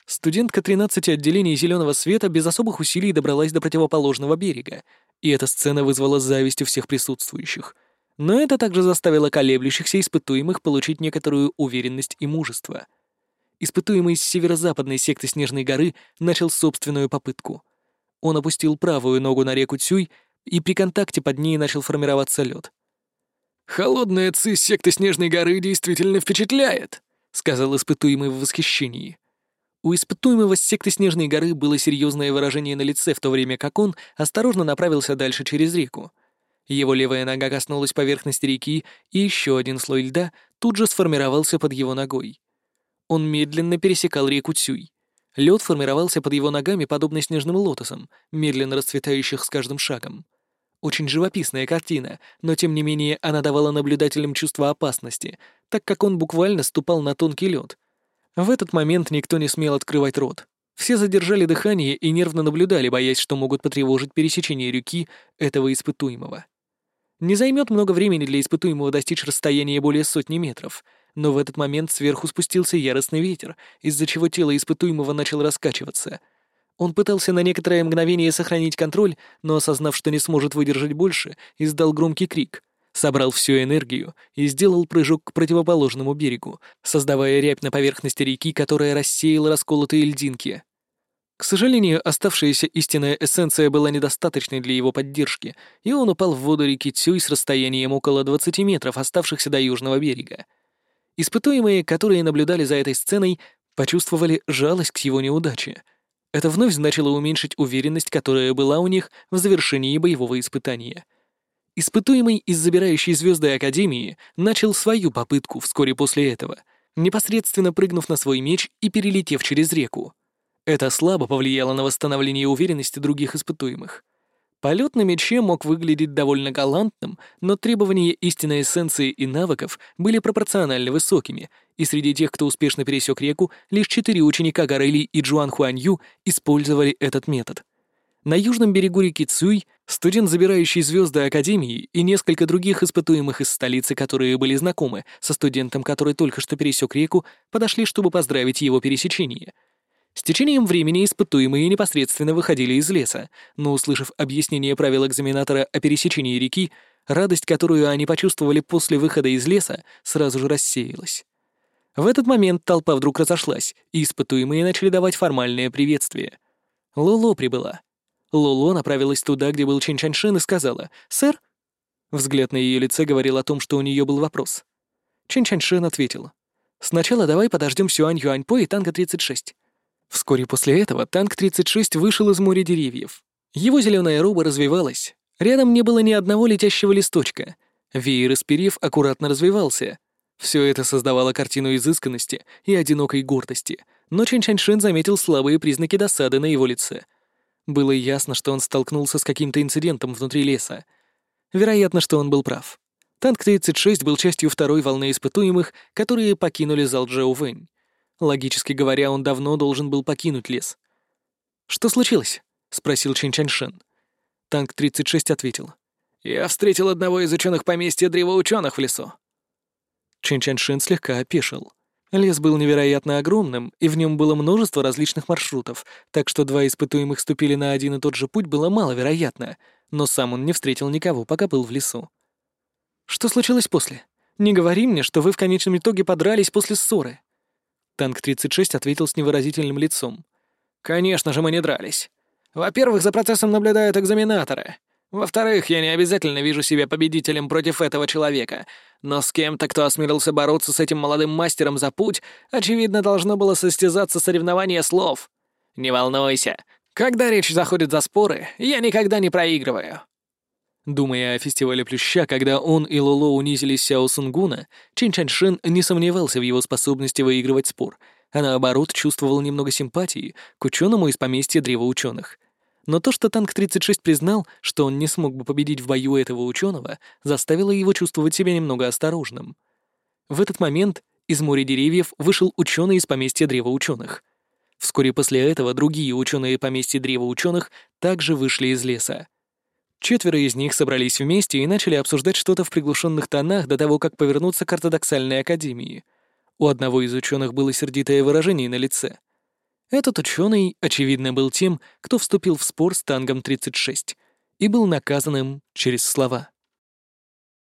Студентка 13 отделений зеленого света без особых усилий добралась до противоположного берега, и эта сцена вызвала зависть у всех присутствующих. Но это также заставило колеблющихся испытуемых получить некоторую уверенность и мужество. Испытуемый с северо-западной секты Снежной горы начал собственную попытку. Он опустил правую ногу на реку Цюй, и при контакте под ней начал формироваться лед. «Холодная ци секты Снежной горы действительно впечатляет», — сказал испытуемый в восхищении. У испытуемого с секты Снежной горы было серьезное выражение на лице, в то время как он осторожно направился дальше через реку. Его левая нога коснулась поверхности реки, и еще один слой льда тут же сформировался под его ногой. Он медленно пересекал реку Цюй. Лед формировался под его ногами, подобно снежным лотосам, медленно расцветающих с каждым шагом. Очень живописная картина, но тем не менее она давала наблюдателям чувство опасности, так как он буквально ступал на тонкий лед. В этот момент никто не смел открывать рот. Все задержали дыхание и нервно наблюдали, боясь, что могут потревожить пересечение реки этого испытуемого. Не займет много времени для испытуемого достичь расстояния более сотни метров, но в этот момент сверху спустился яростный ветер, из-за чего тело испытуемого начало раскачиваться. Он пытался на некоторое мгновение сохранить контроль, но, осознав, что не сможет выдержать больше, издал громкий крик, собрал всю энергию и сделал прыжок к противоположному берегу, создавая рябь на поверхности реки, которая рассеяла расколотые льдинки. К сожалению, оставшаяся истинная эссенция была недостаточной для его поддержки, и он упал в воду реки Цюй с расстоянием около 20 метров, оставшихся до южного берега. Испытуемые, которые наблюдали за этой сценой, почувствовали жалость к его неудаче. Это вновь значило уменьшить уверенность, которая была у них в завершении боевого испытания. Испытуемый из забирающей звезды Академии начал свою попытку вскоре после этого, непосредственно прыгнув на свой меч и перелетев через реку. Это слабо повлияло на восстановление уверенности других испытуемых. Полет на мече мог выглядеть довольно галантным, но требования истинной эссенции и навыков были пропорционально высокими, и среди тех, кто успешно пересек реку, лишь четыре ученика Горели и Джуан Хуанью использовали этот метод. На южном берегу реки Цюй студент, забирающий звезды Академии, и несколько других испытуемых из столицы, которые были знакомы со студентом, который только что пересек реку, подошли, чтобы поздравить его пересечение — с течением времени испытуемые непосредственно выходили из леса, но, услышав объяснение правил экзаменатора о пересечении реки, радость, которую они почувствовали после выхода из леса, сразу же рассеялась. В этот момент толпа вдруг разошлась, и испытуемые начали давать формальное приветствие. Лоло прибыла. Лоло направилась туда, где был Чэнь Чаньшин, и сказала «Сэр?» Взгляд на ее лице говорил о том, что у нее был вопрос. Чэнь Чаньшин ответил «Сначала давай подождем Сюань Юаньпо и Танго 36. Вскоре после этого танк 36 вышел из моря деревьев. Его зеленая роба развивалась. Рядом не было ни одного летящего листочка. Веер из перьев аккуратно развивался. Все это создавало картину изысканности и одинокой гордости, но Чэнь Чаньшин заметил слабые признаки досады на его лице. Было ясно, что он столкнулся с каким-то инцидентом внутри леса. Вероятно, что он был прав. Танк 36 был частью второй волны испытуемых, которые покинули зал Джоу Вэнь. Логически говоря, он давно должен был покинуть лес. «Что случилось?» — спросил Чин Чаньшен. Танк 36 ответил. «Я встретил одного из ученых поместья древоученых в лесу». Чин Чаньшин слегка опешил. Лес был невероятно огромным, и в нем было множество различных маршрутов, так что два испытуемых ступили на один и тот же путь было маловероятно, но сам он не встретил никого, пока был в лесу. «Что случилось после? Не говори мне, что вы в конечном итоге подрались после ссоры», Танк-36 ответил с невыразительным лицом. «Конечно же мы не дрались. Во-первых, за процессом наблюдают экзаменаторы. Во-вторых, я не обязательно вижу себя победителем против этого человека, но с кем-то, кто осмелился бороться с этим молодым мастером за путь, очевидно, должно было состязаться соревнование слов. Не волнуйся. Когда речь заходит за споры, я никогда не проигрываю. Думая о фестивале Плюща, когда он и Лоло унизили Сяо Сунгуна, Чин Чаньшин не сомневался в его способности выигрывать спор, а наоборот чувствовал немного симпатии к ученому из поместья Древа Ученых. Но то, что Танк-36 признал, что он не смог бы победить в бою этого ученого, заставило его чувствовать себя немного осторожным. В этот момент из моря деревьев вышел ученый из поместья Древа Ученых. Вскоре после этого другие ученые поместья Древа Ученых также вышли из леса. Четверо из них собрались вместе и начали обсуждать что-то в приглушенных тонах до того, как повернуться к ортодоксальной академии. У одного из ученых было сердитое выражение на лице. Этот ученый, очевидно, был тем, кто вступил в спор с тангом 36 и был наказанным через слова.